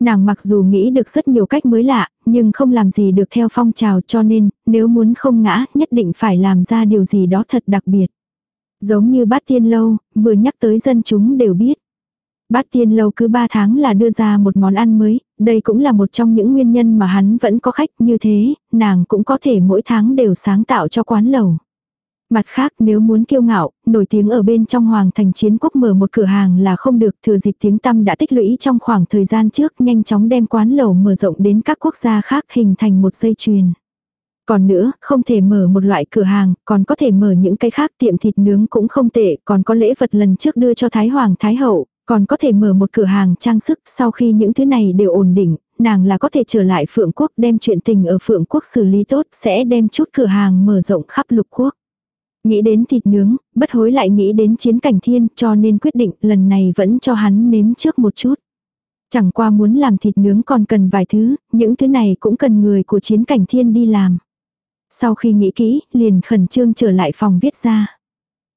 Nàng mặc dù nghĩ được rất nhiều cách mới lạ, nhưng không làm gì được theo phong trào cho nên, nếu muốn không ngã, nhất định phải làm ra điều gì đó thật đặc biệt. Giống như bát tiên lâu, vừa nhắc tới dân chúng đều biết. Bát tiên lâu cứ 3 tháng là đưa ra một món ăn mới, đây cũng là một trong những nguyên nhân mà hắn vẫn có khách như thế, nàng cũng có thể mỗi tháng đều sáng tạo cho quán lầu. Mặt khác nếu muốn kiêu ngạo, nổi tiếng ở bên trong hoàng thành chiến quốc mở một cửa hàng là không được thừa dịp tiếng tăm đã tích lũy trong khoảng thời gian trước nhanh chóng đem quán lẩu mở rộng đến các quốc gia khác hình thành một dây chuyền. Còn nữa, không thể mở một loại cửa hàng, còn có thể mở những cái khác tiệm thịt nướng cũng không tệ, còn có lễ vật lần trước đưa cho Thái Hoàng Thái Hậu, còn có thể mở một cửa hàng trang sức sau khi những thứ này đều ổn định, nàng là có thể trở lại Phượng Quốc đem chuyện tình ở Phượng Quốc xử lý tốt sẽ đem chút cửa hàng mở rộng khắp lục quốc. Nghĩ đến thịt nướng, bất hối lại nghĩ đến chiến cảnh thiên cho nên quyết định lần này vẫn cho hắn nếm trước một chút. Chẳng qua muốn làm thịt nướng còn cần vài thứ, những thứ này cũng cần người của chiến cảnh thiên đi làm. Sau khi nghĩ kỹ, liền khẩn trương trở lại phòng viết ra.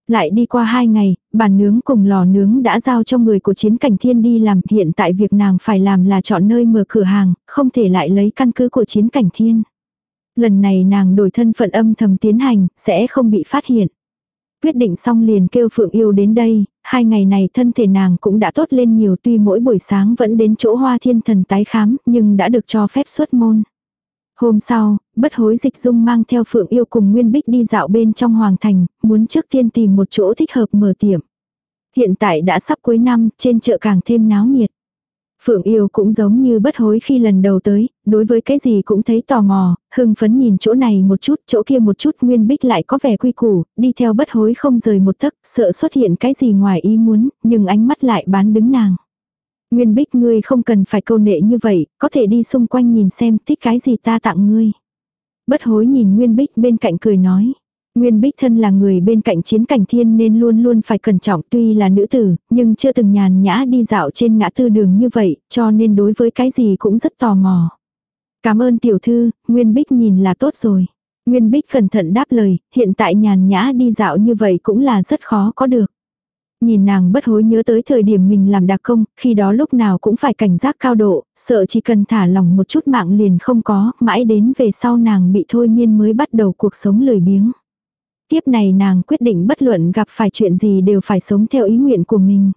Lại đi qua hai ngày, bàn nướng cùng lò nướng đã giao cho người của chiến cảnh thiên đi làm. Hiện tại việc nàng phải làm là chọn nơi mở cửa hàng, không thể lại lấy căn cứ của chiến cảnh thiên. Lần này nàng đổi thân phận âm thầm tiến hành, sẽ không bị phát hiện. Quyết định xong liền kêu Phượng Yêu đến đây, hai ngày này thân thể nàng cũng đã tốt lên nhiều tuy mỗi buổi sáng vẫn đến chỗ hoa thiên thần tái khám, nhưng đã được cho phép xuất môn. Hôm sau, bất hối dịch dung mang theo Phượng Yêu cùng Nguyên Bích đi dạo bên trong Hoàng Thành, muốn trước tiên tìm một chỗ thích hợp mở tiệm. Hiện tại đã sắp cuối năm, trên chợ càng thêm náo nhiệt. Phượng yêu cũng giống như bất hối khi lần đầu tới, đối với cái gì cũng thấy tò mò, hưng phấn nhìn chỗ này một chút, chỗ kia một chút nguyên bích lại có vẻ quy củ, đi theo bất hối không rời một tấc, sợ xuất hiện cái gì ngoài ý muốn, nhưng ánh mắt lại bán đứng nàng. Nguyên Bích ngươi không cần phải câu nệ như vậy, có thể đi xung quanh nhìn xem thích cái gì ta tặng ngươi. Bất hối nhìn Nguyên Bích bên cạnh cười nói. Nguyên Bích thân là người bên cạnh chiến cảnh thiên nên luôn luôn phải cẩn trọng tuy là nữ tử, nhưng chưa từng nhàn nhã đi dạo trên ngã tư đường như vậy, cho nên đối với cái gì cũng rất tò mò. Cảm ơn tiểu thư, Nguyên Bích nhìn là tốt rồi. Nguyên Bích cẩn thận đáp lời, hiện tại nhàn nhã đi dạo như vậy cũng là rất khó có được. Nhìn nàng bất hối nhớ tới thời điểm mình làm đặc công, khi đó lúc nào cũng phải cảnh giác cao độ, sợ chỉ cần thả lỏng một chút mạng liền không có, mãi đến về sau nàng bị thôi miên mới bắt đầu cuộc sống lười biếng. Tiếp này nàng quyết định bất luận gặp phải chuyện gì đều phải sống theo ý nguyện của mình.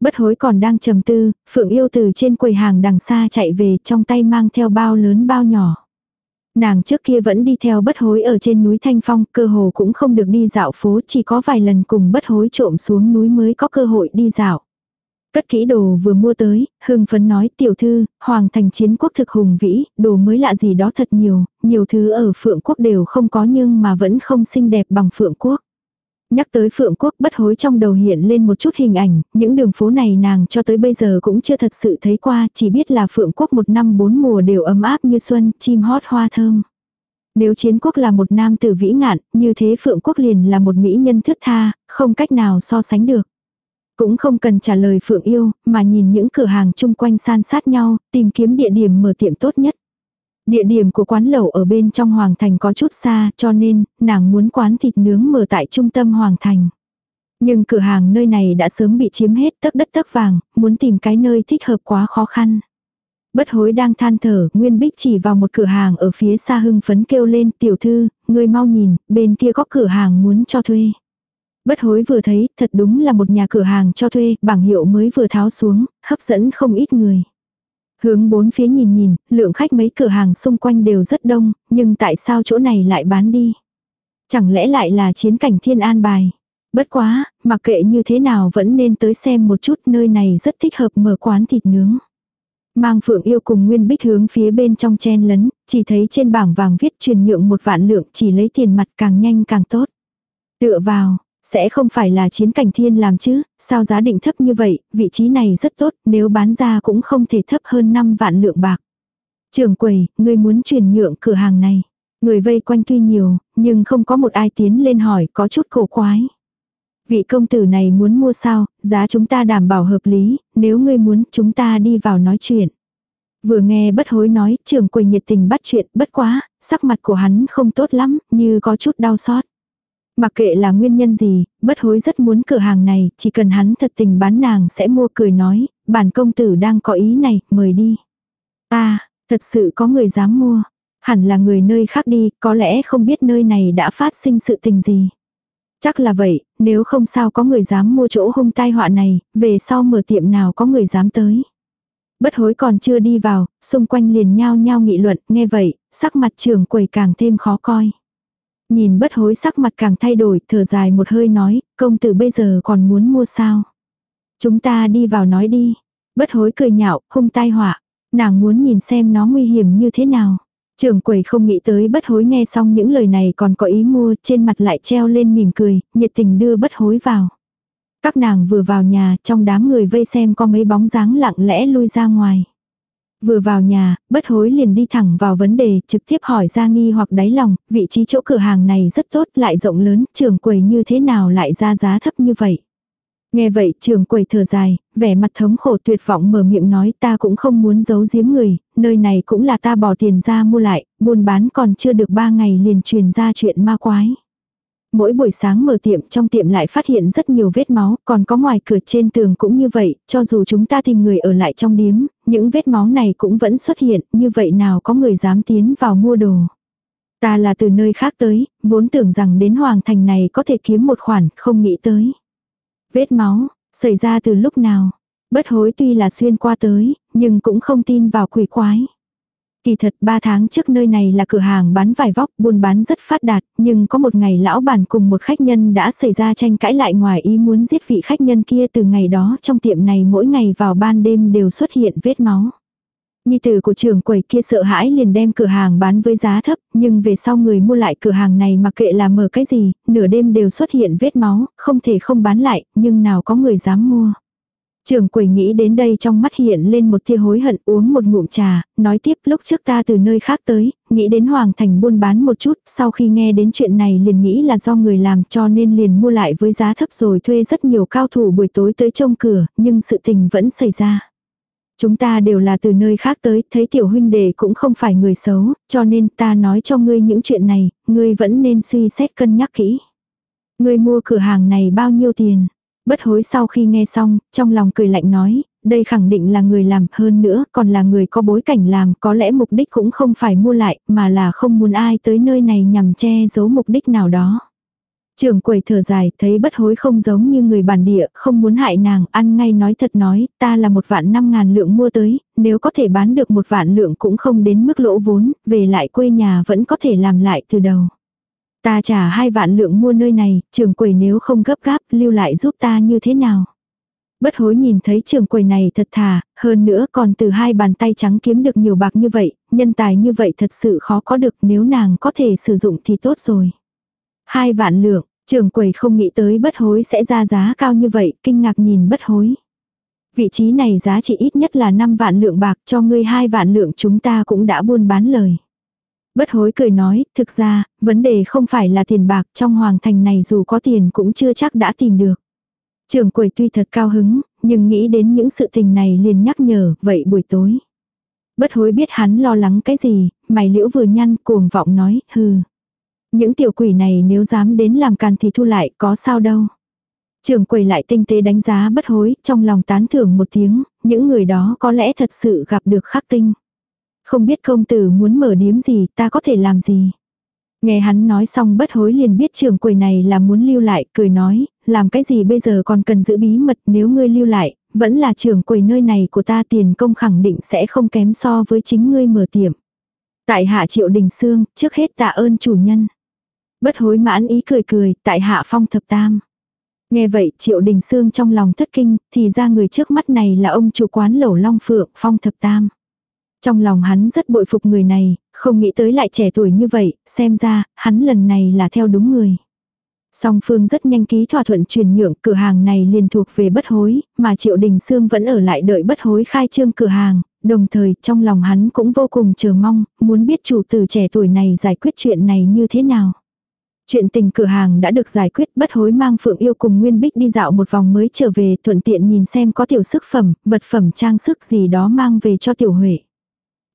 Bất hối còn đang trầm tư, Phượng yêu từ trên quầy hàng đằng xa chạy về trong tay mang theo bao lớn bao nhỏ. Nàng trước kia vẫn đi theo bất hối ở trên núi Thanh Phong, cơ hồ cũng không được đi dạo phố, chỉ có vài lần cùng bất hối trộm xuống núi mới có cơ hội đi dạo. Cất kỹ đồ vừa mua tới, hưng phấn nói tiểu thư, hoàng thành chiến quốc thực hùng vĩ, đồ mới lạ gì đó thật nhiều, nhiều thứ ở phượng quốc đều không có nhưng mà vẫn không xinh đẹp bằng phượng quốc. Nhắc tới Phượng Quốc bất hối trong đầu hiện lên một chút hình ảnh, những đường phố này nàng cho tới bây giờ cũng chưa thật sự thấy qua, chỉ biết là Phượng Quốc một năm bốn mùa đều ấm áp như xuân, chim hót hoa thơm. Nếu chiến quốc là một nam tử vĩ ngạn, như thế Phượng Quốc liền là một mỹ nhân thước tha, không cách nào so sánh được. Cũng không cần trả lời Phượng yêu, mà nhìn những cửa hàng chung quanh san sát nhau, tìm kiếm địa điểm mở tiệm tốt nhất. Địa điểm của quán lẩu ở bên trong Hoàng Thành có chút xa cho nên nàng muốn quán thịt nướng mở tại trung tâm Hoàng Thành. Nhưng cửa hàng nơi này đã sớm bị chiếm hết tấc đất tấc vàng, muốn tìm cái nơi thích hợp quá khó khăn. Bất hối đang than thở, Nguyên Bích chỉ vào một cửa hàng ở phía xa hưng phấn kêu lên, tiểu thư, người mau nhìn, bên kia có cửa hàng muốn cho thuê. Bất hối vừa thấy, thật đúng là một nhà cửa hàng cho thuê, bảng hiệu mới vừa tháo xuống, hấp dẫn không ít người. Hướng bốn phía nhìn nhìn, lượng khách mấy cửa hàng xung quanh đều rất đông, nhưng tại sao chỗ này lại bán đi? Chẳng lẽ lại là chiến cảnh thiên an bài? Bất quá, mặc kệ như thế nào vẫn nên tới xem một chút nơi này rất thích hợp mở quán thịt nướng. Mang phượng yêu cùng nguyên bích hướng phía bên trong chen lấn, chỉ thấy trên bảng vàng viết truyền nhượng một vạn lượng chỉ lấy tiền mặt càng nhanh càng tốt. Tựa vào, sẽ không phải là chiến cảnh thiên làm chứ, sao giá định thấp như vậy, vị trí này rất tốt, nếu bán ra cũng không thể thấp hơn 5 vạn lượng bạc. Trường quầy, người muốn chuyển nhượng cửa hàng này. Người vây quanh tuy nhiều, nhưng không có một ai tiến lên hỏi có chút cổ quái. Vị công tử này muốn mua sao, giá chúng ta đảm bảo hợp lý, nếu ngươi muốn chúng ta đi vào nói chuyện. Vừa nghe bất hối nói, trường quầy nhiệt tình bắt chuyện, bất quá, sắc mặt của hắn không tốt lắm, như có chút đau xót. Mặc kệ là nguyên nhân gì, bất hối rất muốn cửa hàng này, chỉ cần hắn thật tình bán nàng sẽ mua cười nói, bản công tử đang có ý này, mời đi. À, thật sự có người dám mua. Hẳn là người nơi khác đi, có lẽ không biết nơi này đã phát sinh sự tình gì. Chắc là vậy, nếu không sao có người dám mua chỗ hung tai họa này, về sau mở tiệm nào có người dám tới. Bất hối còn chưa đi vào, xung quanh liền nhao nhao nghị luận, nghe vậy, sắc mặt trường quầy càng thêm khó coi. Nhìn bất hối sắc mặt càng thay đổi, thở dài một hơi nói, công tử bây giờ còn muốn mua sao? Chúng ta đi vào nói đi. Bất hối cười nhạo, hung tai họa. Nàng muốn nhìn xem nó nguy hiểm như thế nào. Trường quầy không nghĩ tới bất hối nghe xong những lời này còn có ý mua, trên mặt lại treo lên mỉm cười, nhiệt tình đưa bất hối vào. Các nàng vừa vào nhà, trong đám người vây xem có mấy bóng dáng lặng lẽ lui ra ngoài. Vừa vào nhà, bất hối liền đi thẳng vào vấn đề, trực tiếp hỏi ra nghi hoặc đáy lòng, vị trí chỗ cửa hàng này rất tốt, lại rộng lớn, trường quầy như thế nào lại ra giá thấp như vậy. Nghe vậy trường quầy thở dài, vẻ mặt thống khổ tuyệt vọng mở miệng nói ta cũng không muốn giấu giếm người, nơi này cũng là ta bỏ tiền ra mua lại, buôn bán còn chưa được ba ngày liền truyền ra chuyện ma quái. Mỗi buổi sáng mở tiệm trong tiệm lại phát hiện rất nhiều vết máu, còn có ngoài cửa trên tường cũng như vậy, cho dù chúng ta tìm người ở lại trong điếm, những vết máu này cũng vẫn xuất hiện, như vậy nào có người dám tiến vào mua đồ. Ta là từ nơi khác tới, vốn tưởng rằng đến Hoàng Thành này có thể kiếm một khoản, không nghĩ tới. Vết máu, xảy ra từ lúc nào? Bất hối tuy là xuyên qua tới, nhưng cũng không tin vào quỷ quái. Kỳ thật 3 tháng trước nơi này là cửa hàng bán vải vóc, buôn bán rất phát đạt, nhưng có một ngày lão bản cùng một khách nhân đã xảy ra tranh cãi lại ngoài ý muốn giết vị khách nhân kia từ ngày đó trong tiệm này mỗi ngày vào ban đêm đều xuất hiện vết máu. Nhi tử của trưởng quầy kia sợ hãi liền đem cửa hàng bán với giá thấp, nhưng về sau người mua lại cửa hàng này mặc kệ là mở cái gì, nửa đêm đều xuất hiện vết máu, không thể không bán lại, nhưng nào có người dám mua. Trường quầy nghĩ đến đây trong mắt hiện lên một tia hối hận uống một ngụm trà, nói tiếp lúc trước ta từ nơi khác tới, nghĩ đến Hoàng Thành buôn bán một chút, sau khi nghe đến chuyện này liền nghĩ là do người làm cho nên liền mua lại với giá thấp rồi thuê rất nhiều cao thủ buổi tối tới trông cửa, nhưng sự tình vẫn xảy ra. Chúng ta đều là từ nơi khác tới, thấy tiểu huynh đệ cũng không phải người xấu, cho nên ta nói cho ngươi những chuyện này, ngươi vẫn nên suy xét cân nhắc kỹ. Ngươi mua cửa hàng này bao nhiêu tiền? Bất hối sau khi nghe xong, trong lòng cười lạnh nói, đây khẳng định là người làm hơn nữa, còn là người có bối cảnh làm, có lẽ mục đích cũng không phải mua lại, mà là không muốn ai tới nơi này nhằm che giấu mục đích nào đó. trưởng quầy thở dài, thấy bất hối không giống như người bản địa, không muốn hại nàng, ăn ngay nói thật nói, ta là một vạn năm ngàn lượng mua tới, nếu có thể bán được một vạn lượng cũng không đến mức lỗ vốn, về lại quê nhà vẫn có thể làm lại từ đầu. Ta trả hai vạn lượng mua nơi này, trường quầy nếu không gấp gáp, lưu lại giúp ta như thế nào? Bất hối nhìn thấy trường quầy này thật thà, hơn nữa còn từ hai bàn tay trắng kiếm được nhiều bạc như vậy, nhân tài như vậy thật sự khó có được nếu nàng có thể sử dụng thì tốt rồi. Hai vạn lượng, trường quầy không nghĩ tới bất hối sẽ ra giá cao như vậy, kinh ngạc nhìn bất hối. Vị trí này giá trị ít nhất là 5 vạn lượng bạc cho ngươi hai vạn lượng chúng ta cũng đã buôn bán lời. Bất hối cười nói, thực ra, vấn đề không phải là tiền bạc trong hoàng thành này dù có tiền cũng chưa chắc đã tìm được. Trường quầy tuy thật cao hứng, nhưng nghĩ đến những sự tình này liền nhắc nhở, vậy buổi tối. Bất hối biết hắn lo lắng cái gì, mày liễu vừa nhăn cuồng vọng nói, hừ. Những tiểu quỷ này nếu dám đến làm càn thì thu lại, có sao đâu. Trường quầy lại tinh tế đánh giá bất hối, trong lòng tán thưởng một tiếng, những người đó có lẽ thật sự gặp được khắc tinh. Không biết công tử muốn mở điếm gì, ta có thể làm gì. Nghe hắn nói xong bất hối liền biết trường quầy này là muốn lưu lại, cười nói, làm cái gì bây giờ còn cần giữ bí mật nếu ngươi lưu lại, vẫn là trường quầy nơi này của ta tiền công khẳng định sẽ không kém so với chính ngươi mở tiệm. Tại hạ triệu đình xương, trước hết tạ ơn chủ nhân. Bất hối mãn ý cười cười, tại hạ phong thập tam. Nghe vậy triệu đình xương trong lòng thất kinh, thì ra người trước mắt này là ông chủ quán lẩu long phượng, phong thập tam. Trong lòng hắn rất bội phục người này, không nghĩ tới lại trẻ tuổi như vậy, xem ra, hắn lần này là theo đúng người. Song Phương rất nhanh ký thỏa thuận chuyển nhượng cửa hàng này liền thuộc về bất hối, mà Triệu Đình Sương vẫn ở lại đợi bất hối khai trương cửa hàng, đồng thời trong lòng hắn cũng vô cùng chờ mong, muốn biết chủ tử trẻ tuổi này giải quyết chuyện này như thế nào. Chuyện tình cửa hàng đã được giải quyết bất hối mang Phượng Yêu cùng Nguyên Bích đi dạo một vòng mới trở về thuận tiện nhìn xem có tiểu sức phẩm, vật phẩm trang sức gì đó mang về cho tiểu huệ.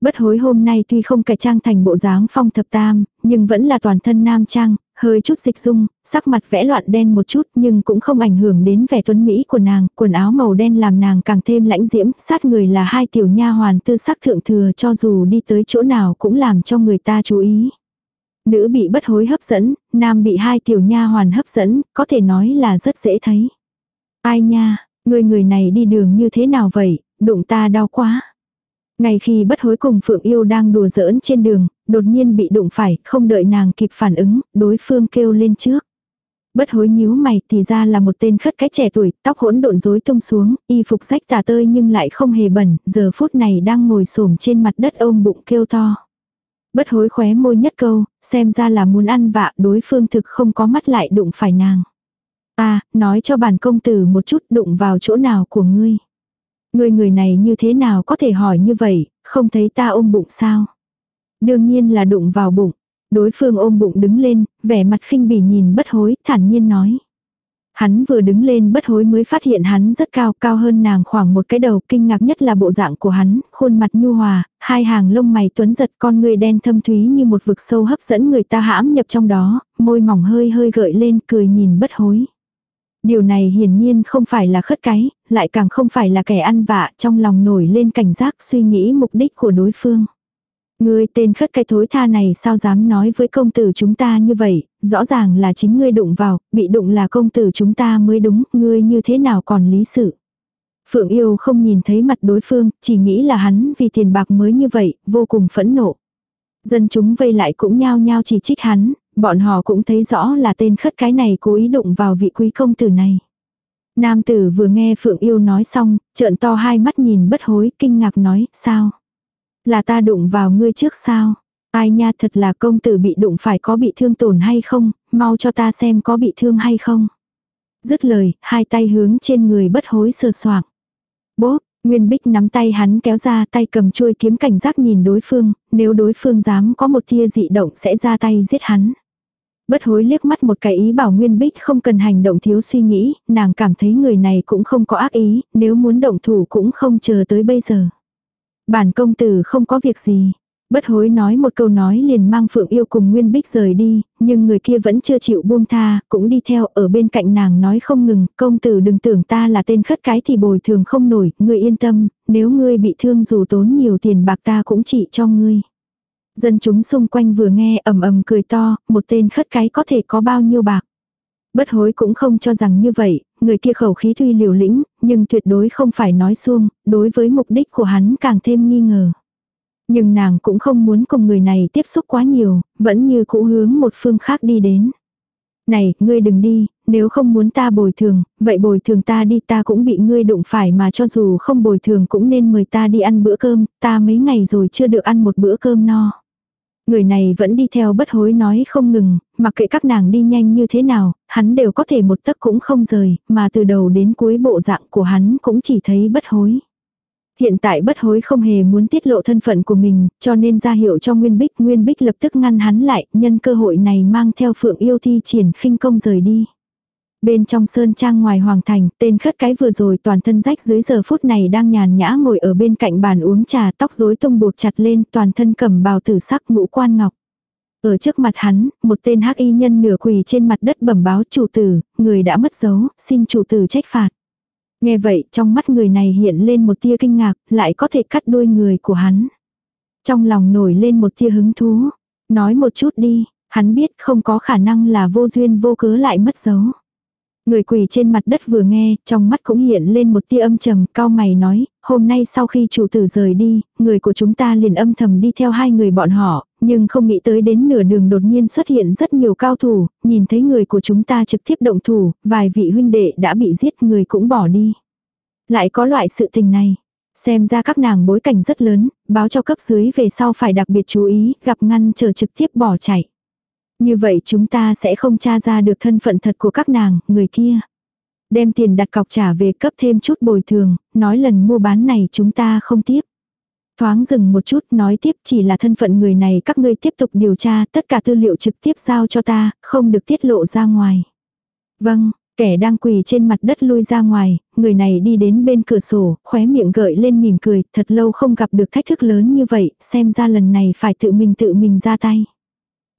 Bất hối hôm nay tuy không cải trang thành bộ dáng phong thập tam, nhưng vẫn là toàn thân nam trang, hơi chút dịch dung, sắc mặt vẽ loạn đen một chút nhưng cũng không ảnh hưởng đến vẻ tuấn mỹ của nàng, quần áo màu đen làm nàng càng thêm lãnh diễm, sát người là hai tiểu nha hoàn tư sắc thượng thừa cho dù đi tới chỗ nào cũng làm cho người ta chú ý. Nữ bị bất hối hấp dẫn, nam bị hai tiểu nha hoàn hấp dẫn, có thể nói là rất dễ thấy. Ai nha, người người này đi đường như thế nào vậy, đụng ta đau quá. Ngay khi bất hối cùng Phượng Yêu đang đùa giỡn trên đường, đột nhiên bị đụng phải, không đợi nàng kịp phản ứng, đối phương kêu lên trước. Bất hối nhíu mày thì ra là một tên khất cái trẻ tuổi, tóc hỗn độn rối tung xuống, y phục rách tả tơi nhưng lại không hề bẩn, giờ phút này đang ngồi xổm trên mặt đất ôm bụng kêu to. Bất hối khóe môi nhất câu, xem ra là muốn ăn vạ đối phương thực không có mắt lại đụng phải nàng. Ta, nói cho bản công tử một chút đụng vào chỗ nào của ngươi. Người người này như thế nào có thể hỏi như vậy, không thấy ta ôm bụng sao? Đương nhiên là đụng vào bụng. Đối phương ôm bụng đứng lên, vẻ mặt khinh bỉ nhìn bất hối, thản nhiên nói. Hắn vừa đứng lên bất hối mới phát hiện hắn rất cao, cao hơn nàng khoảng một cái đầu, kinh ngạc nhất là bộ dạng của hắn, khuôn mặt nhu hòa, hai hàng lông mày tuấn giật con người đen thâm thúy như một vực sâu hấp dẫn người ta hãm nhập trong đó, môi mỏng hơi hơi gợi lên cười nhìn bất hối. Điều này hiển nhiên không phải là khất cái, lại càng không phải là kẻ ăn vạ, trong lòng nổi lên cảnh giác suy nghĩ mục đích của đối phương. Ngươi tên khất cái thối tha này sao dám nói với công tử chúng ta như vậy, rõ ràng là chính ngươi đụng vào, bị đụng là công tử chúng ta mới đúng, ngươi như thế nào còn lý sự. Phượng yêu không nhìn thấy mặt đối phương, chỉ nghĩ là hắn vì tiền bạc mới như vậy, vô cùng phẫn nộ. Dân chúng vây lại cũng nhao nhao chỉ trích hắn, bọn họ cũng thấy rõ là tên khất cái này cố ý đụng vào vị quý công tử này. Nam tử vừa nghe Phượng Yêu nói xong, trợn to hai mắt nhìn bất hối, kinh ngạc nói, sao? Là ta đụng vào ngươi trước sao? Ai nha thật là công tử bị đụng phải có bị thương tổn hay không, mau cho ta xem có bị thương hay không. Dứt lời, hai tay hướng trên người bất hối sờ soạng. Bốp, Nguyên Bích nắm tay hắn kéo ra tay cầm chuôi kiếm cảnh giác nhìn đối phương, nếu đối phương dám có một tia dị động sẽ ra tay giết hắn. Bất hối liếc mắt một cái ý bảo Nguyên Bích không cần hành động thiếu suy nghĩ, nàng cảm thấy người này cũng không có ác ý, nếu muốn động thủ cũng không chờ tới bây giờ. Bản công tử không có việc gì. Bất hối nói một câu nói liền mang Phượng Yêu cùng Nguyên Bích rời đi, nhưng người kia vẫn chưa chịu buông tha, cũng đi theo ở bên cạnh nàng nói không ngừng, công tử đừng tưởng ta là tên khất cái thì bồi thường không nổi, ngươi yên tâm, nếu ngươi bị thương dù tốn nhiều tiền bạc ta cũng trị cho ngươi. Dân chúng xung quanh vừa nghe ầm ầm cười to, một tên khất cái có thể có bao nhiêu bạc. Bất hối cũng không cho rằng như vậy, người kia khẩu khí tuy liều lĩnh, nhưng tuyệt đối không phải nói xuông, đối với mục đích của hắn càng thêm nghi ngờ. Nhưng nàng cũng không muốn cùng người này tiếp xúc quá nhiều, vẫn như cũ hướng một phương khác đi đến. Này, ngươi đừng đi, nếu không muốn ta bồi thường, vậy bồi thường ta đi ta cũng bị ngươi đụng phải mà cho dù không bồi thường cũng nên mời ta đi ăn bữa cơm, ta mấy ngày rồi chưa được ăn một bữa cơm no. Người này vẫn đi theo bất hối nói không ngừng, mặc kệ các nàng đi nhanh như thế nào, hắn đều có thể một tấc cũng không rời, mà từ đầu đến cuối bộ dạng của hắn cũng chỉ thấy bất hối. Hiện tại bất hối không hề muốn tiết lộ thân phận của mình, cho nên ra hiệu cho Nguyên Bích. Nguyên Bích lập tức ngăn hắn lại, nhân cơ hội này mang theo Phượng Yêu thi triển khinh công rời đi. Bên trong sơn trang ngoài hoàng thành, tên khất cái vừa rồi toàn thân rách dưới giờ phút này đang nhàn nhã ngồi ở bên cạnh bàn uống trà tóc rối tung buộc chặt lên toàn thân cầm bào tử sắc ngũ quan ngọc. Ở trước mặt hắn, một tên hắc y nhân nửa quỳ trên mặt đất bẩm báo chủ tử, người đã mất dấu, xin chủ tử trách phạt. Nghe vậy trong mắt người này hiện lên một tia kinh ngạc, lại có thể cắt đuôi người của hắn. Trong lòng nổi lên một tia hứng thú. Nói một chút đi, hắn biết không có khả năng là vô duyên vô cớ lại mất dấu. Người quỳ trên mặt đất vừa nghe, trong mắt cũng hiện lên một tia âm trầm, cao mày nói, hôm nay sau khi chủ tử rời đi, người của chúng ta liền âm thầm đi theo hai người bọn họ, nhưng không nghĩ tới đến nửa đường đột nhiên xuất hiện rất nhiều cao thủ, nhìn thấy người của chúng ta trực tiếp động thủ, vài vị huynh đệ đã bị giết người cũng bỏ đi. Lại có loại sự tình này. Xem ra các nàng bối cảnh rất lớn, báo cho cấp dưới về sau phải đặc biệt chú ý, gặp ngăn chờ trực tiếp bỏ chạy. Như vậy chúng ta sẽ không tra ra được thân phận thật của các nàng, người kia. Đem tiền đặt cọc trả về cấp thêm chút bồi thường, nói lần mua bán này chúng ta không tiếp. Thoáng dừng một chút nói tiếp chỉ là thân phận người này các ngươi tiếp tục điều tra tất cả tư liệu trực tiếp giao cho ta, không được tiết lộ ra ngoài. Vâng, kẻ đang quỳ trên mặt đất lui ra ngoài, người này đi đến bên cửa sổ, khóe miệng gợi lên mỉm cười, thật lâu không gặp được thách thức lớn như vậy, xem ra lần này phải tự mình tự mình ra tay.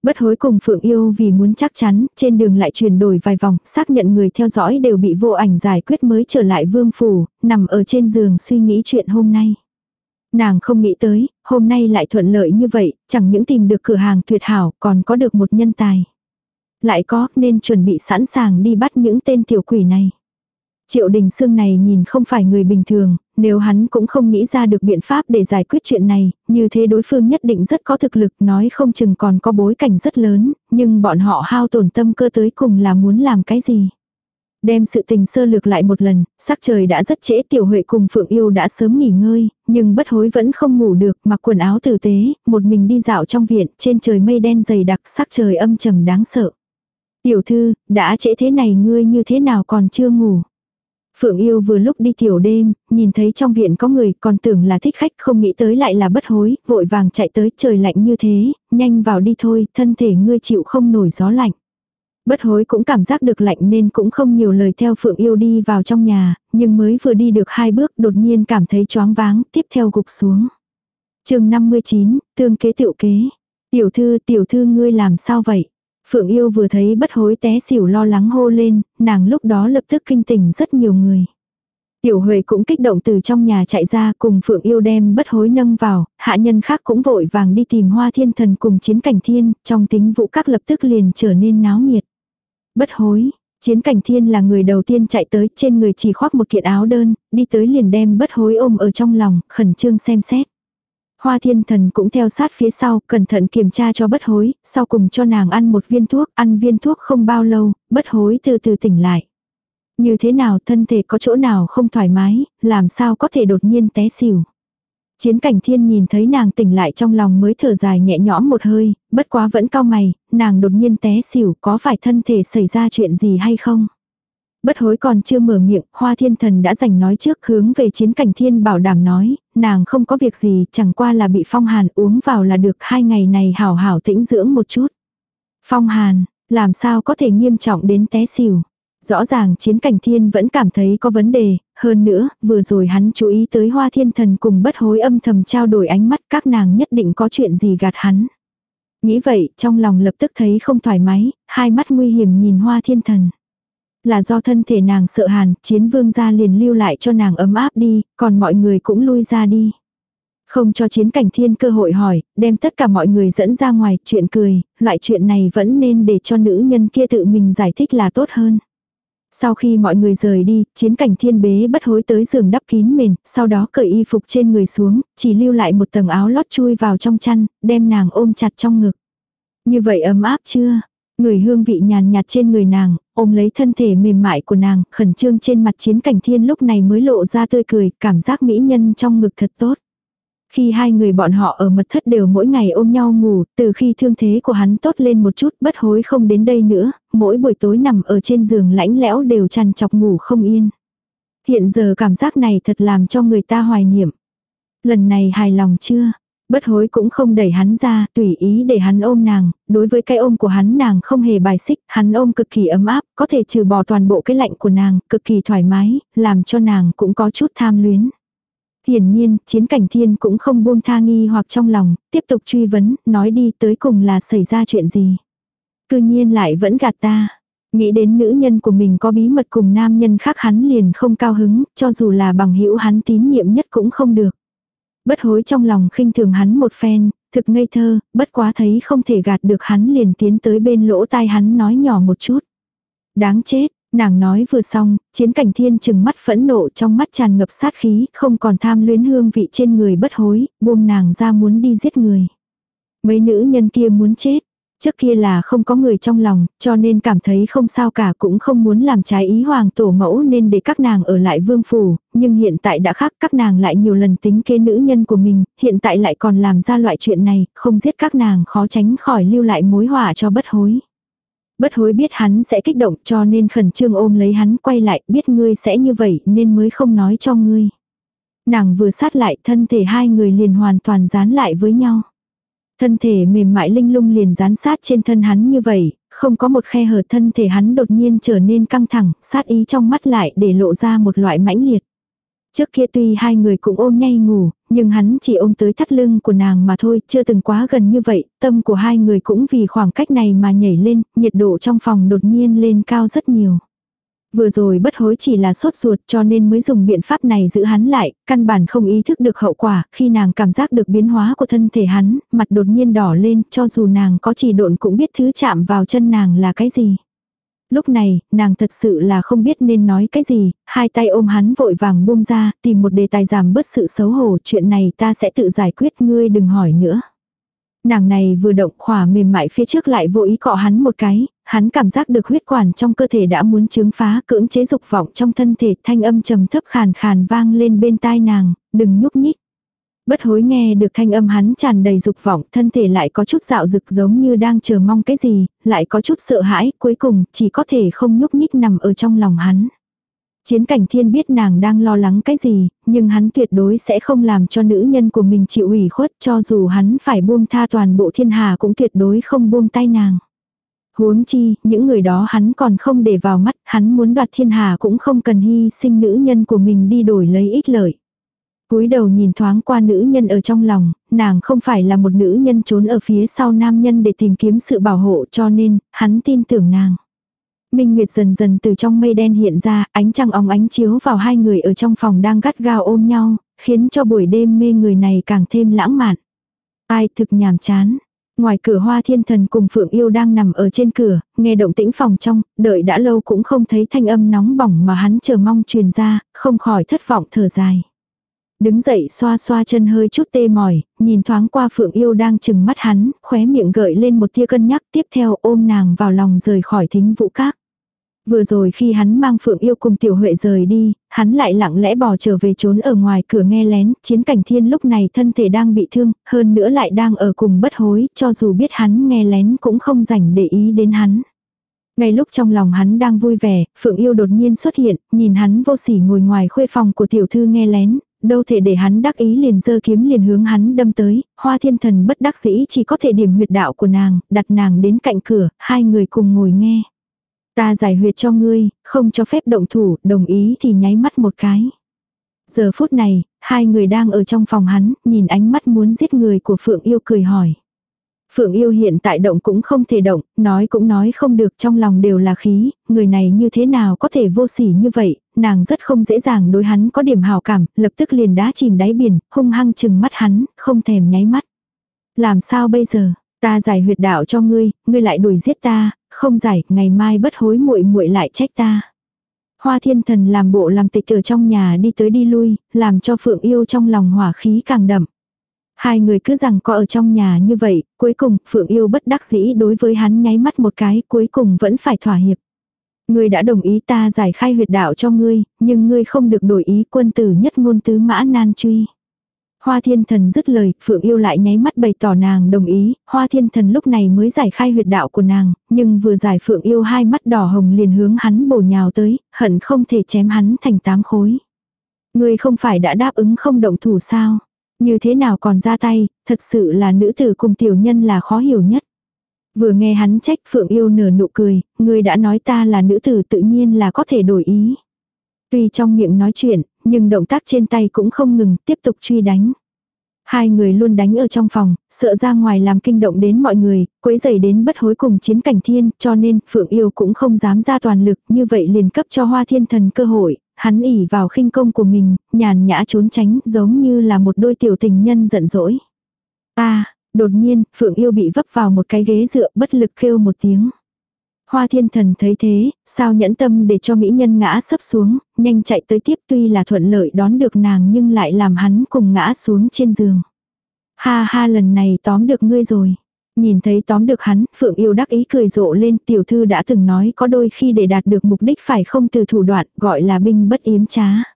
Bất hối cùng Phượng Yêu vì muốn chắc chắn, trên đường lại chuyển đổi vài vòng, xác nhận người theo dõi đều bị vô ảnh giải quyết mới trở lại vương phủ, nằm ở trên giường suy nghĩ chuyện hôm nay. Nàng không nghĩ tới, hôm nay lại thuận lợi như vậy, chẳng những tìm được cửa hàng tuyệt hảo, còn có được một nhân tài. Lại có, nên chuẩn bị sẵn sàng đi bắt những tên tiểu quỷ này. Triệu Đình Sương này nhìn không phải người bình thường, nếu hắn cũng không nghĩ ra được biện pháp để giải quyết chuyện này, như thế đối phương nhất định rất có thực lực nói không chừng còn có bối cảnh rất lớn, nhưng bọn họ hao tổn tâm cơ tới cùng là muốn làm cái gì. Đem sự tình sơ lược lại một lần, sắc trời đã rất trễ tiểu huệ cùng Phượng Yêu đã sớm nghỉ ngơi, nhưng bất hối vẫn không ngủ được mặc quần áo tử tế, một mình đi dạo trong viện, trên trời mây đen dày đặc sắc trời âm trầm đáng sợ. Tiểu thư, đã trễ thế này ngươi như thế nào còn chưa ngủ. Phượng yêu vừa lúc đi tiểu đêm, nhìn thấy trong viện có người còn tưởng là thích khách không nghĩ tới lại là bất hối, vội vàng chạy tới trời lạnh như thế, nhanh vào đi thôi, thân thể ngươi chịu không nổi gió lạnh. Bất hối cũng cảm giác được lạnh nên cũng không nhiều lời theo Phượng yêu đi vào trong nhà, nhưng mới vừa đi được hai bước đột nhiên cảm thấy choáng váng, tiếp theo gục xuống. chương 59, tương kế tiểu kế. Tiểu thư, tiểu thư ngươi làm sao vậy? Phượng yêu vừa thấy bất hối té xỉu lo lắng hô lên, nàng lúc đó lập tức kinh tỉnh rất nhiều người. Tiểu Huệ cũng kích động từ trong nhà chạy ra cùng Phượng yêu đem bất hối nâng vào, hạ nhân khác cũng vội vàng đi tìm hoa thiên thần cùng chiến cảnh thiên, trong tính vụ các lập tức liền trở nên náo nhiệt. Bất hối, chiến cảnh thiên là người đầu tiên chạy tới trên người chỉ khoác một kiện áo đơn, đi tới liền đem bất hối ôm ở trong lòng, khẩn trương xem xét. Hoa thiên thần cũng theo sát phía sau, cẩn thận kiểm tra cho bất hối, sau cùng cho nàng ăn một viên thuốc, ăn viên thuốc không bao lâu, bất hối từ từ tỉnh lại. Như thế nào thân thể có chỗ nào không thoải mái, làm sao có thể đột nhiên té xỉu. Chiến cảnh thiên nhìn thấy nàng tỉnh lại trong lòng mới thở dài nhẹ nhõm một hơi, bất quá vẫn cao mày, nàng đột nhiên té xỉu có phải thân thể xảy ra chuyện gì hay không. Bất hối còn chưa mở miệng, hoa thiên thần đã giành nói trước hướng về chiến cảnh thiên bảo đảm nói, nàng không có việc gì, chẳng qua là bị phong hàn uống vào là được hai ngày này hảo hảo tĩnh dưỡng một chút. Phong hàn, làm sao có thể nghiêm trọng đến té xỉu. Rõ ràng chiến cảnh thiên vẫn cảm thấy có vấn đề, hơn nữa, vừa rồi hắn chú ý tới hoa thiên thần cùng bất hối âm thầm trao đổi ánh mắt các nàng nhất định có chuyện gì gạt hắn. Nghĩ vậy, trong lòng lập tức thấy không thoải mái, hai mắt nguy hiểm nhìn hoa thiên thần. Là do thân thể nàng sợ hàn, chiến vương gia liền lưu lại cho nàng ấm áp đi, còn mọi người cũng lui ra đi. Không cho chiến cảnh thiên cơ hội hỏi, đem tất cả mọi người dẫn ra ngoài, chuyện cười, loại chuyện này vẫn nên để cho nữ nhân kia tự mình giải thích là tốt hơn. Sau khi mọi người rời đi, chiến cảnh thiên bế bất hối tới giường đắp kín mền, sau đó cởi y phục trên người xuống, chỉ lưu lại một tầng áo lót chui vào trong chăn, đem nàng ôm chặt trong ngực. Như vậy ấm áp chưa? Người hương vị nhàn nhạt trên người nàng, ôm lấy thân thể mềm mại của nàng, khẩn trương trên mặt chiến cảnh thiên lúc này mới lộ ra tươi cười, cảm giác mỹ nhân trong ngực thật tốt. Khi hai người bọn họ ở mật thất đều mỗi ngày ôm nhau ngủ, từ khi thương thế của hắn tốt lên một chút bất hối không đến đây nữa, mỗi buổi tối nằm ở trên giường lãnh lẽo đều chằn chọc ngủ không yên. Hiện giờ cảm giác này thật làm cho người ta hoài niệm. Lần này hài lòng chưa? Bất hối cũng không đẩy hắn ra, tùy ý để hắn ôm nàng, đối với cái ôm của hắn nàng không hề bài xích, hắn ôm cực kỳ ấm áp, có thể trừ bỏ toàn bộ cái lạnh của nàng, cực kỳ thoải mái, làm cho nàng cũng có chút tham luyến. Hiển nhiên, chiến cảnh thiên cũng không buông tha nghi hoặc trong lòng, tiếp tục truy vấn, nói đi tới cùng là xảy ra chuyện gì. Cư nhiên lại vẫn gạt ta. Nghĩ đến nữ nhân của mình có bí mật cùng nam nhân khác hắn liền không cao hứng, cho dù là bằng hữu hắn tín nhiệm nhất cũng không được. Bất hối trong lòng khinh thường hắn một phen, thực ngây thơ, bất quá thấy không thể gạt được hắn liền tiến tới bên lỗ tai hắn nói nhỏ một chút. Đáng chết, Nàng nói vừa xong, chiến cảnh thiên chừng mắt phẫn nộ trong mắt tràn ngập sát khí, không còn tham luyến hương vị trên người bất hối, buông nàng ra muốn đi giết người. Mấy nữ nhân kia muốn chết. Trước kia là không có người trong lòng, cho nên cảm thấy không sao cả cũng không muốn làm trái ý hoàng tổ mẫu nên để các nàng ở lại vương phủ, nhưng hiện tại đã khác các nàng lại nhiều lần tính kế nữ nhân của mình, hiện tại lại còn làm ra loại chuyện này, không giết các nàng khó tránh khỏi lưu lại mối họa cho bất hối. Bất hối biết hắn sẽ kích động cho nên khẩn trương ôm lấy hắn quay lại biết ngươi sẽ như vậy nên mới không nói cho ngươi. Nàng vừa sát lại thân thể hai người liền hoàn toàn dán lại với nhau. Thân thể mềm mại linh lung liền dán sát trên thân hắn như vậy, không có một khe hở thân thể hắn đột nhiên trở nên căng thẳng, sát ý trong mắt lại để lộ ra một loại mãnh liệt. Trước kia tuy hai người cũng ôm nhay ngủ, nhưng hắn chỉ ôm tới thắt lưng của nàng mà thôi, chưa từng quá gần như vậy, tâm của hai người cũng vì khoảng cách này mà nhảy lên, nhiệt độ trong phòng đột nhiên lên cao rất nhiều. Vừa rồi bất hối chỉ là sốt ruột cho nên mới dùng biện pháp này giữ hắn lại, căn bản không ý thức được hậu quả, khi nàng cảm giác được biến hóa của thân thể hắn, mặt đột nhiên đỏ lên, cho dù nàng có chỉ độn cũng biết thứ chạm vào chân nàng là cái gì. Lúc này, nàng thật sự là không biết nên nói cái gì, hai tay ôm hắn vội vàng buông ra, tìm một đề tài giảm bớt sự xấu hổ, chuyện này ta sẽ tự giải quyết ngươi đừng hỏi nữa. Nàng này vừa động khỏa mềm mại phía trước lại vô ý cọ hắn một cái, hắn cảm giác được huyết quản trong cơ thể đã muốn chứng phá cưỡng chế dục vọng trong thân thể thanh âm trầm thấp khàn khàn vang lên bên tai nàng, đừng nhúc nhích. Bất hối nghe được thanh âm hắn tràn đầy dục vọng, thân thể lại có chút dạo rực giống như đang chờ mong cái gì, lại có chút sợ hãi, cuối cùng chỉ có thể không nhúc nhích nằm ở trong lòng hắn. Chiến cảnh thiên biết nàng đang lo lắng cái gì, nhưng hắn tuyệt đối sẽ không làm cho nữ nhân của mình chịu ủy khuất cho dù hắn phải buông tha toàn bộ thiên hà cũng tuyệt đối không buông tay nàng. Huống chi, những người đó hắn còn không để vào mắt, hắn muốn đoạt thiên hà cũng không cần hy sinh nữ nhân của mình đi đổi lấy ích lợi cúi đầu nhìn thoáng qua nữ nhân ở trong lòng, nàng không phải là một nữ nhân trốn ở phía sau nam nhân để tìm kiếm sự bảo hộ cho nên, hắn tin tưởng nàng. Minh Nguyệt dần dần từ trong mây đen hiện ra, ánh trăng óng ánh chiếu vào hai người ở trong phòng đang gắt gao ôm nhau, khiến cho buổi đêm mê người này càng thêm lãng mạn. Ai thực nhàm chán. Ngoài cửa hoa thiên thần cùng Phượng Yêu đang nằm ở trên cửa, nghe động tĩnh phòng trong, đợi đã lâu cũng không thấy thanh âm nóng bỏng mà hắn chờ mong truyền ra, không khỏi thất vọng thở dài. Đứng dậy xoa xoa chân hơi chút tê mỏi, nhìn thoáng qua Phượng Yêu đang chừng mắt hắn, khóe miệng gợi lên một tia cân nhắc tiếp theo ôm nàng vào lòng rời khỏi thính vũ các. Vừa rồi khi hắn mang Phượng Yêu cùng Tiểu Huệ rời đi, hắn lại lặng lẽ bỏ trở về trốn ở ngoài cửa nghe lén, chiến cảnh thiên lúc này thân thể đang bị thương, hơn nữa lại đang ở cùng bất hối, cho dù biết hắn nghe lén cũng không rảnh để ý đến hắn. Ngay lúc trong lòng hắn đang vui vẻ, Phượng Yêu đột nhiên xuất hiện, nhìn hắn vô sỉ ngồi ngoài khuê phòng của tiểu thư nghe lén, đâu thể để hắn đắc ý liền giơ kiếm liền hướng hắn đâm tới, hoa thiên thần bất đắc dĩ chỉ có thể điểm huyệt đạo của nàng, đặt nàng đến cạnh cửa, hai người cùng ngồi nghe. Ta giải huyệt cho ngươi, không cho phép động thủ, đồng ý thì nháy mắt một cái. Giờ phút này, hai người đang ở trong phòng hắn, nhìn ánh mắt muốn giết người của Phượng Yêu cười hỏi. Phượng yêu hiện tại động cũng không thể động, nói cũng nói không được trong lòng đều là khí, người này như thế nào có thể vô sỉ như vậy, nàng rất không dễ dàng đối hắn có điểm hào cảm, lập tức liền đá chìm đáy biển, hung hăng chừng mắt hắn, không thèm nháy mắt. Làm sao bây giờ, ta giải huyệt đạo cho ngươi, ngươi lại đuổi giết ta, không giải, ngày mai bất hối muội muội lại trách ta. Hoa thiên thần làm bộ làm tịch ở trong nhà đi tới đi lui, làm cho phượng yêu trong lòng hỏa khí càng đậm. Hai người cứ rằng có ở trong nhà như vậy, cuối cùng Phượng Yêu bất đắc dĩ đối với hắn nháy mắt một cái, cuối cùng vẫn phải thỏa hiệp. Ngươi đã đồng ý ta giải khai huyệt đạo cho ngươi, nhưng ngươi không được đổi ý quân tử nhất ngôn tứ mã nan truy. Hoa thiên thần dứt lời, Phượng yêu lại nháy mắt bày tỏ nàng đồng ý, hoa thiên thần lúc này mới giải khai huyệt đạo của nàng, nhưng vừa giải Phượng yêu hai mắt đỏ hồng liền hướng hắn bổ nhào tới, hận không thể chém hắn thành tám khối. Ngươi không phải đã đáp ứng không động thủ sao? Như thế nào còn ra tay, thật sự là nữ tử cùng tiểu nhân là khó hiểu nhất. Vừa nghe hắn trách Phượng yêu nở nụ cười, người đã nói ta là nữ tử tự nhiên là có thể đổi ý. Tuy trong miệng nói chuyện, nhưng động tác trên tay cũng không ngừng, tiếp tục truy đánh. Hai người luôn đánh ở trong phòng, sợ ra ngoài làm kinh động đến mọi người, quấy dày đến bất hối cùng chiến cảnh thiên, cho nên Phượng Yêu cũng không dám ra toàn lực, như vậy liền cấp cho Hoa Thiên Thần cơ hội, hắn ỉ vào khinh công của mình, nhàn nhã trốn tránh giống như là một đôi tiểu tình nhân giận dỗi. À, đột nhiên, Phượng Yêu bị vấp vào một cái ghế dựa bất lực kêu một tiếng. Hoa thiên thần thấy thế, sao nhẫn tâm để cho mỹ nhân ngã sấp xuống, nhanh chạy tới tiếp tuy là thuận lợi đón được nàng nhưng lại làm hắn cùng ngã xuống trên giường. Ha ha lần này tóm được ngươi rồi. Nhìn thấy tóm được hắn, Phượng yêu đắc ý cười rộ lên, tiểu thư đã từng nói có đôi khi để đạt được mục đích phải không từ thủ đoạn, gọi là binh bất yếm trá.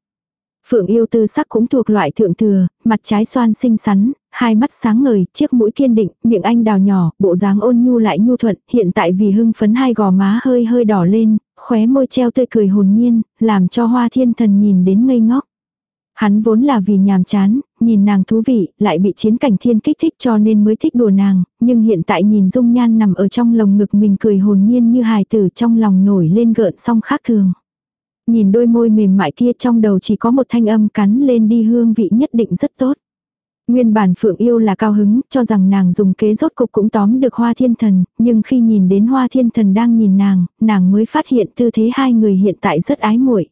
Phượng yêu tư sắc cũng thuộc loại thượng thừa, mặt trái xoan xinh xắn, hai mắt sáng ngời, chiếc mũi kiên định, miệng anh đào nhỏ, bộ dáng ôn nhu lại nhu thuận, hiện tại vì hưng phấn hai gò má hơi hơi đỏ lên, khóe môi treo tươi cười hồn nhiên, làm cho hoa thiên thần nhìn đến ngây ngốc. Hắn vốn là vì nhàm chán, nhìn nàng thú vị, lại bị chiến cảnh thiên kích thích cho nên mới thích đùa nàng, nhưng hiện tại nhìn dung nhan nằm ở trong lồng ngực mình cười hồn nhiên như hài tử trong lòng nổi lên gợn song khác thường. Nhìn đôi môi mềm mại kia trong đầu chỉ có một thanh âm cắn lên đi hương vị nhất định rất tốt. Nguyên bản Phượng Yêu là cao hứng, cho rằng nàng dùng kế rốt cục cũng tóm được Hoa Thiên Thần, nhưng khi nhìn đến Hoa Thiên Thần đang nhìn nàng, nàng mới phát hiện tư thế hai người hiện tại rất ái muội.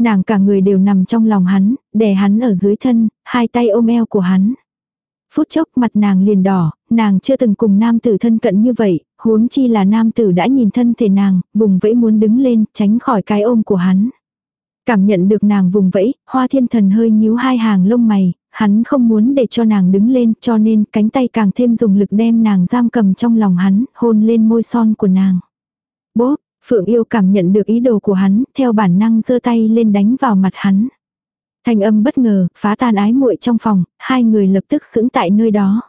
Nàng cả người đều nằm trong lòng hắn, đè hắn ở dưới thân, hai tay ôm eo của hắn. Phút chốc mặt nàng liền đỏ, nàng chưa từng cùng nam tử thân cận như vậy, huống chi là nam tử đã nhìn thân thể nàng, vùng vẫy muốn đứng lên, tránh khỏi cái ôm của hắn. Cảm nhận được nàng vùng vẫy, hoa thiên thần hơi nhíu hai hàng lông mày, hắn không muốn để cho nàng đứng lên cho nên cánh tay càng thêm dùng lực đem nàng giam cầm trong lòng hắn, hôn lên môi son của nàng. Bố, Phượng yêu cảm nhận được ý đồ của hắn, theo bản năng giơ tay lên đánh vào mặt hắn. Thanh âm bất ngờ, phá tan ái muội trong phòng, hai người lập tức sững tại nơi đó.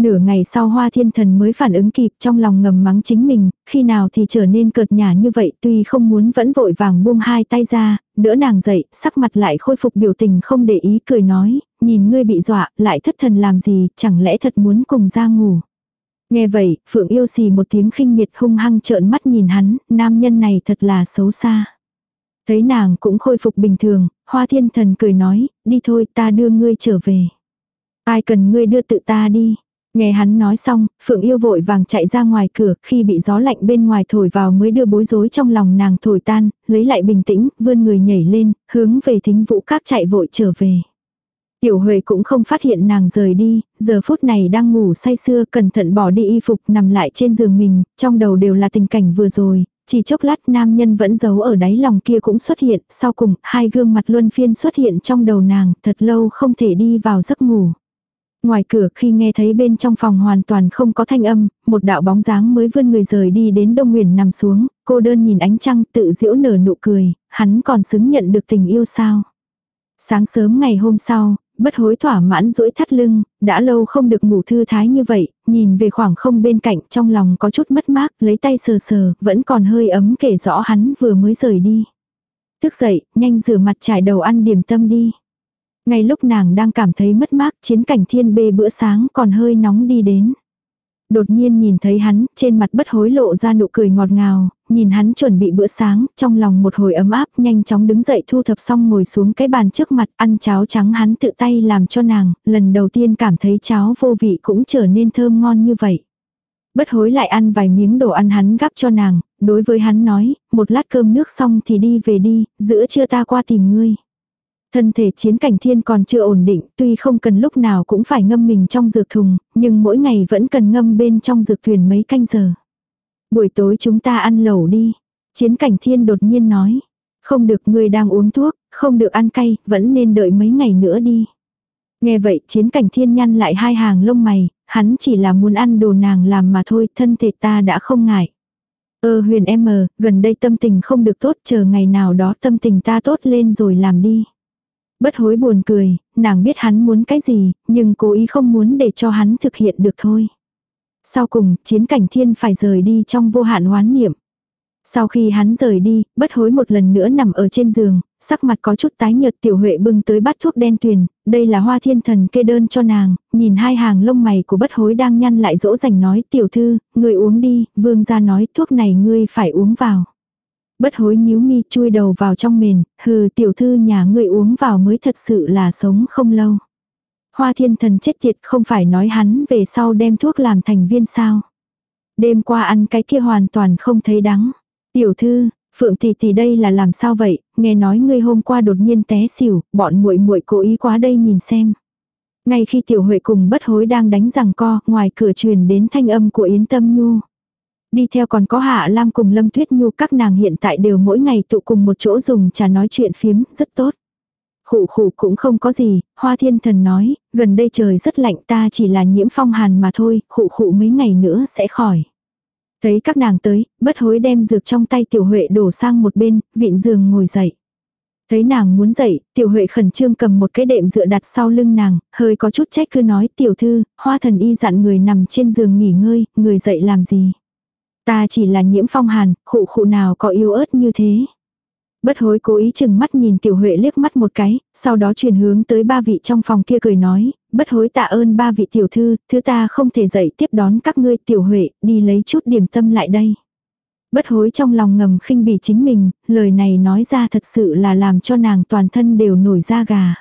Nửa ngày sau hoa thiên thần mới phản ứng kịp trong lòng ngầm mắng chính mình, khi nào thì trở nên cợt nhả như vậy tuy không muốn vẫn vội vàng buông hai tay ra, đỡ nàng dậy, sắc mặt lại khôi phục biểu tình không để ý cười nói, nhìn ngươi bị dọa, lại thất thần làm gì, chẳng lẽ thật muốn cùng ra ngủ. Nghe vậy, Phượng yêu xì một tiếng khinh miệt hung hăng trợn mắt nhìn hắn, nam nhân này thật là xấu xa. Thấy nàng cũng khôi phục bình thường, hoa thiên thần cười nói, đi thôi ta đưa ngươi trở về. Ai cần ngươi đưa tự ta đi. Nghe hắn nói xong, Phượng yêu vội vàng chạy ra ngoài cửa, khi bị gió lạnh bên ngoài thổi vào mới đưa bối rối trong lòng nàng thổi tan, lấy lại bình tĩnh, vươn người nhảy lên, hướng về thính vũ các chạy vội trở về. Tiểu Huệ cũng không phát hiện nàng rời đi, giờ phút này đang ngủ say sưa cẩn thận bỏ đi y phục nằm lại trên giường mình, trong đầu đều là tình cảnh vừa rồi, chỉ chốc lát nam nhân vẫn giấu ở đáy lòng kia cũng xuất hiện, sau cùng hai gương mặt luân phiên xuất hiện trong đầu nàng, thật lâu không thể đi vào giấc ngủ. Ngoài cửa khi nghe thấy bên trong phòng hoàn toàn không có thanh âm, một đạo bóng dáng mới vươn người rời đi đến Đông Nguyền nằm xuống, cô đơn nhìn ánh trăng tự giễu nở nụ cười, hắn còn xứng nhận được tình yêu sao. Sáng sớm ngày hôm sau, bất hối thỏa mãn duỗi thắt lưng, đã lâu không được ngủ thư thái như vậy, nhìn về khoảng không bên cạnh trong lòng có chút mất mát, lấy tay sờ sờ, vẫn còn hơi ấm kể rõ hắn vừa mới rời đi. Thức dậy, nhanh rửa mặt trải đầu ăn điểm tâm đi. Ngay lúc nàng đang cảm thấy mất mát, chiến cảnh thiên bê bữa sáng còn hơi nóng đi đến. Đột nhiên nhìn thấy hắn, trên mặt bất hối lộ ra nụ cười ngọt ngào, nhìn hắn chuẩn bị bữa sáng, trong lòng một hồi ấm áp, nhanh chóng đứng dậy thu thập xong ngồi xuống cái bàn trước mặt, ăn cháo trắng hắn tự tay làm cho nàng, lần đầu tiên cảm thấy cháo vô vị cũng trở nên thơm ngon như vậy. Bất hối lại ăn vài miếng đồ ăn hắn gắp cho nàng, đối với hắn nói, một lát cơm nước xong thì đi về đi, giữa trưa ta qua tìm ngươi. Thân thể chiến cảnh thiên còn chưa ổn định, tuy không cần lúc nào cũng phải ngâm mình trong dược thùng, nhưng mỗi ngày vẫn cần ngâm bên trong dược thuyền mấy canh giờ. Buổi tối chúng ta ăn lẩu đi. Chiến cảnh thiên đột nhiên nói. Không được người đang uống thuốc, không được ăn cay, vẫn nên đợi mấy ngày nữa đi. Nghe vậy chiến cảnh thiên nhăn lại hai hàng lông mày, hắn chỉ là muốn ăn đồ nàng làm mà thôi, thân thể ta đã không ngại. Ơ huyền em gần đây tâm tình không được tốt, chờ ngày nào đó tâm tình ta tốt lên rồi làm đi. Bất hối buồn cười, nàng biết hắn muốn cái gì, nhưng cố ý không muốn để cho hắn thực hiện được thôi. Sau cùng, chiến cảnh thiên phải rời đi trong vô hạn hoán niệm. Sau khi hắn rời đi, bất hối một lần nữa nằm ở trên giường, sắc mặt có chút tái nhợt tiểu huệ bưng tới bát thuốc đen tuyền, đây là hoa thiên thần kê đơn cho nàng, nhìn hai hàng lông mày của bất hối đang nhăn lại dỗ dành nói tiểu thư, người uống đi, vương gia nói thuốc này ngươi phải uống vào. Bất hối nhíu mi chui đầu vào trong mền, hừ tiểu thư nhà ngươi uống vào mới thật sự là sống không lâu. Hoa thiên thần chết tiệt không phải nói hắn về sau đem thuốc làm thành viên sao. Đêm qua ăn cái kia hoàn toàn không thấy đắng. Tiểu thư, Phượng tỷ tỷ đây là làm sao vậy, nghe nói ngươi hôm qua đột nhiên té xỉu, bọn muội muội cố ý quá đây nhìn xem. Ngay khi tiểu huệ cùng bất hối đang đánh rằng co, ngoài cửa truyền đến thanh âm của Yến Tâm Nhu. Đi theo còn có Hạ Lam cùng Lâm Tuyết Nhu các nàng hiện tại đều mỗi ngày tụ cùng một chỗ dùng trà nói chuyện phiếm, rất tốt. Khủ khủ cũng không có gì, Hoa Thiên Thần nói, gần đây trời rất lạnh ta chỉ là nhiễm phong hàn mà thôi, khủ khủ mấy ngày nữa sẽ khỏi. Thấy các nàng tới, bất hối đem dược trong tay tiểu huệ đổ sang một bên, vịn giường ngồi dậy. Thấy nàng muốn dậy, tiểu huệ khẩn trương cầm một cái đệm dựa đặt sau lưng nàng, hơi có chút trách cứ nói tiểu thư, hoa thần y dặn người nằm trên giường nghỉ ngơi, người dậy làm gì. Ta chỉ là nhiễm phong hàn, khụ khụ nào có yêu ớt như thế. Bất hối cố ý chừng mắt nhìn tiểu huệ liếc mắt một cái, sau đó chuyển hướng tới ba vị trong phòng kia cười nói, bất hối tạ ơn ba vị tiểu thư, thứ ta không thể dậy tiếp đón các ngươi tiểu huệ, đi lấy chút điểm tâm lại đây. Bất hối trong lòng ngầm khinh bỉ chính mình, lời này nói ra thật sự là làm cho nàng toàn thân đều nổi da gà.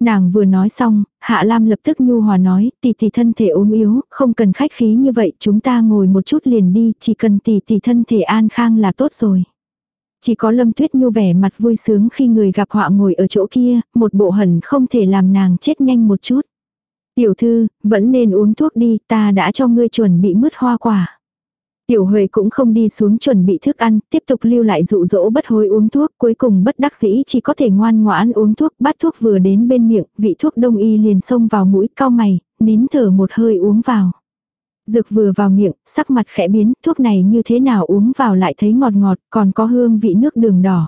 Nàng vừa nói xong, Hạ Lam lập tức nhu hòa nói, tỷ tỷ thân thể ốm yếu, không cần khách khí như vậy, chúng ta ngồi một chút liền đi, chỉ cần tỷ tỷ thân thể an khang là tốt rồi. Chỉ có Lâm Tuyết Nhu vẻ mặt vui sướng khi người gặp họa ngồi ở chỗ kia, một bộ hẩn không thể làm nàng chết nhanh một chút. Tiểu thư, vẫn nên uống thuốc đi, ta đã cho ngươi chuẩn bị mứt hoa quả. Tiểu Huệ cũng không đi xuống chuẩn bị thức ăn, tiếp tục lưu lại dụ dỗ bất hối uống thuốc, cuối cùng bất đắc dĩ chỉ có thể ngoan ngoãn uống thuốc, bát thuốc vừa đến bên miệng, vị thuốc đông y liền xông vào mũi, cao mày, nín thở một hơi uống vào. Dược vừa vào miệng, sắc mặt khẽ biến, thuốc này như thế nào uống vào lại thấy ngọt ngọt, còn có hương vị nước đường đỏ.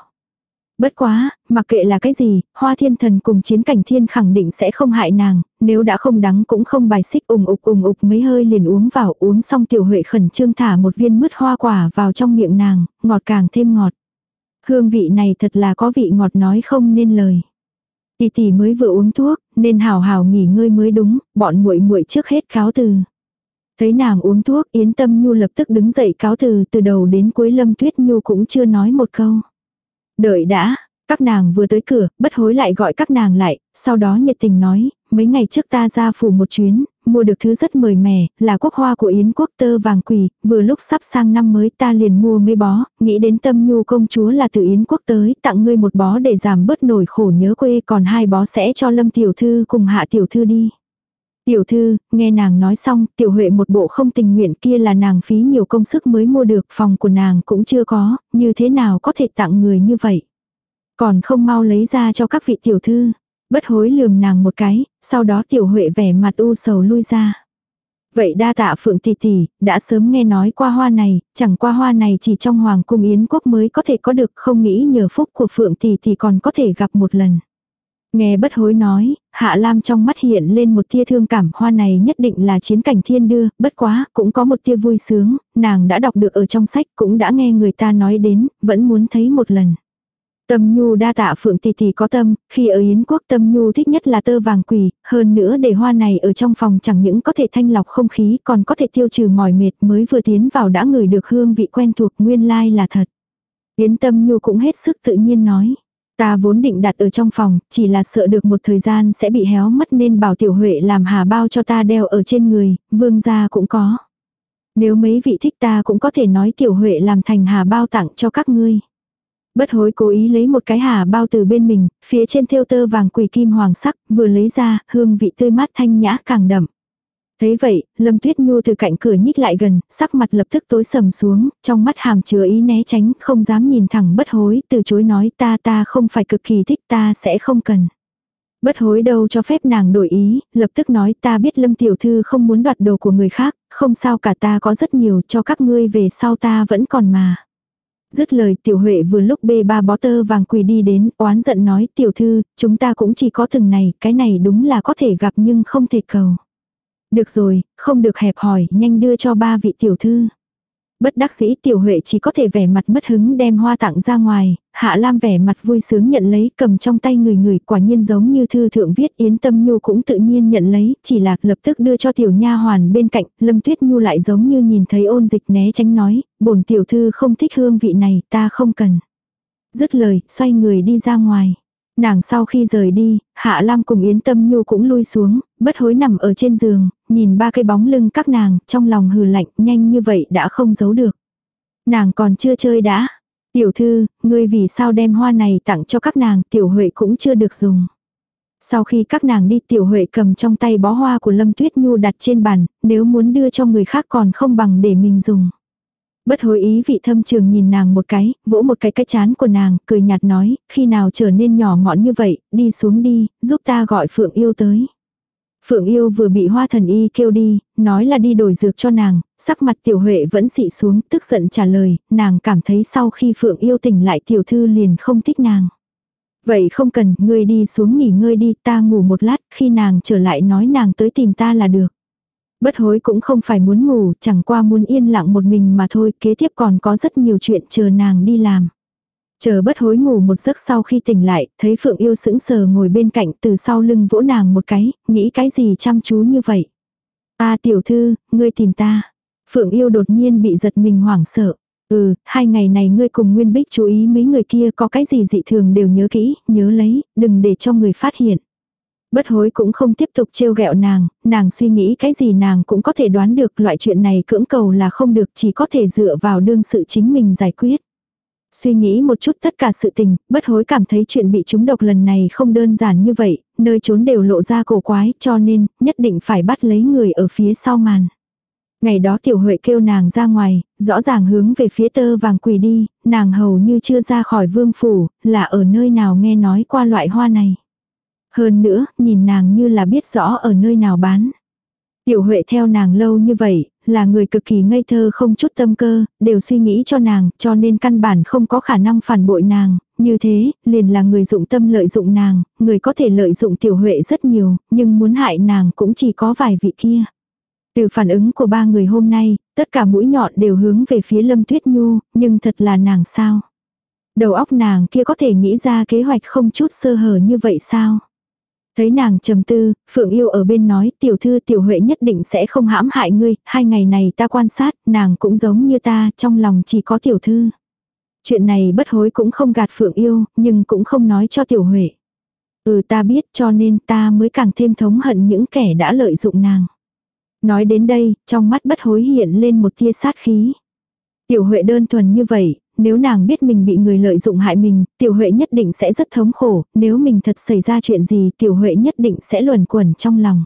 Bất quá, mặc kệ là cái gì, hoa thiên thần cùng chiến cảnh thiên khẳng định sẽ không hại nàng, nếu đã không đắng cũng không bài xích ủng ục ủng ục mấy hơi liền uống vào uống xong tiểu huệ khẩn trương thả một viên mứt hoa quả vào trong miệng nàng, ngọt càng thêm ngọt. Hương vị này thật là có vị ngọt nói không nên lời. Tỷ tỷ mới vừa uống thuốc, nên hào hào nghỉ ngơi mới đúng, bọn muội muội trước hết cáo từ. Thấy nàng uống thuốc, Yến Tâm Nhu lập tức đứng dậy cáo từ từ đầu đến cuối Lâm Tuyết Nhu cũng chưa nói một câu. Đợi đã, các nàng vừa tới cửa, bất hối lại gọi các nàng lại, sau đó nhiệt tình nói, mấy ngày trước ta ra phủ một chuyến, mua được thứ rất mời mẻ, là quốc hoa của Yến quốc tơ vàng quỳ, vừa lúc sắp sang năm mới ta liền mua mấy bó, nghĩ đến tâm nhu công chúa là từ Yến quốc tới, tặng ngươi một bó để giảm bớt nổi khổ nhớ quê, còn hai bó sẽ cho lâm tiểu thư cùng hạ tiểu thư đi. Tiểu thư, nghe nàng nói xong, tiểu huệ một bộ không tình nguyện kia là nàng phí nhiều công sức mới mua được, phòng của nàng cũng chưa có, như thế nào có thể tặng người như vậy. Còn không mau lấy ra cho các vị tiểu thư. Bất hối lườm nàng một cái, sau đó tiểu huệ vẻ mặt u sầu lui ra. Vậy đa tạ phượng tỷ tỷ, đã sớm nghe nói qua hoa này, chẳng qua hoa này chỉ trong hoàng cung yến quốc mới có thể có được không nghĩ nhờ phúc của phượng tỷ tỷ còn có thể gặp một lần. Nghe bất hối nói, Hạ Lam trong mắt hiện lên một tia thương cảm hoa này nhất định là chiến cảnh thiên đưa, bất quá, cũng có một tia vui sướng, nàng đã đọc được ở trong sách cũng đã nghe người ta nói đến, vẫn muốn thấy một lần. Tâm Nhu đa tạ Phượng Tỷ Tỷ có tâm, khi ở Yến Quốc Tâm Nhu thích nhất là tơ vàng quỷ, hơn nữa để hoa này ở trong phòng chẳng những có thể thanh lọc không khí còn có thể tiêu trừ mỏi mệt mới vừa tiến vào đã ngửi được hương vị quen thuộc nguyên lai là thật. Yến Tâm Nhu cũng hết sức tự nhiên nói. Ta vốn định đặt ở trong phòng, chỉ là sợ được một thời gian sẽ bị héo mất nên bảo Tiểu Huệ làm hà bao cho ta đeo ở trên người, vương gia cũng có. Nếu mấy vị thích ta cũng có thể nói Tiểu Huệ làm thành hà bao tặng cho các ngươi. Bất hối cố ý lấy một cái hà bao từ bên mình, phía trên thêu tơ vàng quỳ kim hoàng sắc, vừa lấy ra, hương vị tươi mát thanh nhã càng đậm. Thấy vậy, Lâm Tuyết Nhu từ cạnh cửa nhích lại gần, sắc mặt lập tức tối sầm xuống, trong mắt hàm chứa ý né tránh, không dám nhìn thẳng bất hối, từ chối nói ta ta không phải cực kỳ thích ta sẽ không cần. Bất hối đâu cho phép nàng đổi ý, lập tức nói ta biết Lâm Tiểu Thư không muốn đoạt đồ của người khác, không sao cả ta có rất nhiều cho các ngươi về sau ta vẫn còn mà. Dứt lời tiểu huệ vừa lúc bê ba bó tơ vàng quỳ đi đến, oán giận nói tiểu thư, chúng ta cũng chỉ có từng này, cái này đúng là có thể gặp nhưng không thể cầu. Được rồi, không được hẹp hỏi, nhanh đưa cho ba vị tiểu thư. Bất đắc dĩ tiểu huệ chỉ có thể vẻ mặt mất hứng đem hoa tặng ra ngoài, hạ lam vẻ mặt vui sướng nhận lấy cầm trong tay người người quả nhiên giống như thư thượng viết yến tâm nhu cũng tự nhiên nhận lấy, chỉ là lập tức đưa cho tiểu nha hoàn bên cạnh, lâm tuyết nhu lại giống như nhìn thấy ôn dịch né tránh nói, bổn tiểu thư không thích hương vị này, ta không cần. Dứt lời, xoay người đi ra ngoài. Nàng sau khi rời đi, Hạ Lam cùng Yến Tâm Nhu cũng lui xuống, bất hối nằm ở trên giường, nhìn ba cái bóng lưng các nàng, trong lòng hừ lạnh, nhanh như vậy đã không giấu được. Nàng còn chưa chơi đã. Tiểu thư, ngươi vì sao đem hoa này tặng cho các nàng, tiểu huệ cũng chưa được dùng. Sau khi các nàng đi tiểu huệ cầm trong tay bó hoa của Lâm Tuyết Nhu đặt trên bàn, nếu muốn đưa cho người khác còn không bằng để mình dùng. Bất hối ý vị thâm trường nhìn nàng một cái, vỗ một cái cái chán của nàng, cười nhạt nói, khi nào trở nên nhỏ mọn như vậy, đi xuống đi, giúp ta gọi Phượng yêu tới. Phượng yêu vừa bị hoa thần y kêu đi, nói là đi đổi dược cho nàng, sắc mặt tiểu huệ vẫn xị xuống, tức giận trả lời, nàng cảm thấy sau khi Phượng yêu tỉnh lại tiểu thư liền không thích nàng. Vậy không cần, ngươi đi xuống nghỉ ngơi đi, ta ngủ một lát, khi nàng trở lại nói nàng tới tìm ta là được. Bất hối cũng không phải muốn ngủ, chẳng qua muốn yên lặng một mình mà thôi, kế tiếp còn có rất nhiều chuyện chờ nàng đi làm. Chờ bất hối ngủ một giấc sau khi tỉnh lại, thấy Phượng yêu sững sờ ngồi bên cạnh từ sau lưng vỗ nàng một cái, nghĩ cái gì chăm chú như vậy. Ta tiểu thư, ngươi tìm ta. Phượng yêu đột nhiên bị giật mình hoảng sợ. Ừ, hai ngày này ngươi cùng Nguyên Bích chú ý mấy người kia có cái gì dị thường đều nhớ kỹ, nhớ lấy, đừng để cho người phát hiện. Bất hối cũng không tiếp tục trêu ghẹo nàng, nàng suy nghĩ cái gì nàng cũng có thể đoán được loại chuyện này cưỡng cầu là không được chỉ có thể dựa vào đương sự chính mình giải quyết. Suy nghĩ một chút tất cả sự tình, bất hối cảm thấy chuyện bị trúng độc lần này không đơn giản như vậy, nơi trốn đều lộ ra cổ quái cho nên nhất định phải bắt lấy người ở phía sau màn. Ngày đó tiểu huệ kêu nàng ra ngoài, rõ ràng hướng về phía tơ vàng quỳ đi, nàng hầu như chưa ra khỏi vương phủ, là ở nơi nào nghe nói qua loại hoa này. Hơn nữa, nhìn nàng như là biết rõ ở nơi nào bán. Tiểu Huệ theo nàng lâu như vậy, là người cực kỳ ngây thơ không chút tâm cơ, đều suy nghĩ cho nàng, cho nên căn bản không có khả năng phản bội nàng, như thế, liền là người dụng tâm lợi dụng nàng, người có thể lợi dụng Tiểu Huệ rất nhiều, nhưng muốn hại nàng cũng chỉ có vài vị kia. Từ phản ứng của ba người hôm nay, tất cả mũi nhọn đều hướng về phía Lâm Tuyết Nhu, nhưng thật là nàng sao? Đầu óc nàng kia có thể nghĩ ra kế hoạch không chút sơ hở như vậy sao? Thấy nàng trầm tư, Phượng Yêu ở bên nói tiểu thư tiểu huệ nhất định sẽ không hãm hại ngươi, hai ngày này ta quan sát, nàng cũng giống như ta, trong lòng chỉ có tiểu thư. Chuyện này bất hối cũng không gạt Phượng Yêu, nhưng cũng không nói cho tiểu huệ. Ừ ta biết cho nên ta mới càng thêm thống hận những kẻ đã lợi dụng nàng. Nói đến đây, trong mắt bất hối hiện lên một tia sát khí. Tiểu Huệ đơn thuần như vậy, nếu nàng biết mình bị người lợi dụng hại mình, tiểu huệ nhất định sẽ rất thống khổ, nếu mình thật xảy ra chuyện gì tiểu huệ nhất định sẽ luẩn quẩn trong lòng.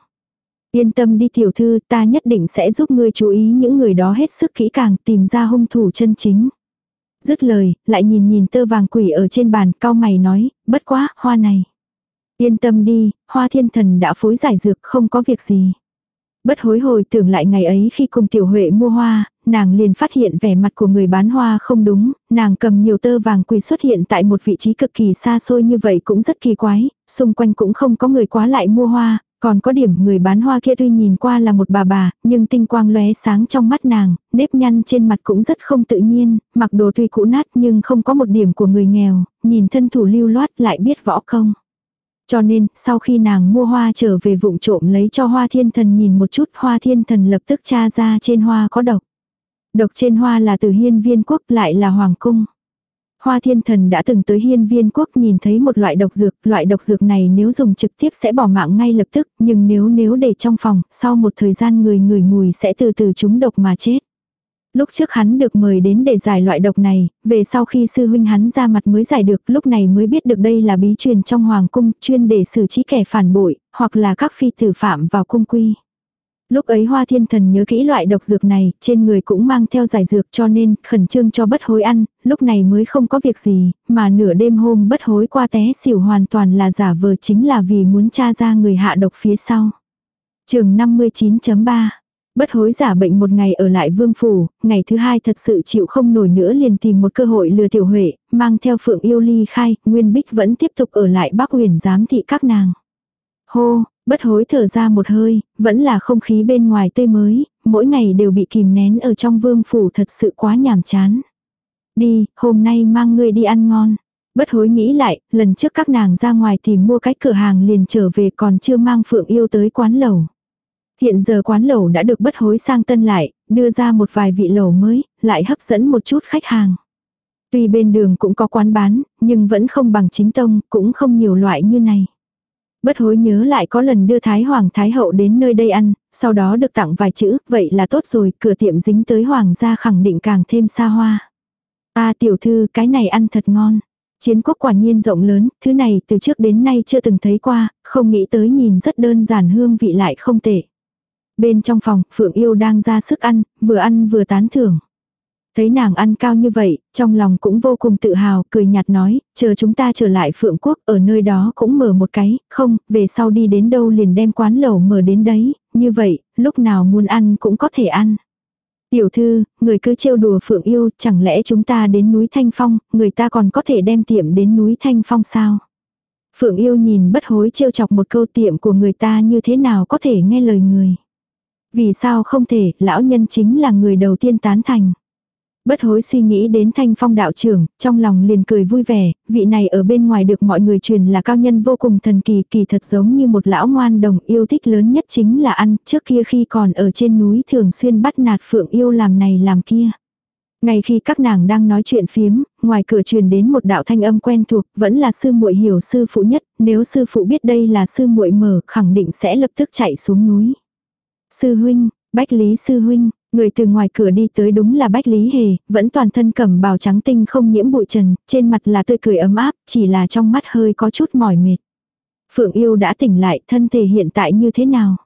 Yên tâm đi tiểu thư, ta nhất định sẽ giúp ngươi chú ý những người đó hết sức kỹ càng tìm ra hung thủ chân chính. Dứt lời, lại nhìn nhìn tơ vàng quỷ ở trên bàn, cao mày nói, bất quá, hoa này. Yên tâm đi, hoa thiên thần đã phối giải dược không có việc gì. Bất hối hồi tưởng lại ngày ấy khi cùng tiểu huệ mua hoa, nàng liền phát hiện vẻ mặt của người bán hoa không đúng, nàng cầm nhiều tơ vàng quỳ xuất hiện tại một vị trí cực kỳ xa xôi như vậy cũng rất kỳ quái, xung quanh cũng không có người quá lại mua hoa, còn có điểm người bán hoa kia tuy nhìn qua là một bà bà, nhưng tinh quang lóe sáng trong mắt nàng, nếp nhăn trên mặt cũng rất không tự nhiên, mặc đồ tuy cũ nát nhưng không có một điểm của người nghèo, nhìn thân thủ lưu loát lại biết võ công. Cho nên, sau khi nàng mua hoa trở về vụng trộm lấy cho hoa thiên thần nhìn một chút, hoa thiên thần lập tức tra ra trên hoa có độc. Độc trên hoa là từ hiên viên quốc lại là hoàng cung. Hoa thiên thần đã từng tới hiên viên quốc nhìn thấy một loại độc dược, loại độc dược này nếu dùng trực tiếp sẽ bỏ mạng ngay lập tức, nhưng nếu nếu để trong phòng, sau một thời gian người người mùi sẽ từ từ trúng độc mà chết. Lúc trước hắn được mời đến để giải loại độc này, về sau khi sư huynh hắn ra mặt mới giải được, lúc này mới biết được đây là bí truyền trong hoàng cung, chuyên để xử trí kẻ phản bội, hoặc là các phi tử phạm vào cung quy. Lúc ấy hoa thiên thần nhớ kỹ loại độc dược này, trên người cũng mang theo giải dược cho nên khẩn trương cho bất hối ăn, lúc này mới không có việc gì, mà nửa đêm hôm bất hối qua té xỉu hoàn toàn là giả vờ chính là vì muốn tra ra người hạ độc phía sau. trường 59.3 Bất hối giả bệnh một ngày ở lại vương phủ, ngày thứ hai thật sự chịu không nổi nữa liền tìm một cơ hội lừa tiểu huệ, mang theo phượng yêu ly khai, Nguyên Bích vẫn tiếp tục ở lại bắc huyền giám thị các nàng. Hô, bất hối thở ra một hơi, vẫn là không khí bên ngoài tươi mới, mỗi ngày đều bị kìm nén ở trong vương phủ thật sự quá nhàm chán. Đi, hôm nay mang ngươi đi ăn ngon. Bất hối nghĩ lại, lần trước các nàng ra ngoài tìm mua cái cửa hàng liền trở về còn chưa mang phượng yêu tới quán lẩu. Hiện giờ quán lẩu đã được bất hối sang tân lại, đưa ra một vài vị lẩu mới, lại hấp dẫn một chút khách hàng. Tuy bên đường cũng có quán bán, nhưng vẫn không bằng chính tông, cũng không nhiều loại như này. Bất hối nhớ lại có lần đưa Thái Hoàng Thái Hậu đến nơi đây ăn, sau đó được tặng vài chữ, vậy là tốt rồi, cửa tiệm dính tới Hoàng gia khẳng định càng thêm xa hoa. Ta tiểu thư, cái này ăn thật ngon. Chiến quốc quả nhiên rộng lớn, thứ này từ trước đến nay chưa từng thấy qua, không nghĩ tới nhìn rất đơn giản hương vị lại không tệ. Bên trong phòng, Phượng Yêu đang ra sức ăn, vừa ăn vừa tán thưởng. Thấy nàng ăn cao như vậy, trong lòng cũng vô cùng tự hào, cười nhạt nói, chờ chúng ta trở lại Phượng Quốc, ở nơi đó cũng mở một cái, không, về sau đi đến đâu liền đem quán lẩu mở đến đấy, như vậy, lúc nào muốn ăn cũng có thể ăn. Tiểu thư, người cứ trêu đùa Phượng Yêu, chẳng lẽ chúng ta đến núi Thanh Phong, người ta còn có thể đem tiệm đến núi Thanh Phong sao? Phượng Yêu nhìn bất hối trêu chọc một câu tiệm của người ta như thế nào có thể nghe lời người. Vì sao không thể, lão nhân chính là người đầu tiên tán thành. Bất hối suy nghĩ đến thanh phong đạo trưởng, trong lòng liền cười vui vẻ, vị này ở bên ngoài được mọi người truyền là cao nhân vô cùng thần kỳ, kỳ thật giống như một lão ngoan đồng yêu thích lớn nhất chính là ăn, trước kia khi còn ở trên núi thường xuyên bắt nạt phượng yêu làm này làm kia. Ngay khi các nàng đang nói chuyện phiếm, ngoài cửa truyền đến một đạo thanh âm quen thuộc, vẫn là sư muội hiểu sư phụ nhất, nếu sư phụ biết đây là sư muội mở, khẳng định sẽ lập tức chạy xuống núi. Sư huynh, Bách Lý sư huynh, người từ ngoài cửa đi tới đúng là Bách Lý Hề, vẫn toàn thân cẩm bào trắng tinh không nhiễm bụi trần, trên mặt là tươi cười ấm áp, chỉ là trong mắt hơi có chút mỏi mệt. Phượng yêu đã tỉnh lại, thân thể hiện tại như thế nào?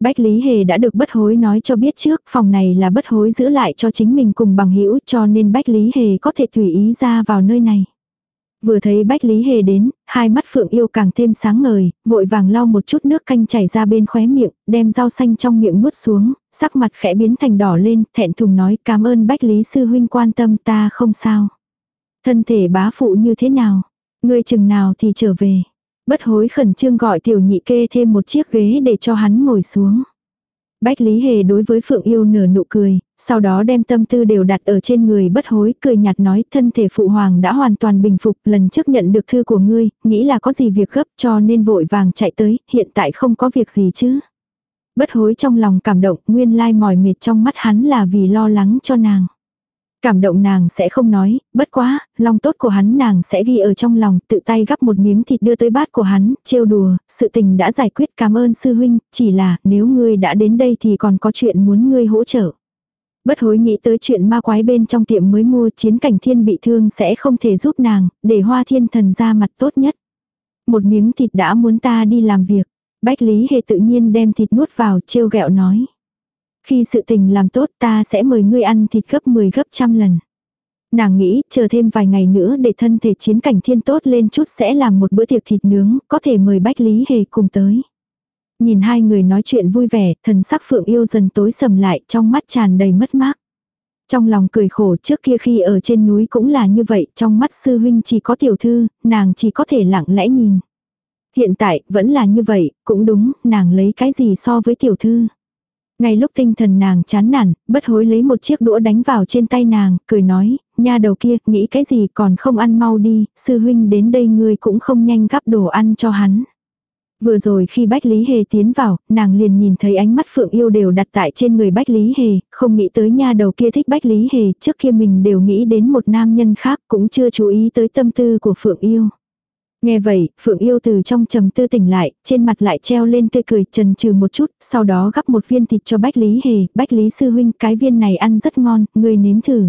Bách Lý Hề đã được bất hối nói cho biết trước, phòng này là bất hối giữ lại cho chính mình cùng bằng hữu cho nên Bách Lý Hề có thể tùy ý ra vào nơi này. Vừa thấy Bách Lý Hề đến, hai mắt Phượng Yêu càng thêm sáng ngời, vội vàng lau một chút nước canh chảy ra bên khóe miệng, đem rau xanh trong miệng nuốt xuống, sắc mặt khẽ biến thành đỏ lên, thẹn thùng nói cảm ơn Bách Lý Sư Huynh quan tâm ta không sao. Thân thể bá phụ như thế nào? Ngươi chừng nào thì trở về. Bất hối khẩn trương gọi tiểu nhị kê thêm một chiếc ghế để cho hắn ngồi xuống. Bách Lý Hề đối với Phượng Yêu nở nụ cười, sau đó đem tâm tư đều đặt ở trên người bất hối, cười nhạt nói thân thể phụ hoàng đã hoàn toàn bình phục, lần trước nhận được thư của ngươi, nghĩ là có gì việc gấp cho nên vội vàng chạy tới, hiện tại không có việc gì chứ. Bất hối trong lòng cảm động, nguyên lai mỏi mệt trong mắt hắn là vì lo lắng cho nàng. Cảm động nàng sẽ không nói, bất quá, lòng tốt của hắn nàng sẽ ghi ở trong lòng, tự tay gắp một miếng thịt đưa tới bát của hắn, trêu đùa, sự tình đã giải quyết cảm ơn sư huynh, chỉ là nếu ngươi đã đến đây thì còn có chuyện muốn ngươi hỗ trợ. Bất hối nghĩ tới chuyện ma quái bên trong tiệm mới mua chiến cảnh thiên bị thương sẽ không thể giúp nàng, để hoa thiên thần ra mặt tốt nhất. Một miếng thịt đã muốn ta đi làm việc. Bách Lý Hề tự nhiên đem thịt nuốt vào trêu ghẹo nói. Khi sự tình làm tốt ta sẽ mời ngươi ăn thịt gấp 10 gấp trăm lần. Nàng nghĩ chờ thêm vài ngày nữa để thân thể chiến cảnh thiên tốt lên chút sẽ làm một bữa tiệc thịt nướng, có thể mời Bách Lý Hề cùng tới. Nhìn hai người nói chuyện vui vẻ, thần sắc Phượng Yêu dần tối sầm lại, trong mắt tràn đầy mất mát. Trong lòng cười khổ trước kia khi ở trên núi cũng là như vậy, trong mắt sư huynh chỉ có tiểu thư, nàng chỉ có thể lặng lẽ nhìn. Hiện tại, vẫn là như vậy, cũng đúng, nàng lấy cái gì so với tiểu thư. Ngay lúc tinh thần nàng chán nản, bất hối lấy một chiếc đũa đánh vào trên tay nàng, cười nói, nha đầu kia, nghĩ cái gì còn không ăn mau đi, sư huynh đến đây ngươi cũng không nhanh gắp đồ ăn cho hắn. Vừa rồi khi Bách Lý Hề tiến vào, nàng liền nhìn thấy ánh mắt Phượng Yêu đều đặt tại trên người Bách Lý Hề, không nghĩ tới nha đầu kia thích Bách Lý Hề, trước kia mình đều nghĩ đến một nam nhân khác cũng chưa chú ý tới tâm tư của Phượng Yêu. Nghe vậy, Phượng Yêu từ trong trầm tư tỉnh lại, trên mặt lại treo lên tươi cười trần trừ một chút, sau đó gắp một viên thịt cho Bách Lý Hề, Bách Lý Sư Huynh, cái viên này ăn rất ngon, người nếm thử.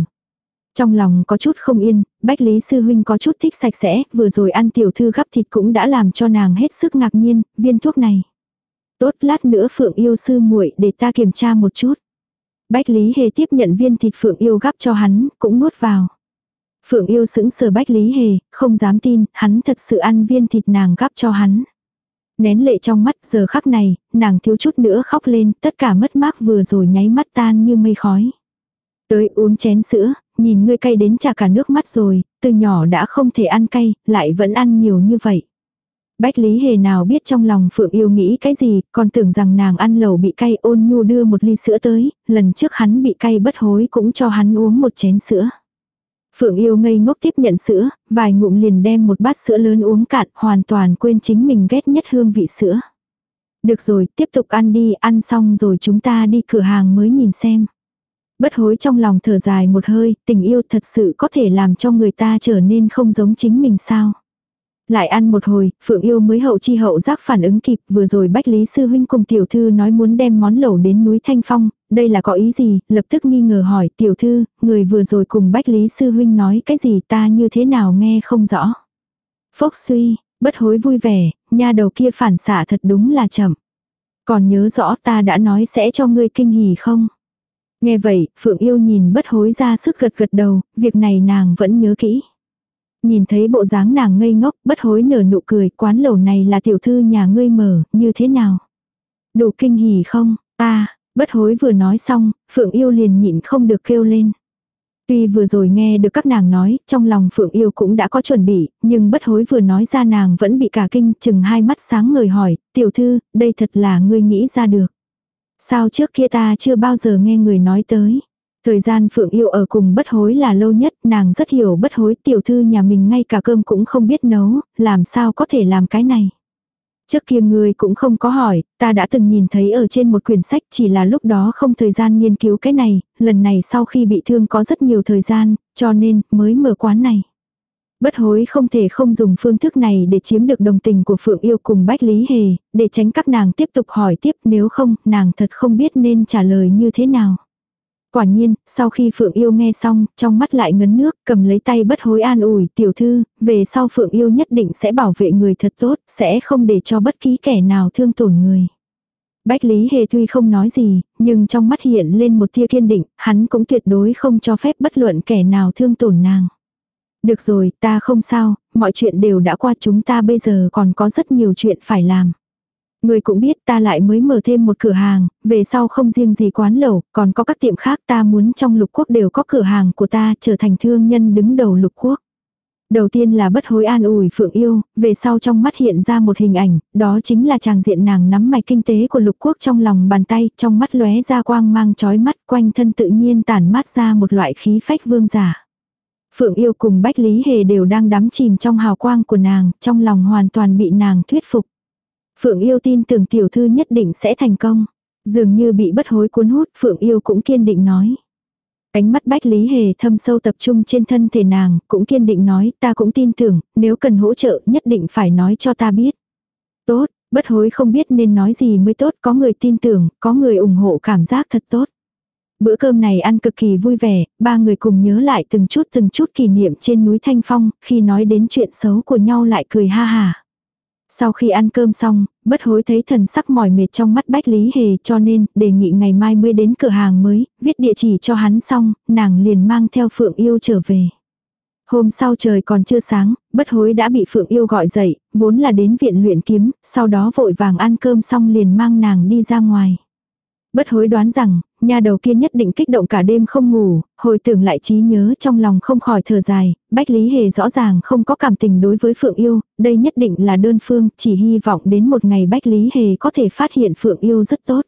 Trong lòng có chút không yên, Bách Lý Sư Huynh có chút thích sạch sẽ, vừa rồi ăn tiểu thư gắp thịt cũng đã làm cho nàng hết sức ngạc nhiên, viên thuốc này. Tốt lát nữa Phượng Yêu Sư muội để ta kiểm tra một chút. Bách Lý Hề tiếp nhận viên thịt Phượng Yêu gắp cho hắn, cũng nuốt vào. Phượng yêu sững sờ Bách Lý Hề, không dám tin, hắn thật sự ăn viên thịt nàng gắp cho hắn. Nén lệ trong mắt giờ khắc này, nàng thiếu chút nữa khóc lên, tất cả mất mát vừa rồi nháy mắt tan như mây khói. Tới uống chén sữa, nhìn ngươi cay đến trà cả nước mắt rồi, từ nhỏ đã không thể ăn cay, lại vẫn ăn nhiều như vậy. Bách Lý Hề nào biết trong lòng Phượng yêu nghĩ cái gì, còn tưởng rằng nàng ăn lẩu bị cay ôn nhu đưa một ly sữa tới, lần trước hắn bị cay bất hối cũng cho hắn uống một chén sữa. Phượng yêu ngây ngốc tiếp nhận sữa, vài ngụm liền đem một bát sữa lớn uống cạn, hoàn toàn quên chính mình ghét nhất hương vị sữa. Được rồi, tiếp tục ăn đi, ăn xong rồi chúng ta đi cửa hàng mới nhìn xem. Bất hối trong lòng thở dài một hơi, tình yêu thật sự có thể làm cho người ta trở nên không giống chính mình sao. Lại ăn một hồi, Phượng Yêu mới hậu chi hậu giác phản ứng kịp, vừa rồi Bách Lý Sư Huynh cùng tiểu thư nói muốn đem món lẩu đến núi Thanh Phong, đây là có ý gì, lập tức nghi ngờ hỏi tiểu thư, người vừa rồi cùng Bách Lý Sư Huynh nói cái gì ta như thế nào nghe không rõ. Phốc suy, bất hối vui vẻ, nha đầu kia phản xạ thật đúng là chậm. Còn nhớ rõ ta đã nói sẽ cho ngươi kinh hỉ không? Nghe vậy, Phượng Yêu nhìn bất hối ra sức gật gật đầu, việc này nàng vẫn nhớ kỹ. Nhìn thấy bộ dáng nàng ngây ngốc, bất hối nở nụ cười, quán lẩu này là tiểu thư nhà ngươi mở, như thế nào? Đủ kinh hỉ không? Ta, bất hối vừa nói xong, Phượng Yêu liền nhịn không được kêu lên. Tuy vừa rồi nghe được các nàng nói, trong lòng Phượng Yêu cũng đã có chuẩn bị, nhưng bất hối vừa nói ra nàng vẫn bị cả kinh, chừng hai mắt sáng ngời hỏi, tiểu thư, đây thật là ngươi nghĩ ra được. Sao trước kia ta chưa bao giờ nghe người nói tới. Thời gian Phượng Yêu ở cùng bất hối là lâu nhất, nàng rất hiểu bất hối tiểu thư nhà mình ngay cả cơm cũng không biết nấu, làm sao có thể làm cái này. Trước kia người cũng không có hỏi, ta đã từng nhìn thấy ở trên một quyển sách chỉ là lúc đó không thời gian nghiên cứu cái này, lần này sau khi bị thương có rất nhiều thời gian, cho nên mới mở quán này. Bất hối không thể không dùng phương thức này để chiếm được đồng tình của Phượng Yêu cùng Bách Lý Hề, để tránh các nàng tiếp tục hỏi tiếp nếu không, nàng thật không biết nên trả lời như thế nào. Quả nhiên, sau khi Phượng Yêu nghe xong, trong mắt lại ngấn nước, cầm lấy tay bất hối an ủi tiểu thư, về sau Phượng Yêu nhất định sẽ bảo vệ người thật tốt, sẽ không để cho bất kỳ kẻ nào thương tổn người. Bách Lý Hề tuy không nói gì, nhưng trong mắt hiện lên một tia kiên định, hắn cũng tuyệt đối không cho phép bất luận kẻ nào thương tổn nàng. Được rồi, ta không sao, mọi chuyện đều đã qua chúng ta bây giờ còn có rất nhiều chuyện phải làm. Người cũng biết ta lại mới mở thêm một cửa hàng, về sau không riêng gì quán lẩu, còn có các tiệm khác ta muốn trong lục quốc đều có cửa hàng của ta trở thành thương nhân đứng đầu lục quốc. Đầu tiên là bất hối an ủi Phượng Yêu, về sau trong mắt hiện ra một hình ảnh, đó chính là chàng diện nàng nắm mạch kinh tế của lục quốc trong lòng bàn tay, trong mắt lóe ra quang mang chói mắt quanh thân tự nhiên tản mát ra một loại khí phách vương giả. Phượng Yêu cùng Bách Lý Hề đều đang đắm chìm trong hào quang của nàng, trong lòng hoàn toàn bị nàng thuyết phục. Phượng Yêu tin tưởng tiểu thư nhất định sẽ thành công. Dường như bị bất hối cuốn hút, Phượng Yêu cũng kiên định nói. Cánh mắt Bách Lý Hề thâm sâu tập trung trên thân thể nàng, cũng kiên định nói, ta cũng tin tưởng, nếu cần hỗ trợ, nhất định phải nói cho ta biết. Tốt, bất hối không biết nên nói gì mới tốt, có người tin tưởng, có người ủng hộ cảm giác thật tốt. Bữa cơm này ăn cực kỳ vui vẻ, ba người cùng nhớ lại từng chút từng chút kỷ niệm trên núi Thanh Phong, khi nói đến chuyện xấu của nhau lại cười ha hà. Sau khi ăn cơm xong, bất hối thấy thần sắc mỏi mệt trong mắt Bách Lý Hề cho nên đề nghị ngày mai mới đến cửa hàng mới, viết địa chỉ cho hắn xong, nàng liền mang theo Phượng Yêu trở về. Hôm sau trời còn chưa sáng, bất hối đã bị Phượng Yêu gọi dậy, vốn là đến viện luyện kiếm, sau đó vội vàng ăn cơm xong liền mang nàng đi ra ngoài. Bất hối đoán rằng, nhà đầu kia nhất định kích động cả đêm không ngủ, hồi tưởng lại trí nhớ trong lòng không khỏi thở dài, Bách Lý Hề rõ ràng không có cảm tình đối với Phượng Yêu, đây nhất định là đơn phương, chỉ hy vọng đến một ngày Bách Lý Hề có thể phát hiện Phượng Yêu rất tốt.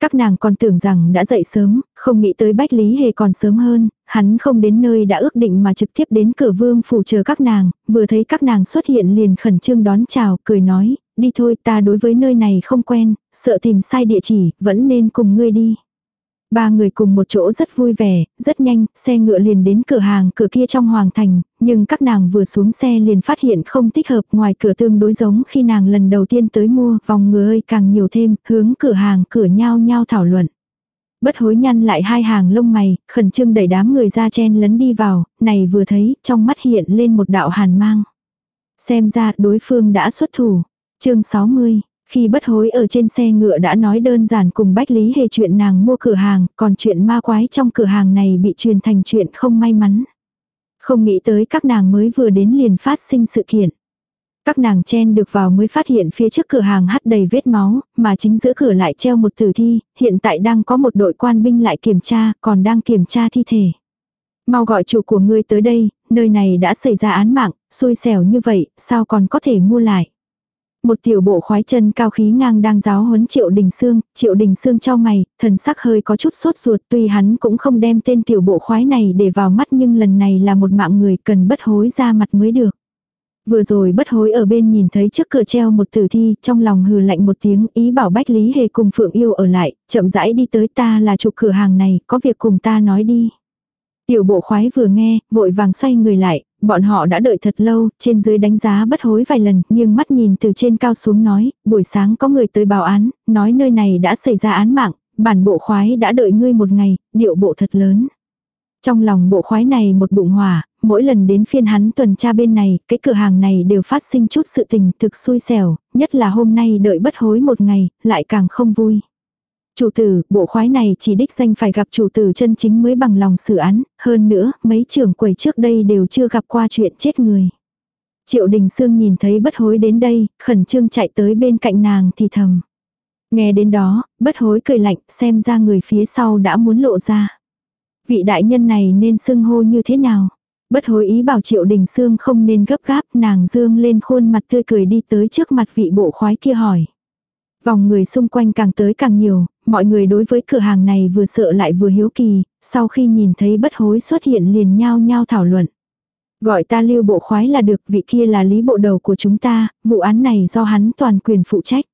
Các nàng còn tưởng rằng đã dậy sớm, không nghĩ tới Bách Lý Hề còn sớm hơn, hắn không đến nơi đã ước định mà trực tiếp đến cửa vương phủ chờ các nàng, vừa thấy các nàng xuất hiện liền khẩn trương đón chào, cười nói, đi thôi ta đối với nơi này không quen, sợ tìm sai địa chỉ, vẫn nên cùng ngươi đi. Ba người cùng một chỗ rất vui vẻ, rất nhanh, xe ngựa liền đến cửa hàng cửa kia trong hoàng thành, nhưng các nàng vừa xuống xe liền phát hiện không thích hợp ngoài cửa tương đối giống khi nàng lần đầu tiên tới mua vòng ngựa ơi càng nhiều thêm, hướng cửa hàng cửa nhau nhau thảo luận. Bất hối nhăn lại hai hàng lông mày, khẩn trương đẩy đám người ra chen lấn đi vào, này vừa thấy, trong mắt hiện lên một đạo hàn mang. Xem ra đối phương đã xuất thủ chương 60, khi bất hối ở trên xe ngựa đã nói đơn giản cùng Bách Lý Hề chuyện nàng mua cửa hàng, còn chuyện ma quái trong cửa hàng này bị truyền thành chuyện không may mắn. Không nghĩ tới các nàng mới vừa đến liền phát sinh sự kiện. Các nàng chen được vào mới phát hiện phía trước cửa hàng hắt đầy vết máu, mà chính giữa cửa lại treo một tử thi, hiện tại đang có một đội quan binh lại kiểm tra, còn đang kiểm tra thi thể. Mau gọi chủ của ngươi tới đây, nơi này đã xảy ra án mạng, xui xẻo như vậy, sao còn có thể mua lại. Một tiểu bộ khoái chân cao khí ngang đang giáo huấn Triệu Đình Sương, Triệu Đình Sương cho mày, thần sắc hơi có chút sốt ruột tuy hắn cũng không đem tên tiểu bộ khoái này để vào mắt nhưng lần này là một mạng người cần bất hối ra mặt mới được. Vừa rồi bất hối ở bên nhìn thấy trước cửa treo một tử thi, trong lòng hừ lạnh một tiếng, ý bảo Bách Lý Hề cùng Phượng Yêu ở lại, chậm rãi đi tới ta là chủ cửa hàng này, có việc cùng ta nói đi. Tiểu bộ khoái vừa nghe, vội vàng xoay người lại, bọn họ đã đợi thật lâu, trên dưới đánh giá bất hối vài lần, nhưng mắt nhìn từ trên cao xuống nói, buổi sáng có người tới báo án, nói nơi này đã xảy ra án mạng, bản bộ khoái đã đợi ngươi một ngày, điệu bộ thật lớn. Trong lòng bộ khoái này một bụng hỏa, mỗi lần đến phiên hắn tuần tra bên này, cái cửa hàng này đều phát sinh chút sự tình thực xui xẻo, nhất là hôm nay đợi bất hối một ngày, lại càng không vui. Chủ tử, bộ khoái này chỉ đích danh phải gặp chủ tử chân chính mới bằng lòng xử án, hơn nữa, mấy trưởng quầy trước đây đều chưa gặp qua chuyện chết người. Triệu Đình Sương nhìn thấy bất hối đến đây, khẩn trương chạy tới bên cạnh nàng thì thầm. Nghe đến đó, bất hối cười lạnh, xem ra người phía sau đã muốn lộ ra. Vị đại nhân này nên xưng hô như thế nào? Bất hối ý bảo Triệu Đình Sương không nên gấp gáp, nàng dương lên khuôn mặt tươi cười đi tới trước mặt vị bộ khoái kia hỏi. Vòng người xung quanh càng tới càng nhiều, mọi người đối với cửa hàng này vừa sợ lại vừa hiếu kỳ, sau khi nhìn thấy bất hối xuất hiện liền nhao nhao thảo luận. Gọi ta lưu bộ khoái là được, vị kia là lý bộ đầu của chúng ta, vụ án này do hắn toàn quyền phụ trách.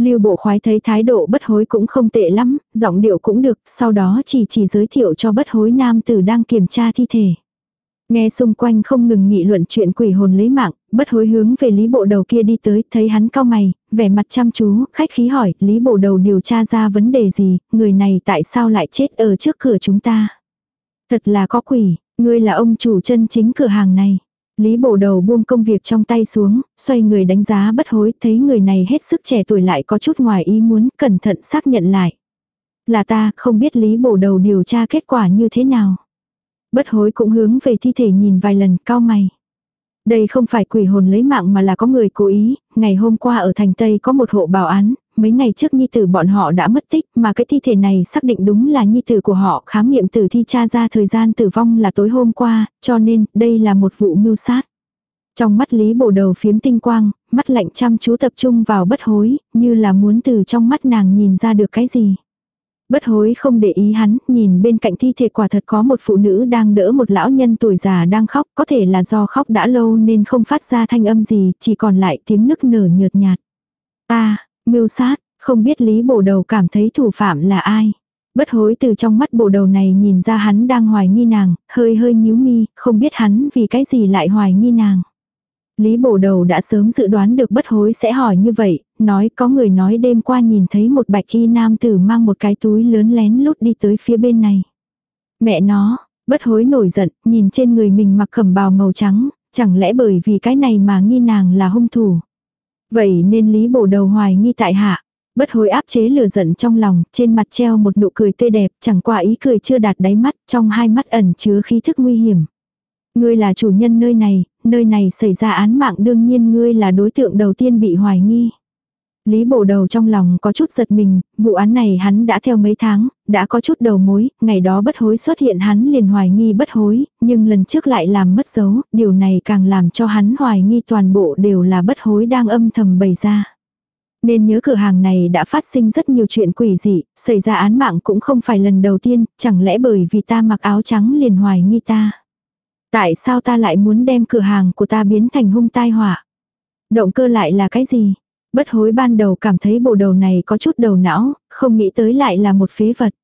Lưu bộ khoái thấy thái độ bất hối cũng không tệ lắm, giọng điệu cũng được, sau đó chỉ chỉ giới thiệu cho bất hối nam tử đang kiểm tra thi thể. Nghe xung quanh không ngừng nghị luận chuyện quỷ hồn lấy mạng, bất hối hướng về lý bộ đầu kia đi tới, thấy hắn cao mày, vẻ mặt chăm chú, khách khí hỏi, lý bộ đầu điều tra ra vấn đề gì, người này tại sao lại chết ở trước cửa chúng ta. Thật là có quỷ, ngươi là ông chủ chân chính cửa hàng này. Lý bộ đầu buông công việc trong tay xuống, xoay người đánh giá bất hối, thấy người này hết sức trẻ tuổi lại có chút ngoài ý muốn, cẩn thận xác nhận lại. Là ta, không biết lý bộ đầu điều tra kết quả như thế nào. Bất hối cũng hướng về thi thể nhìn vài lần, cao mày. Đây không phải quỷ hồn lấy mạng mà là có người cố ý, ngày hôm qua ở thành Tây có một hộ bảo án, mấy ngày trước nhi tử bọn họ đã mất tích mà cái thi thể này xác định đúng là nhi tử của họ khám nghiệm tử thi tra ra thời gian tử vong là tối hôm qua, cho nên đây là một vụ mưu sát. Trong mắt Lý bổ đầu phiếm tinh quang, mắt lạnh chăm chú tập trung vào bất hối, như là muốn từ trong mắt nàng nhìn ra được cái gì. Bất hối không để ý hắn, nhìn bên cạnh thi thể quả thật có một phụ nữ đang đỡ một lão nhân tuổi già đang khóc, có thể là do khóc đã lâu nên không phát ra thanh âm gì, chỉ còn lại tiếng nức nở nhợt nhạt. Ta, mưu sát, không biết lý bổ đầu cảm thấy thủ phạm là ai. Bất hối từ trong mắt bộ đầu này nhìn ra hắn đang hoài nghi nàng, hơi hơi nhíu mi, không biết hắn vì cái gì lại hoài nghi nàng. Lý bổ đầu đã sớm dự đoán được bất hối sẽ hỏi như vậy, nói có người nói đêm qua nhìn thấy một bạch y nam tử mang một cái túi lớn lén lút đi tới phía bên này. Mẹ nó, bất hối nổi giận, nhìn trên người mình mặc khẩm bào màu trắng, chẳng lẽ bởi vì cái này mà nghi nàng là hung thủ. Vậy nên lý bổ đầu hoài nghi tại hạ. Bất hối áp chế lửa giận trong lòng, trên mặt treo một nụ cười tươi đẹp, chẳng qua ý cười chưa đạt đáy mắt, trong hai mắt ẩn chứa khí thức nguy hiểm. Ngươi là chủ nhân nơi này, nơi này xảy ra án mạng đương nhiên ngươi là đối tượng đầu tiên bị hoài nghi. Lý bổ đầu trong lòng có chút giật mình, vụ án này hắn đã theo mấy tháng, đã có chút đầu mối, ngày đó bất hối xuất hiện hắn liền hoài nghi bất hối, nhưng lần trước lại làm mất dấu, điều này càng làm cho hắn hoài nghi toàn bộ đều là bất hối đang âm thầm bày ra. Nên nhớ cửa hàng này đã phát sinh rất nhiều chuyện quỷ dị, xảy ra án mạng cũng không phải lần đầu tiên, chẳng lẽ bởi vì ta mặc áo trắng liền hoài nghi ta. Tại sao ta lại muốn đem cửa hàng của ta biến thành hung tai họa? Động cơ lại là cái gì? Bất hối ban đầu cảm thấy bộ đầu này có chút đầu não, không nghĩ tới lại là một phế vật.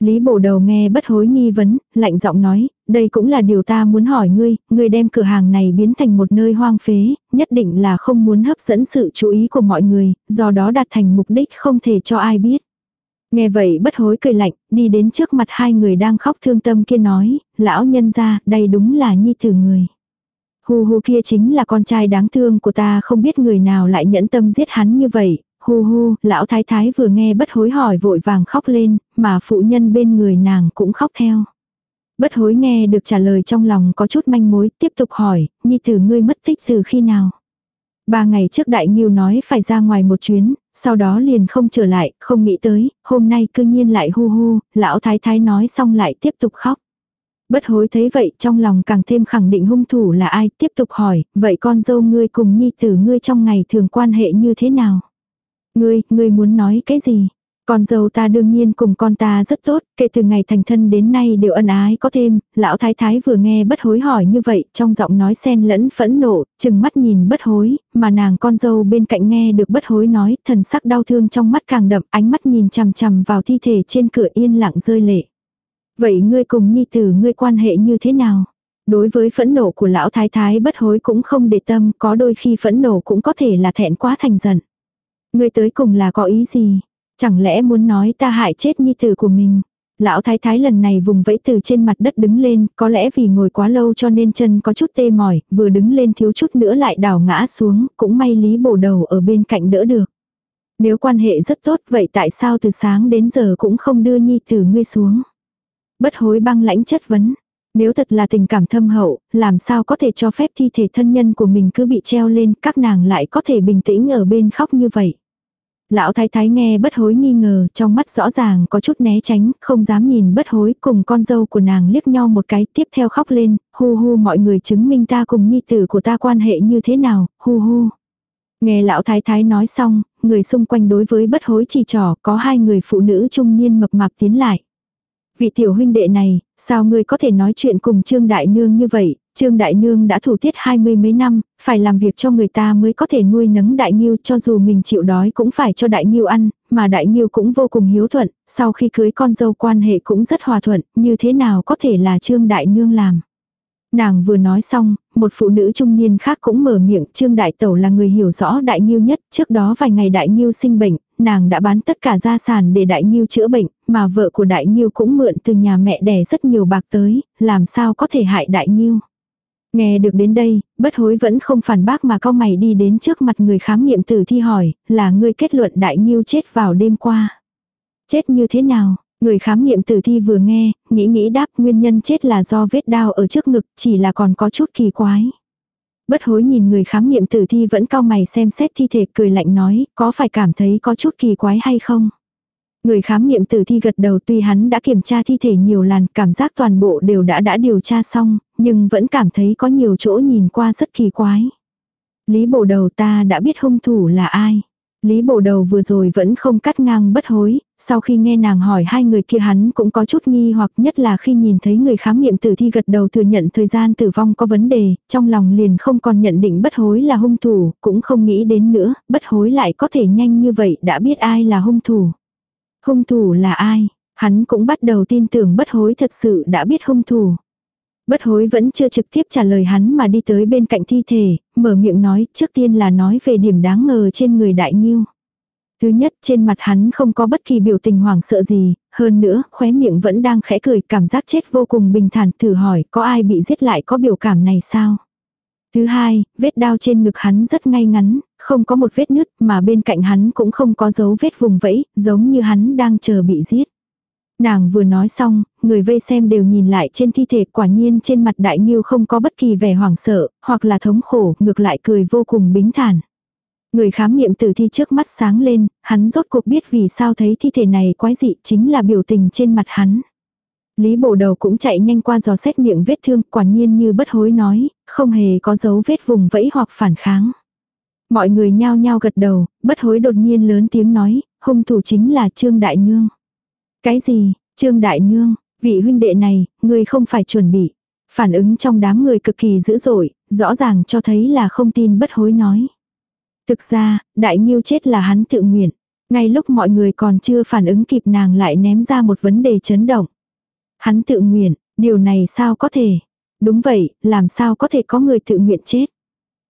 Lý bộ đầu nghe bất hối nghi vấn, lạnh giọng nói, đây cũng là điều ta muốn hỏi ngươi, ngươi đem cửa hàng này biến thành một nơi hoang phế, nhất định là không muốn hấp dẫn sự chú ý của mọi người, do đó đạt thành mục đích không thể cho ai biết. Nghe vậy bất hối cười lạnh, đi đến trước mặt hai người đang khóc thương tâm kia nói, lão nhân ra, đây đúng là nhi tử người. Hu hu kia chính là con trai đáng thương của ta không biết người nào lại nhẫn tâm giết hắn như vậy. Hu hu, lão thái thái vừa nghe bất hối hỏi vội vàng khóc lên, mà phụ nhân bên người nàng cũng khóc theo. Bất hối nghe được trả lời trong lòng có chút manh mối, tiếp tục hỏi, nhi tử ngươi mất tích từ khi nào? Ba ngày trước đại nghiêu nói phải ra ngoài một chuyến, sau đó liền không trở lại, không nghĩ tới, hôm nay cư nhiên lại hu hu, lão thái thái nói xong lại tiếp tục khóc. Bất hối thấy vậy trong lòng càng thêm khẳng định hung thủ là ai, tiếp tục hỏi, vậy con dâu ngươi cùng nhi tử ngươi trong ngày thường quan hệ như thế nào? Ngươi, ngươi muốn nói cái gì? Con dâu ta đương nhiên cùng con ta rất tốt, kể từ ngày thành thân đến nay đều ân ái có thêm, lão thái thái vừa nghe bất hối hỏi như vậy, trong giọng nói xen lẫn phẫn nộ, chừng mắt nhìn bất hối, mà nàng con dâu bên cạnh nghe được bất hối nói, thần sắc đau thương trong mắt càng đậm, ánh mắt nhìn chằm chằm vào thi thể trên cửa yên lặng rơi lệ. Vậy ngươi cùng nhi tử ngươi quan hệ như thế nào? Đối với phẫn nộ của lão thái thái bất hối cũng không để tâm, có đôi khi phẫn nộ cũng có thể là thẹn quá thành giận. Ngươi tới cùng là có ý gì? Chẳng lẽ muốn nói ta hại chết nhi tử của mình? Lão thái thái lần này vùng vẫy từ trên mặt đất đứng lên, có lẽ vì ngồi quá lâu cho nên chân có chút tê mỏi, vừa đứng lên thiếu chút nữa lại đảo ngã xuống, cũng may lý bổ đầu ở bên cạnh đỡ được. Nếu quan hệ rất tốt vậy tại sao từ sáng đến giờ cũng không đưa nhi tử ngươi xuống? Bất hối băng lãnh chất vấn. Nếu thật là tình cảm thâm hậu, làm sao có thể cho phép thi thể thân nhân của mình cứ bị treo lên, các nàng lại có thể bình tĩnh ở bên khóc như vậy. Lão thái thái nghe bất hối nghi ngờ, trong mắt rõ ràng có chút né tránh, không dám nhìn bất hối cùng con dâu của nàng liếc nhau một cái, tiếp theo khóc lên, hu hu mọi người chứng minh ta cùng nhi tử của ta quan hệ như thế nào, hu hu. Nghe lão thái thái nói xong, người xung quanh đối với bất hối chỉ trỏ, có hai người phụ nữ trung niên mập mạp tiến lại. Vị tiểu huynh đệ này, sao ngươi có thể nói chuyện cùng Trương Đại Nương như vậy, Trương Đại Nương đã thủ tiết hai mươi mấy năm, phải làm việc cho người ta mới có thể nuôi nấng Đại Nhiêu cho dù mình chịu đói cũng phải cho Đại Nhiêu ăn, mà Đại Nhiêu cũng vô cùng hiếu thuận, sau khi cưới con dâu quan hệ cũng rất hòa thuận, như thế nào có thể là Trương Đại Nương làm. Nàng vừa nói xong, một phụ nữ trung niên khác cũng mở miệng, Trương Đại Tẩu là người hiểu rõ Đại Nhiêu nhất, trước đó vài ngày Đại Nhiêu sinh bệnh, nàng đã bán tất cả gia sản để Đại Nhiêu chữa bệnh, mà vợ của Đại Nhiêu cũng mượn từ nhà mẹ đẻ rất nhiều bạc tới, làm sao có thể hại Đại Nhiêu. Nghe được đến đây, bất hối vẫn không phản bác mà cao mày đi đến trước mặt người khám nghiệm tử thi hỏi, là ngươi kết luận Đại Nhiêu chết vào đêm qua. Chết như thế nào? Người khám nghiệm tử thi vừa nghe, nghĩ nghĩ đáp nguyên nhân chết là do vết đao ở trước ngực, chỉ là còn có chút kỳ quái. Bất hối nhìn người khám nghiệm tử thi vẫn cao mày xem xét thi thể cười lạnh nói, có phải cảm thấy có chút kỳ quái hay không? Người khám nghiệm tử thi gật đầu tuy hắn đã kiểm tra thi thể nhiều lần, cảm giác toàn bộ đều đã đã điều tra xong, nhưng vẫn cảm thấy có nhiều chỗ nhìn qua rất kỳ quái. Lý bộ đầu ta đã biết hung thủ là ai. Lý bộ đầu vừa rồi vẫn không cắt ngang bất hối, sau khi nghe nàng hỏi hai người kia hắn cũng có chút nghi hoặc nhất là khi nhìn thấy người khám nghiệm tử thi gật đầu thừa nhận thời gian tử vong có vấn đề, trong lòng liền không còn nhận định bất hối là hung thủ, cũng không nghĩ đến nữa, bất hối lại có thể nhanh như vậy đã biết ai là hung thủ. Hung thủ là ai? Hắn cũng bắt đầu tin tưởng bất hối thật sự đã biết hung thủ. Bất hối vẫn chưa trực tiếp trả lời hắn mà đi tới bên cạnh thi thể, mở miệng nói trước tiên là nói về điểm đáng ngờ trên người đại nghiêu. Thứ nhất trên mặt hắn không có bất kỳ biểu tình hoảng sợ gì, hơn nữa khóe miệng vẫn đang khẽ cười cảm giác chết vô cùng bình thản thử hỏi có ai bị giết lại có biểu cảm này sao. Thứ hai, vết đao trên ngực hắn rất ngay ngắn, không có một vết nứt mà bên cạnh hắn cũng không có dấu vết vùng vẫy, giống như hắn đang chờ bị giết. Nàng vừa nói xong, người vây xem đều nhìn lại trên thi thể quả nhiên trên mặt đại nghiêu không có bất kỳ vẻ hoảng sợ, hoặc là thống khổ, ngược lại cười vô cùng bính thản. Người khám nghiệm tử thi trước mắt sáng lên, hắn rốt cuộc biết vì sao thấy thi thể này quái dị chính là biểu tình trên mặt hắn. Lý bộ đầu cũng chạy nhanh qua dò xét miệng vết thương, quả nhiên như bất hối nói, không hề có dấu vết vùng vẫy hoặc phản kháng. Mọi người nhao nhao gật đầu, bất hối đột nhiên lớn tiếng nói, hung thủ chính là Trương Đại Nương. Cái gì, Trương Đại Nương, vị huynh đệ này, người không phải chuẩn bị. Phản ứng trong đám người cực kỳ dữ dội, rõ ràng cho thấy là không tin bất hối nói. Thực ra, Đại Nhiêu chết là hắn tự nguyện. Ngay lúc mọi người còn chưa phản ứng kịp nàng lại ném ra một vấn đề chấn động. Hắn tự nguyện, điều này sao có thể? Đúng vậy, làm sao có thể có người tự nguyện chết?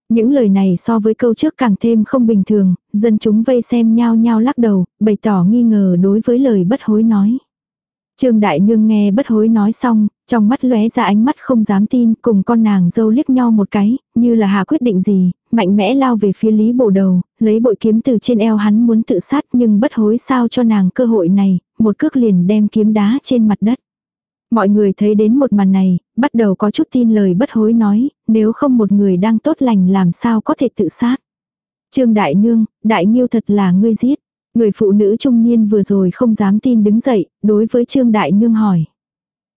Những lời này so với câu trước càng thêm không bình thường, dân chúng vây xem nhau nhao lắc đầu, bày tỏ nghi ngờ đối với lời bất hối nói. Trương Đại Nương nghe bất hối nói xong, trong mắt lóe ra ánh mắt không dám tin, cùng con nàng dâu liếc nhau một cái, như là hà quyết định gì, mạnh mẽ lao về phía Lý Bổ Đầu, lấy bội kiếm từ trên eo hắn muốn tự sát nhưng bất hối sao cho nàng cơ hội này, một cước liền đem kiếm đá trên mặt đất. Mọi người thấy đến một màn này, bắt đầu có chút tin lời bất hối nói, nếu không một người đang tốt lành làm sao có thể tự sát. Trương Đại Nương, Đại Nhiêu thật là ngươi giết. Người phụ nữ trung niên vừa rồi không dám tin đứng dậy, đối với Trương Đại Nương hỏi.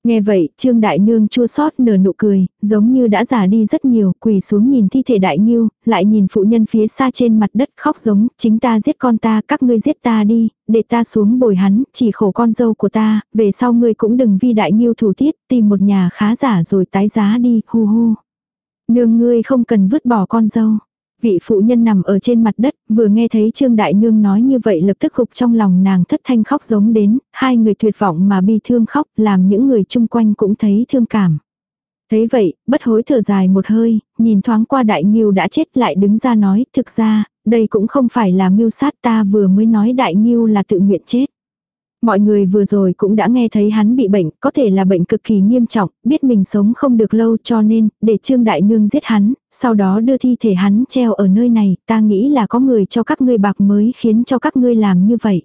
Nghe vậy, Trương Đại Nương chua xót nở nụ cười, giống như đã già đi rất nhiều, quỳ xuống nhìn thi thể Đại Nhiêu, lại nhìn phụ nhân phía xa trên mặt đất khóc giống, chính ta giết con ta, các ngươi giết ta đi, để ta xuống bồi hắn, chỉ khổ con dâu của ta, về sau ngươi cũng đừng vi Đại Nhiêu thủ tiết, tìm một nhà khá giả rồi tái giá đi, hu hu. Nương ngươi không cần vứt bỏ con dâu. Vị phụ nhân nằm ở trên mặt đất, vừa nghe thấy Trương Đại Nương nói như vậy lập tức gục trong lòng nàng thất thanh khóc giống đến, hai người tuyệt vọng mà bi thương khóc, làm những người chung quanh cũng thấy thương cảm. Thế vậy, bất hối thở dài một hơi, nhìn thoáng qua Đại Nghiêu đã chết lại đứng ra nói, thực ra, đây cũng không phải là mưu sát ta vừa mới nói Đại Nghiêu là tự nguyện chết. Mọi người vừa rồi cũng đã nghe thấy hắn bị bệnh, có thể là bệnh cực kỳ nghiêm trọng, biết mình sống không được lâu cho nên, để Trương Đại Nương giết hắn, sau đó đưa thi thể hắn treo ở nơi này, ta nghĩ là có người cho các ngươi bạc mới khiến cho các ngươi làm như vậy.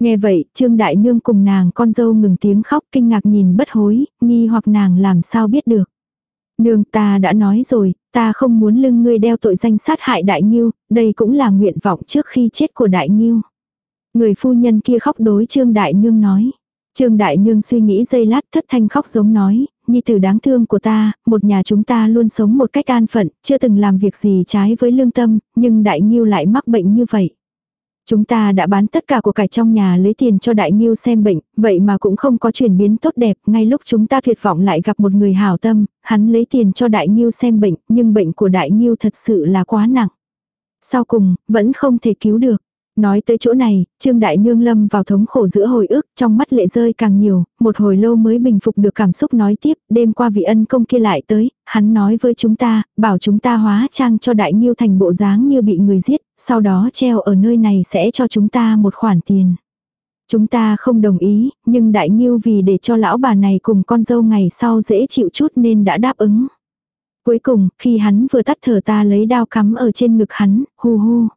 Nghe vậy, Trương Đại Nương cùng nàng con dâu ngừng tiếng khóc kinh ngạc nhìn bất hối, nghi hoặc nàng làm sao biết được. Nương ta đã nói rồi, ta không muốn lưng ngươi đeo tội danh sát hại Đại Nhiêu, đây cũng là nguyện vọng trước khi chết của Đại Nhiêu. Người phu nhân kia khóc đối Trương Đại Nương nói. Trương Đại Nương suy nghĩ giây lát thất thanh khóc giống nói, nhi tử đáng thương của ta, một nhà chúng ta luôn sống một cách an phận, chưa từng làm việc gì trái với lương tâm, nhưng Đại Nhiêu lại mắc bệnh như vậy. Chúng ta đã bán tất cả của cải trong nhà lấy tiền cho Đại Nhiêu xem bệnh, vậy mà cũng không có chuyển biến tốt đẹp, ngay lúc chúng ta tuyệt vọng lại gặp một người hảo tâm, hắn lấy tiền cho Đại Nhiêu xem bệnh, nhưng bệnh của Đại Nhiêu thật sự là quá nặng. Sau cùng, vẫn không thể cứu được. Nói tới chỗ này, Trương Đại Nương lâm vào thống khổ giữa hồi ức, trong mắt lệ rơi càng nhiều, một hồi lâu mới bình phục được cảm xúc nói tiếp, đêm qua vị ân công kia lại tới, hắn nói với chúng ta, bảo chúng ta hóa trang cho Đại Nhiêu thành bộ dáng như bị người giết, sau đó treo ở nơi này sẽ cho chúng ta một khoản tiền. Chúng ta không đồng ý, nhưng Đại Nhiêu vì để cho lão bà này cùng con dâu ngày sau dễ chịu chút nên đã đáp ứng. Cuối cùng, khi hắn vừa tắt thở ta lấy đao cắm ở trên ngực hắn, hu hu.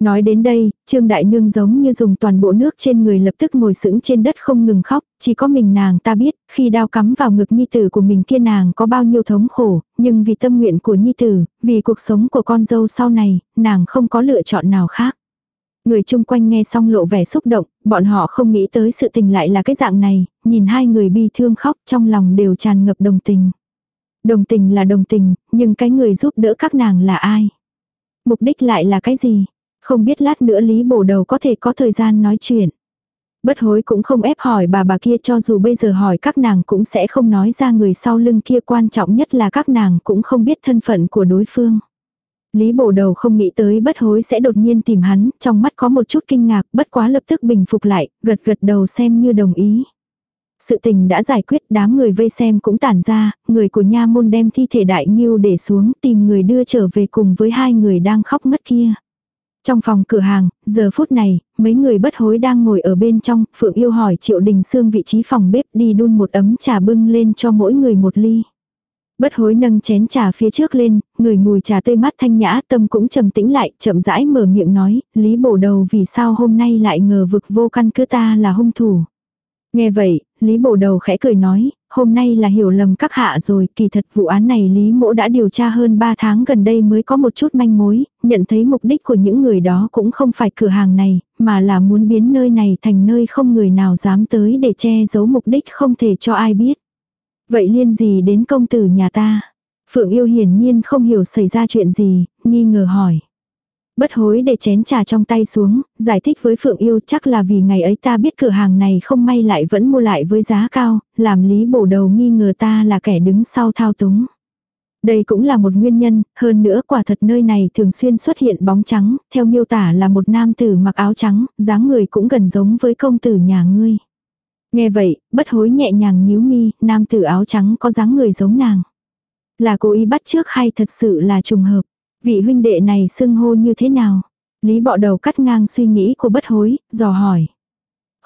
Nói đến đây, Trương Đại Nương giống như dùng toàn bộ nước trên người lập tức ngồi sững trên đất không ngừng khóc, chỉ có mình nàng ta biết, khi đao cắm vào ngực nhi tử của mình kia nàng có bao nhiêu thống khổ, nhưng vì tâm nguyện của nhi tử, vì cuộc sống của con dâu sau này, nàng không có lựa chọn nào khác. Người chung quanh nghe xong lộ vẻ xúc động, bọn họ không nghĩ tới sự tình lại là cái dạng này, nhìn hai người bi thương khóc trong lòng đều tràn ngập đồng tình. Đồng tình là đồng tình, nhưng cái người giúp đỡ các nàng là ai? Mục đích lại là cái gì? Không biết lát nữa Lý bổ đầu có thể có thời gian nói chuyện. Bất hối cũng không ép hỏi bà bà kia cho dù bây giờ hỏi các nàng cũng sẽ không nói ra người sau lưng kia quan trọng nhất là các nàng cũng không biết thân phận của đối phương. Lý bổ đầu không nghĩ tới bất hối sẽ đột nhiên tìm hắn, trong mắt có một chút kinh ngạc, bất quá lập tức bình phục lại, gật gật đầu xem như đồng ý. Sự tình đã giải quyết, đám người vây xem cũng tản ra, người của nha môn đem thi thể đại nghiêu để xuống tìm người đưa trở về cùng với hai người đang khóc ngất kia. Trong phòng cửa hàng, giờ phút này, mấy người bất hối đang ngồi ở bên trong, Phượng yêu hỏi Triệu Đình Sương vị trí phòng bếp đi đun một ấm trà bưng lên cho mỗi người một ly. Bất hối nâng chén trà phía trước lên, người mùi trà tươi mát thanh nhã tâm cũng trầm tĩnh lại, chậm rãi mở miệng nói, Lý bổ đầu vì sao hôm nay lại ngờ vực vô căn cứ ta là hung thủ. Nghe vậy, Lý Bổ Đầu khẽ cười nói, hôm nay là hiểu lầm các hạ rồi, kỳ thật vụ án này Lý Mỗ đã điều tra hơn 3 tháng gần đây mới có một chút manh mối, nhận thấy mục đích của những người đó cũng không phải cửa hàng này, mà là muốn biến nơi này thành nơi không người nào dám tới để che giấu mục đích không thể cho ai biết. Vậy liên gì đến công tử nhà ta? Phượng yêu hiển nhiên không hiểu xảy ra chuyện gì, nghi ngờ hỏi. Bất hối để chén trà trong tay xuống, giải thích với Phượng Yêu chắc là vì ngày ấy ta biết cửa hàng này không may lại vẫn mua lại với giá cao, làm lý bổ đầu nghi ngờ ta là kẻ đứng sau thao túng. Đây cũng là một nguyên nhân, hơn nữa quả thật nơi này thường xuyên xuất hiện bóng trắng, theo miêu tả là một nam tử mặc áo trắng, dáng người cũng gần giống với công tử nhà ngươi. Nghe vậy, bất hối nhẹ nhàng nhíu mi, nam tử áo trắng có dáng người giống nàng. Là cố ý bắt trước hay thật sự là trùng hợp. Vị huynh đệ này xưng hô như thế nào? Lý bọ đầu cắt ngang suy nghĩ của bất hối, dò hỏi.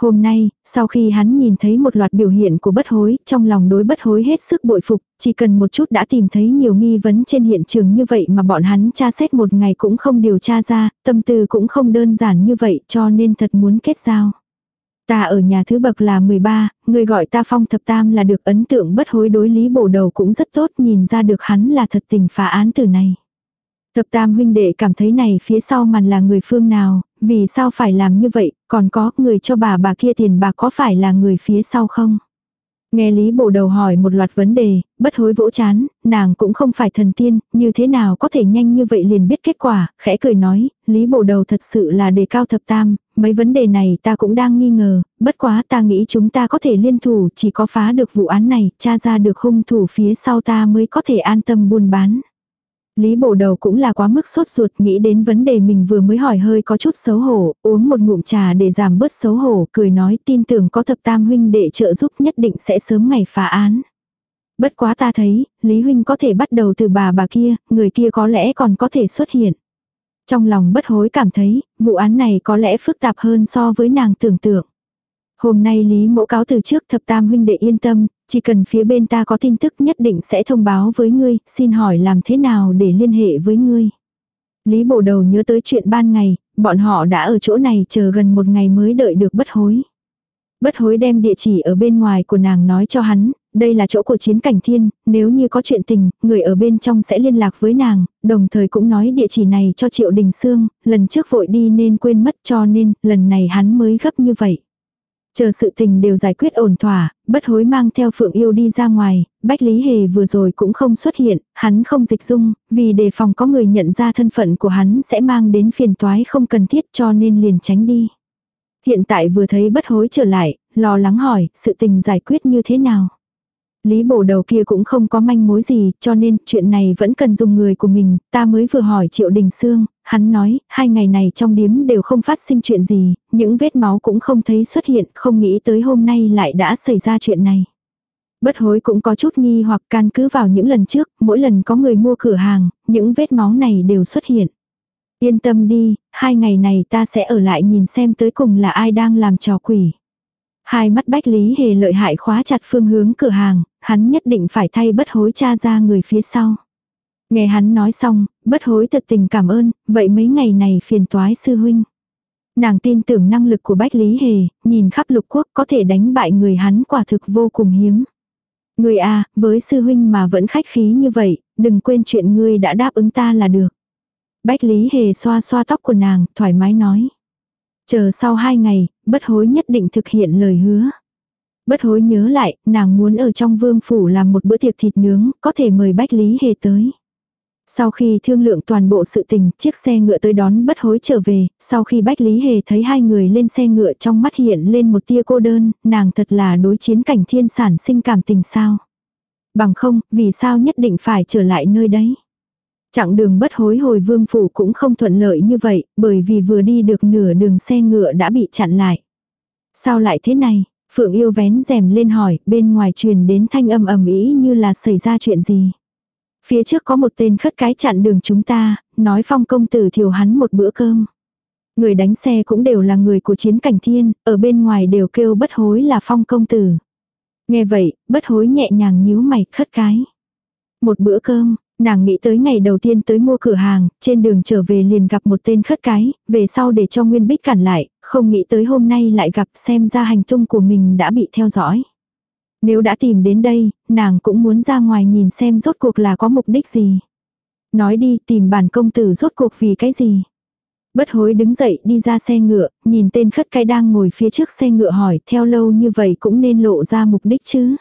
Hôm nay, sau khi hắn nhìn thấy một loạt biểu hiện của bất hối, trong lòng đối bất hối hết sức bội phục, chỉ cần một chút đã tìm thấy nhiều nghi vấn trên hiện trường như vậy mà bọn hắn tra xét một ngày cũng không điều tra ra, tâm tư cũng không đơn giản như vậy cho nên thật muốn kết giao. Ta ở nhà thứ bậc là 13, người gọi ta phong thập tam là được ấn tượng bất hối đối lý bổ đầu cũng rất tốt nhìn ra được hắn là thật tình phá án từ này. Thập tam huynh đệ cảm thấy này phía sau màn là người phương nào, vì sao phải làm như vậy, còn có người cho bà bà kia tiền bà có phải là người phía sau không? Nghe Lý Bộ Đầu hỏi một loạt vấn đề, bất hối vỗ chán, nàng cũng không phải thần tiên, như thế nào có thể nhanh như vậy liền biết kết quả, khẽ cười nói, Lý Bộ Đầu thật sự là đề cao thập tam, mấy vấn đề này ta cũng đang nghi ngờ, bất quá ta nghĩ chúng ta có thể liên thủ chỉ có phá được vụ án này, tra ra được hung thủ phía sau ta mới có thể an tâm buôn bán. Lý bổ đầu cũng là quá mức sốt ruột nghĩ đến vấn đề mình vừa mới hỏi hơi có chút xấu hổ, uống một ngụm trà để giảm bớt xấu hổ, cười nói tin tưởng có thập tam huynh để trợ giúp nhất định sẽ sớm ngày phá án. Bất quá ta thấy, Lý huynh có thể bắt đầu từ bà bà kia, người kia có lẽ còn có thể xuất hiện. Trong lòng bất hối cảm thấy, vụ án này có lẽ phức tạp hơn so với nàng tưởng tượng. Hôm nay Lý mẫu cáo từ trước thập tam huynh đệ yên tâm, chỉ cần phía bên ta có tin tức nhất định sẽ thông báo với ngươi, xin hỏi làm thế nào để liên hệ với ngươi. Lý bổ đầu nhớ tới chuyện ban ngày, bọn họ đã ở chỗ này chờ gần một ngày mới đợi được bất hối. Bất hối đem địa chỉ ở bên ngoài của nàng nói cho hắn, đây là chỗ của chiến cảnh thiên, nếu như có chuyện tình, người ở bên trong sẽ liên lạc với nàng, đồng thời cũng nói địa chỉ này cho Triệu Đình Sương, lần trước vội đi nên quên mất cho nên, lần này hắn mới gấp như vậy. Chờ sự tình đều giải quyết ổn thỏa, bất hối mang theo Phượng Yêu đi ra ngoài, Bách Lý Hề vừa rồi cũng không xuất hiện, hắn không dịch dung, vì đề phòng có người nhận ra thân phận của hắn sẽ mang đến phiền toái không cần thiết cho nên liền tránh đi. Hiện tại vừa thấy bất hối trở lại, lo lắng hỏi, sự tình giải quyết như thế nào? Lý bổ đầu kia cũng không có manh mối gì, cho nên chuyện này vẫn cần dùng người của mình, ta mới vừa hỏi Triệu Đình Sương, hắn nói, hai ngày này trong điếm đều không phát sinh chuyện gì, những vết máu cũng không thấy xuất hiện, không nghĩ tới hôm nay lại đã xảy ra chuyện này. Bất hối cũng có chút nghi hoặc can cứ vào những lần trước, mỗi lần có người mua cửa hàng, những vết máu này đều xuất hiện. Yên tâm đi, hai ngày này ta sẽ ở lại nhìn xem tới cùng là ai đang làm trò quỷ. Hai mắt Bách Lý Hề lợi hại khóa chặt phương hướng cửa hàng, hắn nhất định phải thay bất hối cha ra người phía sau. Nghe hắn nói xong, bất hối thật tình cảm ơn, vậy mấy ngày này phiền toái sư huynh. Nàng tin tưởng năng lực của Bách Lý Hề, nhìn khắp lục quốc có thể đánh bại người hắn quả thực vô cùng hiếm. Người a với sư huynh mà vẫn khách khí như vậy, đừng quên chuyện ngươi đã đáp ứng ta là được. Bách Lý Hề xoa xoa tóc của nàng, thoải mái nói. Chờ sau hai ngày, bất hối nhất định thực hiện lời hứa. Bất hối nhớ lại, nàng muốn ở trong vương phủ làm một bữa tiệc thịt nướng, có thể mời Bách Lý Hề tới. Sau khi thương lượng toàn bộ sự tình, chiếc xe ngựa tới đón bất hối trở về, sau khi Bách Lý Hề thấy hai người lên xe ngựa trong mắt hiện lên một tia cô đơn, nàng thật là đối chiến cảnh thiên sản sinh cảm tình sao. Bằng không, vì sao nhất định phải trở lại nơi đấy. Chặng đường bất hối hồi vương phủ cũng không thuận lợi như vậy, bởi vì vừa đi được nửa đường xe ngựa đã bị chặn lại. Sao lại thế này? Phượng yêu vén rèm lên hỏi, bên ngoài truyền đến thanh âm ầm ĩ như là xảy ra chuyện gì. Phía trước có một tên khất cái chặn đường chúng ta, nói phong công tử thiểu hắn một bữa cơm. Người đánh xe cũng đều là người của chiến cảnh thiên, ở bên ngoài đều kêu bất hối là phong công tử. Nghe vậy, bất hối nhẹ nhàng nhíu mày khất cái. Một bữa cơm, Nàng nghĩ tới ngày đầu tiên tới mua cửa hàng, trên đường trở về liền gặp một tên khất cái, về sau để cho Nguyên Bích cản lại, không nghĩ tới hôm nay lại gặp xem ra hành tung của mình đã bị theo dõi. Nếu đã tìm đến đây, nàng cũng muốn ra ngoài nhìn xem rốt cuộc là có mục đích gì. Nói đi tìm bản công tử rốt cuộc vì cái gì. Bất hối đứng dậy đi ra xe ngựa, nhìn tên khất cái đang ngồi phía trước xe ngựa hỏi theo lâu như vậy cũng nên lộ ra mục đích chứ.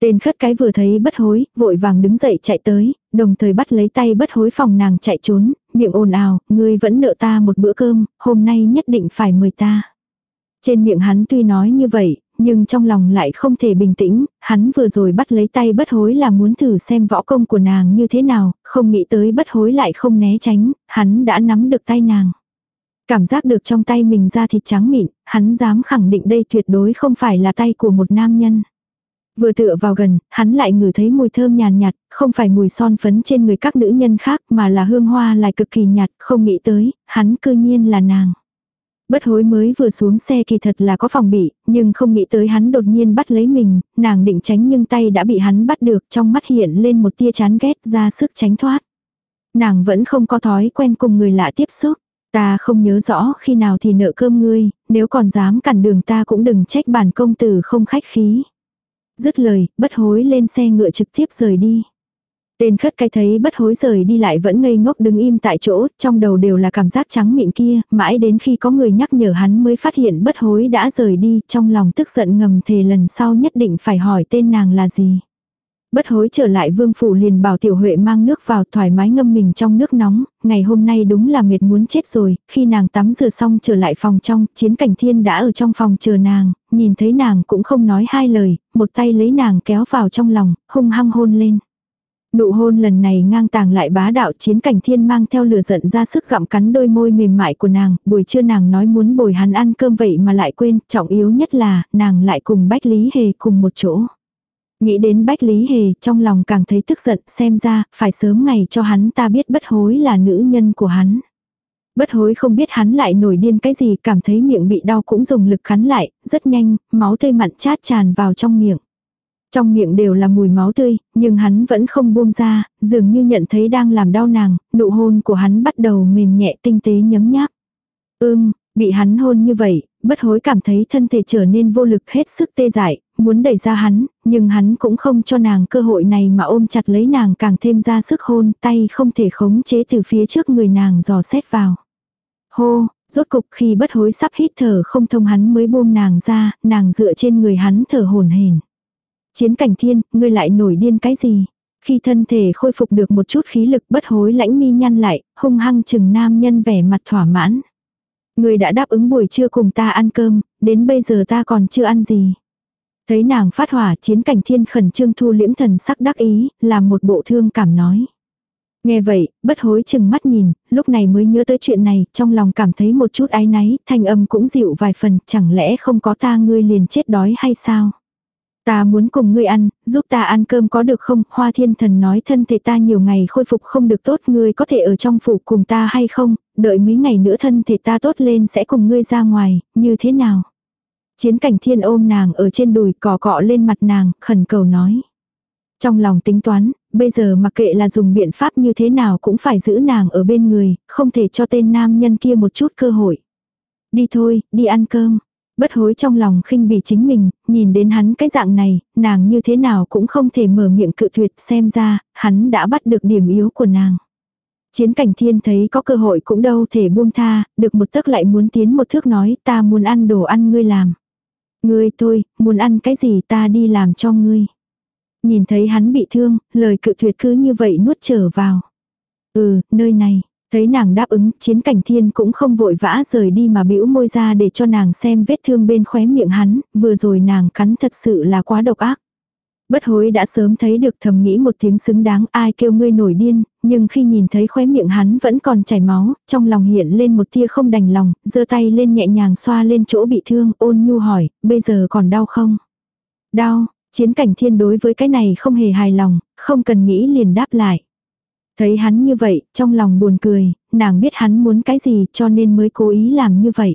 Tên khất cái vừa thấy bất hối, vội vàng đứng dậy chạy tới, đồng thời bắt lấy tay bất hối phòng nàng chạy trốn, miệng ồn ào, ngươi vẫn nợ ta một bữa cơm, hôm nay nhất định phải mời ta. Trên miệng hắn tuy nói như vậy, nhưng trong lòng lại không thể bình tĩnh, hắn vừa rồi bắt lấy tay bất hối là muốn thử xem võ công của nàng như thế nào, không nghĩ tới bất hối lại không né tránh, hắn đã nắm được tay nàng. Cảm giác được trong tay mình ra thịt trắng mịn, hắn dám khẳng định đây tuyệt đối không phải là tay của một nam nhân. Vừa tựa vào gần, hắn lại ngửi thấy mùi thơm nhàn nhạt, không phải mùi son phấn trên người các nữ nhân khác mà là hương hoa lại cực kỳ nhạt, không nghĩ tới, hắn cư nhiên là nàng. Bất hối mới vừa xuống xe kỳ thật là có phòng bị, nhưng không nghĩ tới hắn đột nhiên bắt lấy mình, nàng định tránh nhưng tay đã bị hắn bắt được trong mắt hiện lên một tia chán ghét ra sức tránh thoát. Nàng vẫn không có thói quen cùng người lạ tiếp xúc. Ta không nhớ rõ khi nào thì nợ cơm ngươi, nếu còn dám cản đường ta cũng đừng trách bản công tử không khách khí. Dứt lời, bất hối lên xe ngựa trực tiếp rời đi. Tên khất cái thấy bất hối rời đi lại vẫn ngây ngốc đứng im tại chỗ, trong đầu đều là cảm giác trắng mịn kia, mãi đến khi có người nhắc nhở hắn mới phát hiện bất hối đã rời đi, trong lòng tức giận ngầm thề lần sau nhất định phải hỏi tên nàng là gì. Bất hối trở lại vương phủ liền bảo tiểu huệ mang nước vào thoải mái ngâm mình trong nước nóng, ngày hôm nay đúng là mệt muốn chết rồi, khi nàng tắm rửa xong trở lại phòng trong, chiến cảnh thiên đã ở trong phòng chờ nàng, nhìn thấy nàng cũng không nói hai lời, một tay lấy nàng kéo vào trong lòng, hung hăng hôn lên. Nụ hôn lần này ngang tàng lại bá đạo chiến cảnh thiên mang theo lửa giận ra sức gặm cắn đôi môi mềm mại của nàng, buổi trưa nàng nói muốn bồi hắn ăn cơm vậy mà lại quên, trọng yếu nhất là, nàng lại cùng Bách Lý Hề cùng một chỗ. Nghĩ đến Bách Lý Hề, trong lòng càng thấy tức giận, xem ra, phải sớm ngày cho hắn ta biết bất hối là nữ nhân của hắn. Bất hối không biết hắn lại nổi điên cái gì, cảm thấy miệng bị đau cũng dùng lực khắn lại, rất nhanh, máu tươi mặn chát tràn vào trong miệng. Trong miệng đều là mùi máu tươi, nhưng hắn vẫn không buông ra, dường như nhận thấy đang làm đau nàng, nụ hôn của hắn bắt đầu mềm nhẹ tinh tế nhấm nháp. Ưm, bị hắn hôn như vậy, bất hối cảm thấy thân thể trở nên vô lực hết sức tê dại, muốn đẩy ra hắn, nhưng hắn cũng không cho nàng cơ hội này mà ôm chặt lấy nàng càng thêm ra sức hôn, tay không thể khống chế từ phía trước người nàng dò xét vào. Hô, rốt cục khi bất hối sắp hít thở không thông hắn mới buông nàng ra, nàng dựa trên người hắn thở hồn hển. Chiến cảnh thiên, ngươi lại nổi điên cái gì? Khi thân thể khôi phục được một chút khí lực bất hối lãnh mi nhăn lại, hung hăng chừng nam nhân vẻ mặt thỏa mãn. Ngươi đã đáp ứng buổi trưa cùng ta ăn cơm, đến bây giờ ta còn chưa ăn gì. Thấy nàng phát hỏa chiến cảnh thiên khẩn trương thu liễm thần sắc đắc ý, làm một bộ thương cảm nói. Nghe vậy, bất hối chừng mắt nhìn, lúc này mới nhớ tới chuyện này, trong lòng cảm thấy một chút áy náy, thanh âm cũng dịu vài phần, chẳng lẽ không có ta ngươi liền chết đói hay sao? Ta muốn cùng ngươi ăn, giúp ta ăn cơm có được không? Hoa thiên thần nói thân thể ta nhiều ngày khôi phục không được tốt, ngươi có thể ở trong phủ cùng ta hay không? Đợi mấy ngày nữa thân thể ta tốt lên sẽ cùng ngươi ra ngoài, như thế nào? Chiến cảnh thiên ôm nàng ở trên đùi cỏ cọ lên mặt nàng, khẩn cầu nói. Trong lòng tính toán, bây giờ mặc kệ là dùng biện pháp như thế nào cũng phải giữ nàng ở bên người, không thể cho tên nam nhân kia một chút cơ hội. Đi thôi, đi ăn cơm. Bất hối trong lòng khinh bỉ chính mình, nhìn đến hắn cái dạng này, nàng như thế nào cũng không thể mở miệng cự tuyệt xem ra, hắn đã bắt được điểm yếu của nàng. Chiến cảnh thiên thấy có cơ hội cũng đâu thể buông tha, được một tức lại muốn tiến một thước nói ta muốn ăn đồ ăn ngươi làm. Ngươi thôi, muốn ăn cái gì ta đi làm cho ngươi. Nhìn thấy hắn bị thương, lời cự tuyệt cứ như vậy nuốt trở vào. Ừ, nơi này, Thấy nàng đáp ứng, chiến cảnh thiên cũng không vội vã rời đi mà bĩu môi ra để cho nàng xem vết thương bên khóe miệng hắn, vừa rồi nàng cắn thật sự là quá độc ác. Bất hối đã sớm thấy được thầm nghĩ một tiếng xứng đáng ai kêu ngươi nổi điên, nhưng khi nhìn thấy khóe miệng hắn vẫn còn chảy máu, trong lòng hiện lên một tia không đành lòng, giơ tay lên nhẹ nhàng xoa lên chỗ bị thương, ôn nhu hỏi, bây giờ còn đau không? Đau, chiến cảnh thiên đối với cái này không hề hài lòng, không cần nghĩ liền đáp lại. Thấy hắn như vậy, trong lòng buồn cười, nàng biết hắn muốn cái gì cho nên mới cố ý làm như vậy.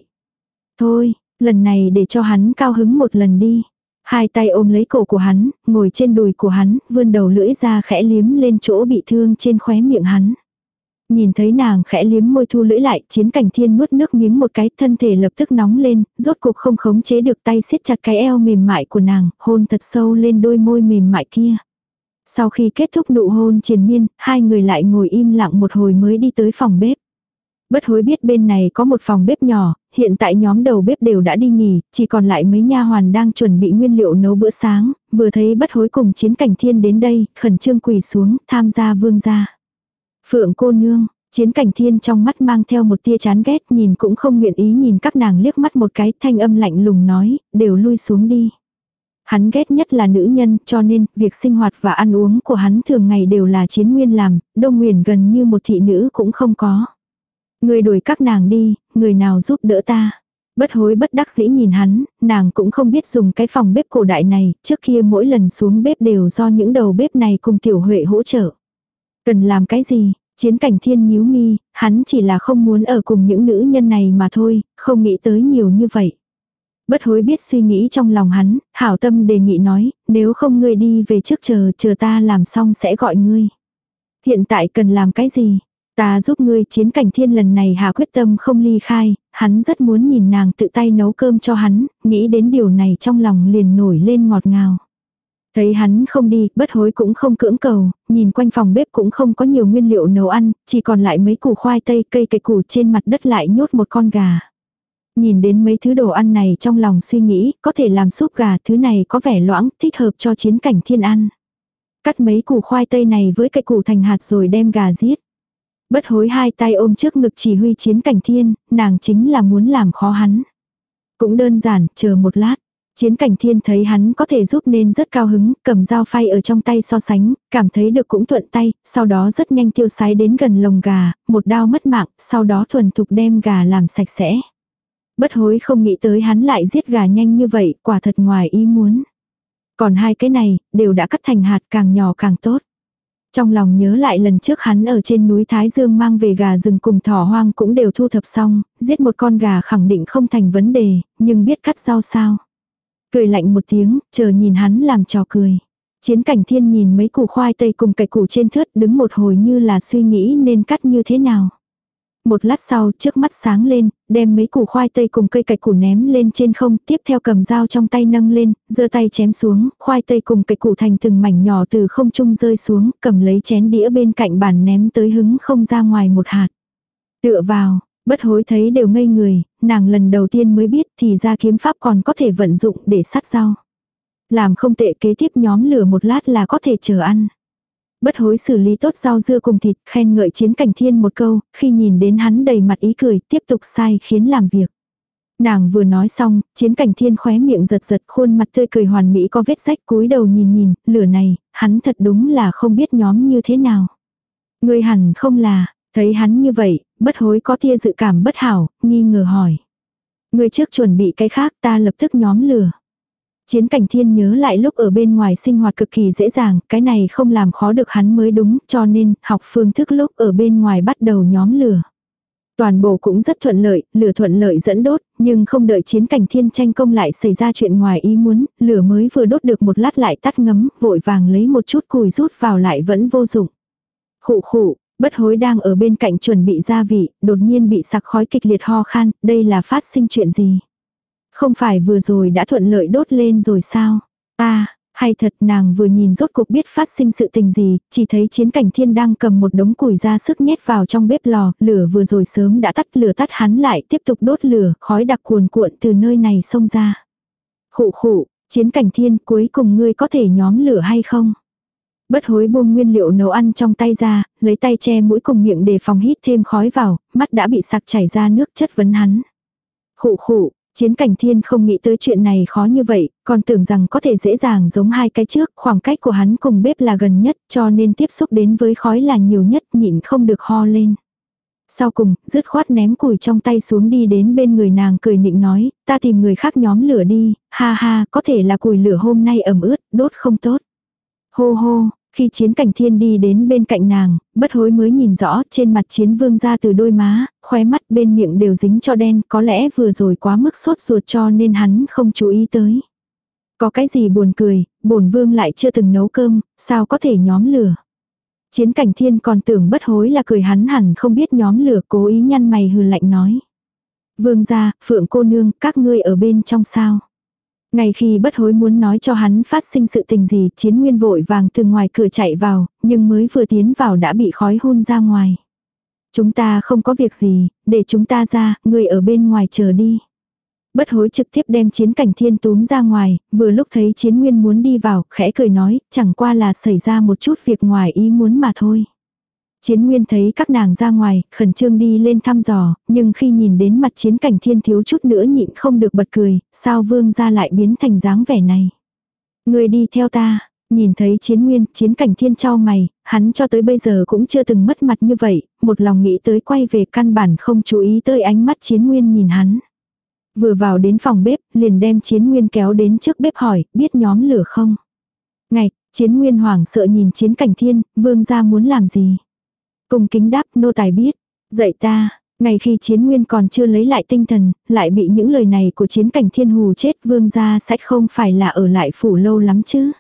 Thôi, lần này để cho hắn cao hứng một lần đi. Hai tay ôm lấy cổ của hắn, ngồi trên đùi của hắn, vươn đầu lưỡi ra khẽ liếm lên chỗ bị thương trên khóe miệng hắn. Nhìn thấy nàng khẽ liếm môi thu lưỡi lại, chiến cảnh thiên nuốt nước miếng một cái, thân thể lập tức nóng lên, rốt cuộc không khống chế được tay siết chặt cái eo mềm mại của nàng, hôn thật sâu lên đôi môi mềm mại kia. Sau khi kết thúc nụ hôn triền miên, hai người lại ngồi im lặng một hồi mới đi tới phòng bếp. Bất hối biết bên này có một phòng bếp nhỏ, hiện tại nhóm đầu bếp đều đã đi nghỉ, chỉ còn lại mấy nha hoàn đang chuẩn bị nguyên liệu nấu bữa sáng, vừa thấy bất hối cùng chiến cảnh thiên đến đây, khẩn trương quỳ xuống, tham gia vương gia. Phượng cô nương, chiến cảnh thiên trong mắt mang theo một tia chán ghét nhìn cũng không nguyện ý nhìn các nàng liếc mắt một cái thanh âm lạnh lùng nói, đều lui xuống đi. Hắn ghét nhất là nữ nhân cho nên việc sinh hoạt và ăn uống của hắn thường ngày đều là chiến nguyên làm, đông nguyền gần như một thị nữ cũng không có. Người đuổi các nàng đi, người nào giúp đỡ ta. Bất hối bất đắc dĩ nhìn hắn, nàng cũng không biết dùng cái phòng bếp cổ đại này, trước kia mỗi lần xuống bếp đều do những đầu bếp này cùng tiểu huệ hỗ trợ. Cần làm cái gì, chiến cảnh thiên nhíu mi, hắn chỉ là không muốn ở cùng những nữ nhân này mà thôi, không nghĩ tới nhiều như vậy. Bất hối biết suy nghĩ trong lòng hắn, hảo tâm đề nghị nói, nếu không ngươi đi về trước chờ, chờ ta làm xong sẽ gọi ngươi. Hiện tại cần làm cái gì? Ta giúp ngươi chiến cảnh thiên lần này hà quyết tâm không ly khai, hắn rất muốn nhìn nàng tự tay nấu cơm cho hắn, nghĩ đến điều này trong lòng liền nổi lên ngọt ngào. Thấy hắn không đi, bất hối cũng không cưỡng cầu, nhìn quanh phòng bếp cũng không có nhiều nguyên liệu nấu ăn, chỉ còn lại mấy củ khoai tây cây cây củ trên mặt đất lại nhốt một con gà. Nhìn đến mấy thứ đồ ăn này trong lòng suy nghĩ, có thể làm súp gà thứ này có vẻ loãng, thích hợp cho chiến cảnh thiên ăn. Cắt mấy củ khoai tây này với cây củ thành hạt rồi đem gà giết. Bất hối hai tay ôm trước ngực chỉ huy chiến cảnh thiên, nàng chính là muốn làm khó hắn. Cũng đơn giản, chờ một lát. Chiến cảnh thiên thấy hắn có thể giúp nên rất cao hứng, cầm dao phay ở trong tay so sánh, cảm thấy được cũng thuận tay, sau đó rất nhanh tiêu sái đến gần lồng gà, một đao mất mạng, sau đó thuần thục đem gà làm sạch sẽ. Bất hối không nghĩ tới hắn lại giết gà nhanh như vậy, quả thật ngoài ý muốn. Còn hai cái này, đều đã cắt thành hạt càng nhỏ càng tốt. Trong lòng nhớ lại lần trước hắn ở trên núi Thái Dương mang về gà rừng cùng thỏ hoang cũng đều thu thập xong, giết một con gà khẳng định không thành vấn đề, nhưng biết cắt rau sao. Cười lạnh một tiếng, chờ nhìn hắn làm trò cười. Chiến cảnh thiên nhìn mấy củ khoai tây cùng cải củ trên thớt đứng một hồi như là suy nghĩ nên cắt như thế nào. Một lát sau trước mắt sáng lên, đem mấy củ khoai tây cùng cây cạch củ ném lên trên không, tiếp theo cầm dao trong tay nâng lên, giơ tay chém xuống, khoai tây cùng cây củ thành từng mảnh nhỏ từ không trung rơi xuống, cầm lấy chén đĩa bên cạnh bàn ném tới hứng không ra ngoài một hạt. Tựa vào, bất hối thấy đều ngây người, nàng lần đầu tiên mới biết thì ra kiếm pháp còn có thể vận dụng để sát rau. Làm không tệ kế tiếp nhóm lửa một lát là có thể chờ ăn. Bất hối xử lý tốt rau dưa cùng thịt, khen ngợi chiến cảnh thiên một câu, khi nhìn đến hắn đầy mặt ý cười, tiếp tục sai khiến làm việc. Nàng vừa nói xong, chiến cảnh thiên khóe miệng giật giật khuôn mặt tươi cười hoàn mỹ có vết rách cúi đầu nhìn nhìn, lửa này, hắn thật đúng là không biết nhóm như thế nào. Người hẳn không là, thấy hắn như vậy, bất hối có tia dự cảm bất hảo, nghi ngờ hỏi. Người trước chuẩn bị cái khác ta lập tức nhóm lửa. Chiến cảnh thiên nhớ lại lúc ở bên ngoài sinh hoạt cực kỳ dễ dàng, cái này không làm khó được hắn mới đúng, cho nên học phương thức lúc ở bên ngoài bắt đầu nhóm lửa. Toàn bộ cũng rất thuận lợi, lửa thuận lợi dẫn đốt, nhưng không đợi chiến cảnh thiên tranh công lại xảy ra chuyện ngoài ý muốn, lửa mới vừa đốt được một lát lại tắt ngấm, vội vàng lấy một chút cùi rút vào lại vẫn vô dụng. Khụ khụ, bất hối đang ở bên cạnh chuẩn bị gia vị, đột nhiên bị sặc khói kịch liệt ho khan, đây là phát sinh chuyện gì? Không phải vừa rồi đã thuận lợi đốt lên rồi sao? Ta, hay thật nàng vừa nhìn rốt cuộc biết phát sinh sự tình gì, chỉ thấy chiến cảnh thiên đang cầm một đống củi ra sức nhét vào trong bếp lò, lửa vừa rồi sớm đã tắt lửa tắt hắn lại tiếp tục đốt lửa, khói đặc cuồn cuộn từ nơi này xông ra. Khụ khụ, chiến cảnh thiên cuối cùng ngươi có thể nhóm lửa hay không? Bất hối buông nguyên liệu nấu ăn trong tay ra, lấy tay che mũi cùng miệng để phòng hít thêm khói vào, mắt đã bị sặc chảy ra nước chất vấn hắn. Khụ khụ, Chiến cảnh thiên không nghĩ tới chuyện này khó như vậy, còn tưởng rằng có thể dễ dàng giống hai cái trước, khoảng cách của hắn cùng bếp là gần nhất cho nên tiếp xúc đến với khói là nhiều nhất nhịn không được ho lên. Sau cùng, dứt khoát ném củi trong tay xuống đi đến bên người nàng cười nịnh nói, ta tìm người khác nhóm lửa đi, ha ha, có thể là củi lửa hôm nay ẩm ướt, đốt không tốt. Hô hô, khi chiến cảnh thiên đi đến bên cạnh nàng, bất hối mới nhìn rõ trên mặt chiến vương ra từ đôi má, khóe mắt bên miệng đều dính cho đen, có lẽ vừa rồi quá mức sốt ruột cho nên hắn không chú ý tới. Có cái gì buồn cười, bổn vương lại chưa từng nấu cơm, sao có thể nhóm lửa. Chiến cảnh thiên còn tưởng bất hối là cười hắn hẳn không biết nhóm lửa cố ý nhăn mày hừ lạnh nói. Vương gia, phượng cô nương, các ngươi ở bên trong sao. Ngay khi bất hối muốn nói cho hắn phát sinh sự tình gì, chiến nguyên vội vàng từ ngoài cửa chạy vào, nhưng mới vừa tiến vào đã bị khói hun ra ngoài. Chúng ta không có việc gì, để chúng ta ra, người ở bên ngoài chờ đi. Bất hối trực tiếp đem chiến cảnh thiên túm ra ngoài, vừa lúc thấy chiến nguyên muốn đi vào, khẽ cười nói, chẳng qua là xảy ra một chút việc ngoài ý muốn mà thôi. Chiến nguyên thấy các nàng ra ngoài, khẩn trương đi lên thăm dò, nhưng khi nhìn đến mặt chiến cảnh thiên thiếu chút nữa nhịn không được bật cười, sao vương ra lại biến thành dáng vẻ này. Người đi theo ta, nhìn thấy chiến nguyên, chiến cảnh thiên cho mày, hắn cho tới bây giờ cũng chưa từng mất mặt như vậy, một lòng nghĩ tới quay về căn bản không chú ý tới ánh mắt chiến nguyên nhìn hắn. Vừa vào đến phòng bếp, liền đem chiến nguyên kéo đến trước bếp hỏi, biết nhóm lửa không? Ngày, chiến nguyên hoảng sợ nhìn chiến cảnh thiên, vương gia muốn làm gì? Cùng kính đáp nô tài biết. Dạy ta, ngày khi chiến nguyên còn chưa lấy lại tinh thần, lại bị những lời này của chiến cảnh thiên hù chết vương gia sẽ không phải là ở lại phủ lâu lắm chứ.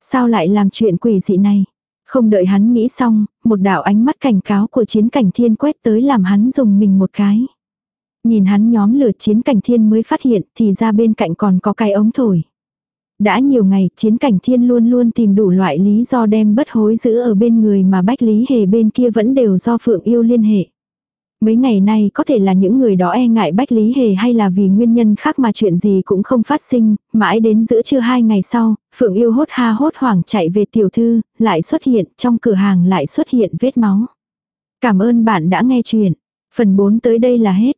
Sao lại làm chuyện quỷ dị này? Không đợi hắn nghĩ xong, một đạo ánh mắt cảnh cáo của chiến cảnh thiên quét tới làm hắn dùng mình một cái. Nhìn hắn nhóm lửa chiến cảnh thiên mới phát hiện thì ra bên cạnh còn có cái ống thổi. Đã nhiều ngày, chiến cảnh thiên luôn luôn tìm đủ loại lý do đem bất hối giữ ở bên người mà bách lý hề bên kia vẫn đều do phượng yêu liên hệ. Mấy ngày nay có thể là những người đó e ngại Bách Lý Hề hay là vì nguyên nhân khác mà chuyện gì cũng không phát sinh, mãi đến giữa trưa hai ngày sau, Phượng Yêu hốt ha hốt hoảng chạy về tiểu thư, lại xuất hiện, trong cửa hàng lại xuất hiện vết máu. Cảm ơn bạn đã nghe chuyện. Phần 4 tới đây là hết.